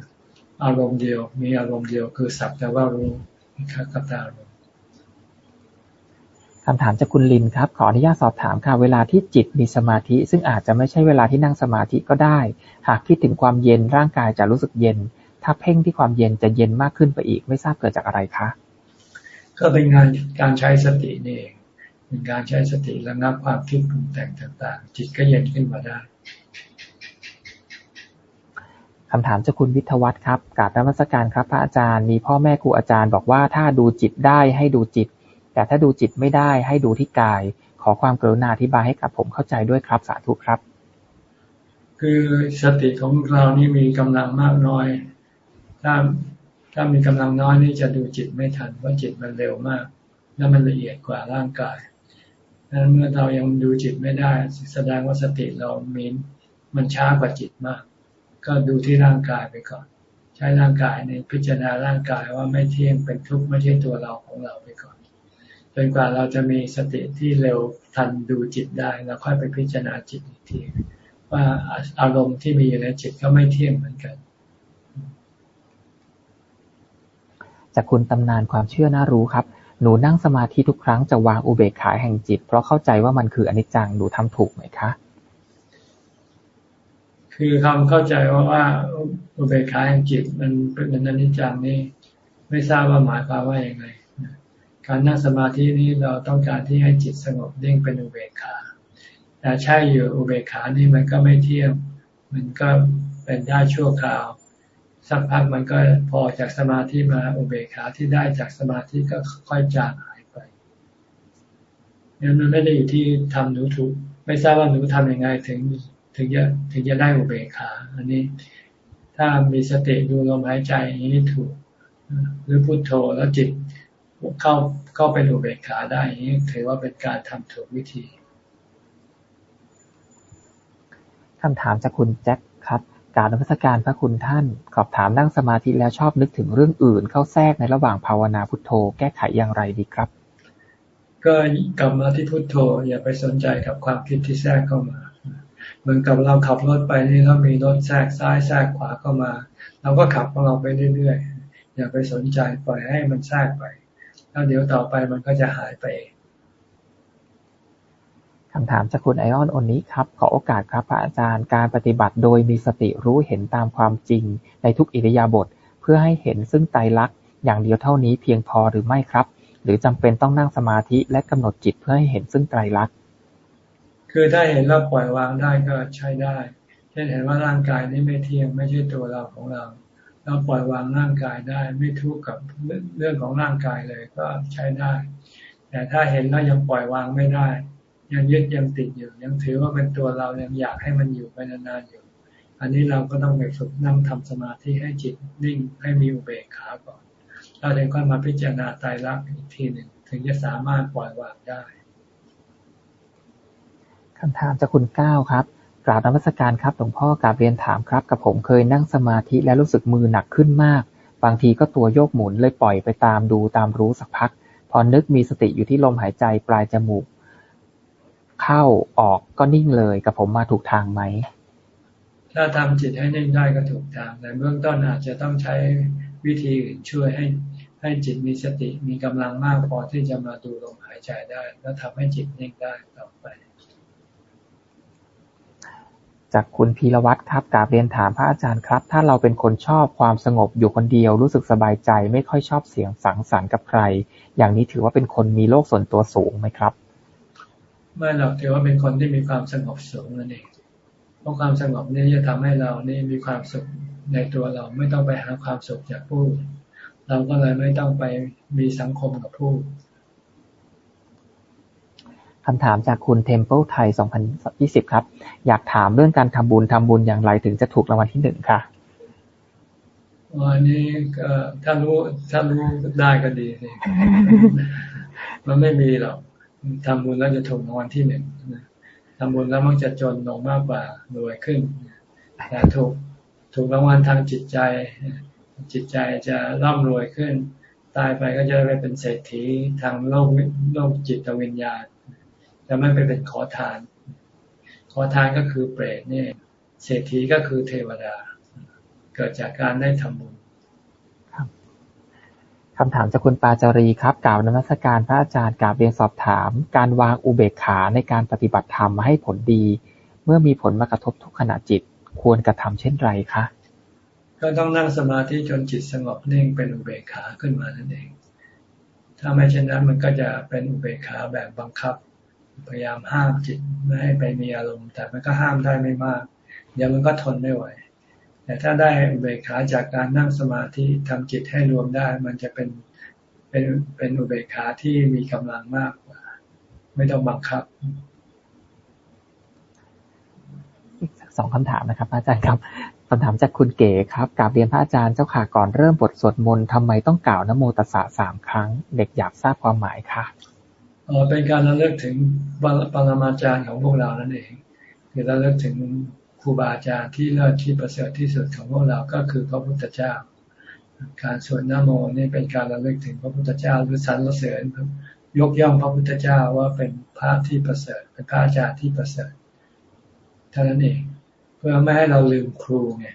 อารมณ์เดียว มีอารมณ์เดียว คือสักแต่ว่ารู้คคตารมคำถามจากคุณลินครับ ขออนุญาตสอบถามค่ะ เวลาที่จิตมีสมาธิ ซึ่งอาจจะไม่ใช่เวลาที่นั่งสมาธิก็ได้ หากคิดถึงความเย็นร่างกายจะรู้สึกเย็น ถ้าเพ่งที่ความเย็นจะเย็นมากขึ้นไปอีก ไม่ทราบเกิดจากอะไรคะ ก็เป็นงานการใช้สตินี่เอง เป็นการใช้สติระงับความคิดปรุงแต่งต่างๆ จิตก็เย็นขึ้นมาได้คำถามจากคุณวิทวัตครับกราบนมัสการครับ พระอาจารย์มีพ่อแม่ครูอาจารย์บอกว่าถ้าดูจิตได้ให้ดูจิต แต่ถ้าดูจิตไม่ได้ให้ดูที่กาย ขอความกรุณาอธิบายให้กับผมเข้าใจด้วยครับสาธุครับ คือสติของเรานี่มีกำลังมากน้อย ถ้าถ้ามีกำลังน้อยนี่จะดูจิตไม่ทันเพราะจิตมันเร็วมาก และมันละเอียดกว่าร่างกายดัง นั้นเมื่อเรายังดูจิตไม่ได้แสดงว่าสติเรามีมันช้ากว่าจิตมาก ก็ดูที่ร่างกายไปก่อน ใช้ร่างกายในพิจารณาร่างกายว่าไม่เที่ยงเป็นทุกข์ไม่ใช่ตัวเราของเราไปก่อนจนกว่าเราจะมีสติที่เร็วทันดูจิตได้แล้วค่อยไปพิจารณาจิตอีกทีว่าอารมณ์ที่มีอยู่ในจิตก็ไม่เที่ยงเหมือนกันจากคุณตำนานความเชื่อน่ารู้ครับ หนูนั่งสมาธิทุกครั้งจะวางอุเบกขาแห่งจิต เพราะเข้าใจว่ามันคืออนิจจัง หนูทำถูกไหมคะ คือคำเข้าใจว่าว่าอุเบกขาแห่งจิตมันเป็นอนิจจังนี่ไม่ทราบว่าหมายความว่าอย่างไรการนั่งสมาธินี้เราต้องการที่ให้จิตสงบนิ่งเป็นอุเบกขาแต่ใช่อยู่อุเบกขานี่มันก็ไม่เที่ยงมันก็เป็นได้ชั่วคราว สักพักมันก็พอจากสมาธิมาอุเบกขาที่ได้จากสมาธิก็ค่อยจางหายไปเนี่ยมันไม่ได้อยู่ที่ทำหนูถูก ไม่ทราบว่าหนูทำยังไงถึงถึงจะถึงจะได้อุเบกขา อันนี้ถ้ามีสติดูลมหายใจอย่างนี้ถูก หรือพุโทโธแล้วจิตเข้าเข้าไปดูเบกขาได้อย่างนี้ถือว่าเป็นการทำถูกวิธีคำถามจากคุณแจ็คครับ การนมัสการพระคุณท่าน ขอบถามนั่งสมาธิแล้วชอบนึกถึงเรื่องอื่น เข้าแทรกในระหว่างภาวนาพุทโธ แก้ไขอย่างไรดีครับ ก็กลับมาที่พุทโธ อย่าไปสนใจกับความคิดที่แทรกเข้ามา เหมือนกับเราขับรถไปนี่แล้วมีรถแทรกซ้ายแทรกขวาเข้ามาเราก็ขับของเราไปเรื่อยๆอย่าไปสนใจปล่อยให้มันแทรกไป แล้วเดี๋ยวต่อไปมันก็จะหายไป คำถามจากคุณไอออนอนนี้ครับ ขอโอกาสครับพระอาจารย์ การปฏิบัติโดยมีสติรู้เห็นตามความจริง ในทุกอิริยาบถเพื่อให้เห็นซึ่งไตรลักษณ์อย่างเดียวเท่านี้เพียงพอหรือไม่ครับ หรือจำเป็นต้องนั่งสมาธิและกำหนดจิตเพื่อให้เห็นซึ่งไตรลักษณ์คือถ้าเห็นแล้วปล่อยวางได้ก็ใช้ได้ เช่นเห็นว่าร่างกายนี้ไม่เที่ยงไม่ใช่ตัวเราของเรา เราปล่อยวางร่างกายได้ไม่ทุกข์กับเรื่องของร่างกายเลยก็ใช้ได้ แต่ถ้าเห็นแล้วยังปล่อยวางไม่ได้ ยังยึดยังติดอยู่ ยังถือว่าเป็นตัวเรายังอยากให้มันอยู่ไปนานๆอยู่ อันนี้เราก็ต้องไปฝึกนั่งทำสมาธิให้จิตนิ่งให้มีอุเบกขาก่อนเราถึงค่อยมาพิจารณาตายรักอีกทีหนึ่งถึงจะสามารถปล่อยวางได้คำถามจากคุณก้าวครับกราบนมัสการครับหลวงพ่อกราบเรียนถามครับ กับผมเคยนั่งสมาธิแล้วรู้สึกมือหนักขึ้นมาก บางทีก็ตัวโยกหมุนเลยปล่อยไปตามดูตามรู้สักพัก พอนึกมีสติอยู่ที่ลมหายใจปลายจมูก เข้า ออก ก็นิ่งเลย กับผมมาถูกทางไหม ถ้าทำจิตให้นิ่งได้ก็ถูกทางแต่เบื้องต้นอาจจะต้องใช้วิธีอื่นช่วยให้ให้จิตมีสติมีกำลังมากพอที่จะมาดูลมหายใจได้ แล้วทำให้จิตนิ่งได้ต่อไป จากคุณพีรวัตรครับกราบเรียนถามพระอาจารย์ครับ ถ้าเราเป็นคนชอบความสงบอยู่คนเดียวรู้สึกสบายใจ ไม่ค่อยชอบเสียงสังสรรค์กับใคร อย่างนี้ถือว่าเป็นคนมีโลกส่วนตัวสูงไหมครับ ไม่หรอกถือว่าเป็นคนที่มีความสงบสูงนั่นเอง เพราะความสงบนี้จะทำให้เรานี่มีความสุขในตัวเราไม่ต้องไปหาความสุขจากผู้ เราก็เลยไม่ต้องไปมีสังคมกับผู้คำถามจากคุณเทมเปิลไทย 2020 ครับ อยากถามเรื่องการทำบุญทำบุญอย่างไรถึงจะถูกรางวัลที่หนึ่งค่ะอันนี้ถ้ารู้ถ้ารู้ได้ก็ดีสิมันไม่มีหรอก ทำบุญแล้วจะถูกรางวัลที่หนึ่งทำบุญแล้วมักจะจนลงมากกว่ารวยขึ้นแต่ถูกถูกรางวัลทางจิตใจ จิตใจจะร่ำรวยขึ้น ตายไปก็จะไปเป็นเศรษฐีทางโลกโลกจิตวิญญาณจะไม่ไปเป็นขอทาน ขอทานก็คือเปรตเนี่ยเศรษฐีก็คือเทวดา เกิดจากการได้ทำบุญ คำถามจากคุณปาจารีครับ กล่าวนมัสการพระอาจารย์กล่าวเรียนสอบถาม การวางอุเบกขาในการปฏิบัติธรรมให้ผลดี เมื่อมีผลมากระทบทุกขณะจิต ควรกระทำเช่นไรคะก็ต้องนั่งสมาธิจนจิตสงบนิ่งเป็นอุเบกขาขึ้นมานั่นเอง ถ้าไม่เช่นนั้นมันก็จะเป็นอุเบกขาแบบบังคับ พยายามห้ามจิตไม่ให้ไปมีอารมณ์ แต่มันก็ห้ามได้ไม่มาก เดี๋ยวมันก็ทนไม่ไหว แต่ถ้าได้อุเบกขาจากการนั่งสมาธิทำจิตให้รวมได้ มันจะเป็นเป็นเป็นอุเบกขาที่มีกำลังมากกว่า ไม่ต้องบังคับสองคำถามนะครับอาจารย์ครับคำถามจากคุณเก๋ครับกราบเรียนพระอาจารย์เจ้าค่ะก่อนเริ่มบทสวดมนต์ทำไมต้องกล่าวนโมตัสสะสามครั้ง เด็กอยากทราบความหมายค่ะเป็นการระลึกถึงปรมาจารย์ของพวกเรานั่นเองคือระลึกถึงค รูบาอาจารย์ที่เลิศที่ประเสริฐที่สุดของพวกเราก็คือพระพุทธเจ้า การสวดนโมนี่เป็นการระลึกถึงพระพุทธเจ้าหรือสรรเสริญยกย่องพระพุทธเจ้าว่าเป็นพระที่ประเสริฐเป็นพระอาจารย์ที่ประเสริฐเท่านั้นเองเพื่อไม่ให้เราลืมครูไง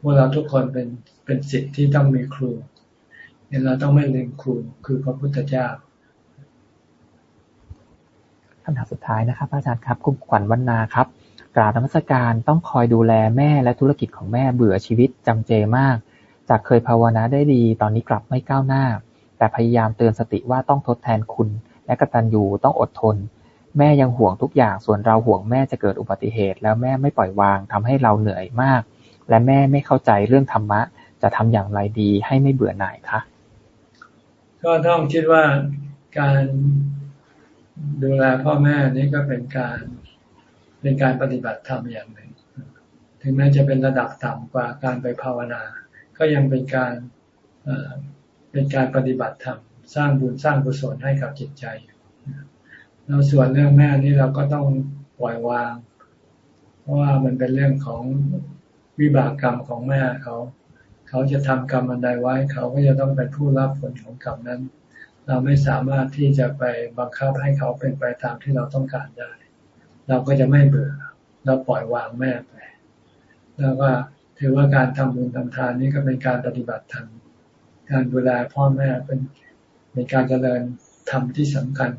พวกเราทุกคนเป็นเป็นสิทธิ์ที่ต้องมีครูเนี่ยเราต้องไม่ลืมครูคือพระพุทธเจ้าคำถามสุดท้ายนะครับ อาจารย์ครับ คุณขวัญวรรณาครับ กราบนมัสการ ต้องคอยดูแลแม่และธุรกิจของแม่ เบื่อชีวิตจำเจมาก จากเคยภาวนาได้ดี ตอนนี้กลับไม่ก้าวหน้า แต่พยายามเตือนสติว่าต้องทดแทนคุณ และกตัญญูต้องอดทน แม่ยังห่วงทุกอย่าง ส่วนเราห่วงแม่จะเกิดอุบัติเหตุ แล้วแม่ไม่ปล่อยวางทำให้เราเหนื่อยมาก และแม่ไม่เข้าใจเรื่องธรรมะ จะทำอย่างไรดีให้ไม่เบื่อหน่ายคะ ก็ต้องคิดว่าการดูแลพ่อแม่นี่ก็เป็นการ เป็นการปฏิบัติธรรมอย่างหนึ่ง ถึงแม้จะเป็นระดับต่ำกว่าการไปภาวนา ก็ยังเป็นการเป็นการปฏิบัติธรรมสร้างบุญสร้างกุศลให้กับจิตใจแล้วส่วนเรื่องแม่นี่เราก็ต้องปล่อยวาง เพราะว่ามันเป็นเรื่องของวิบากกรรมของแม่เขา เขาจะทำกรรมอันใดไว้ เขาก็จะต้องเป็นผู้รับผลของกรรมนั้น เราไม่สามารถที่จะไปบังคับให้เขาเป็นไปตามที่เราต้องการได้ เราก็จะไม่เบื่อเราปล่อยวางแม่ไป แล้วก็ถือว่าการทำบุญทำทานนี่ก็เป็นการปฏิบัติธรรมการดูแลพ่อแม่เป็นเป็นการเจริญธรรมที่สำคัญ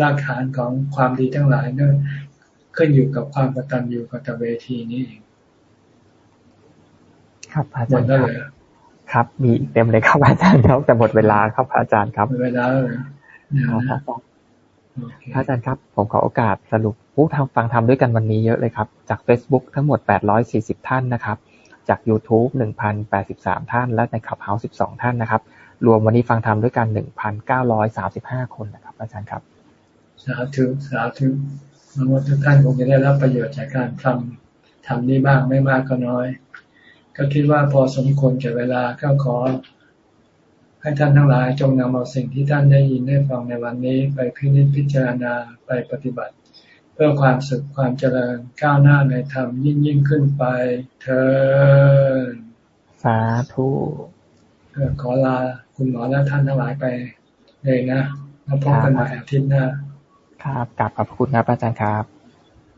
รากฐานของความดีทั้งหลายนั่นขึ้นอยู่กับความกตัญญูกตเวทีนี้เองครับอาจารย์ครับครับ มีเต็มเลยครับอาจารย์ครับแต่หมดเวลาครับอาจารย์ครับหมดเวลาแล้วครับ อาจารย์ครับ ผมขอโอกาสสรุปผู้ทำฟังทำด้วยกันวันนี้เยอะเลยครับ จาก Facebook ทั้งหมด 840 ท่านนะครับ จาก YouTube 1,083 ท่าน และในขับเฮาส์12 ท่านนะครับ รวมวันนี้ฟังทำด้วยกัน 1,935 คนนะครับ อาจารย์ครับ สาธุ สาธุมว่าทุกท่านคงจะได้รับประโยชน์จากการทำทำนี้บ้างไม่มากก็น้อย ก็คิดว่าพอสมควรแก่เวลาก็ขอ ให้ท่านทั้งหลายจงนำเอาสิ่งที่ท่านได้ยินได้ฟังในวันนี้ไปพิจิตพิจารณาไปปฏิบัติ เพื่อความสุขความเจริญก้าวหน้าในธรรมยิ่งยิ่งขึ้นไปเธอสาธุขอลาคุณหมอและท่านทั้งหลายไปเลยนะแล้วพบกันใหม่อาทิตย์หน้า ครับกลับขอบคุณครับอาจารย์ครับ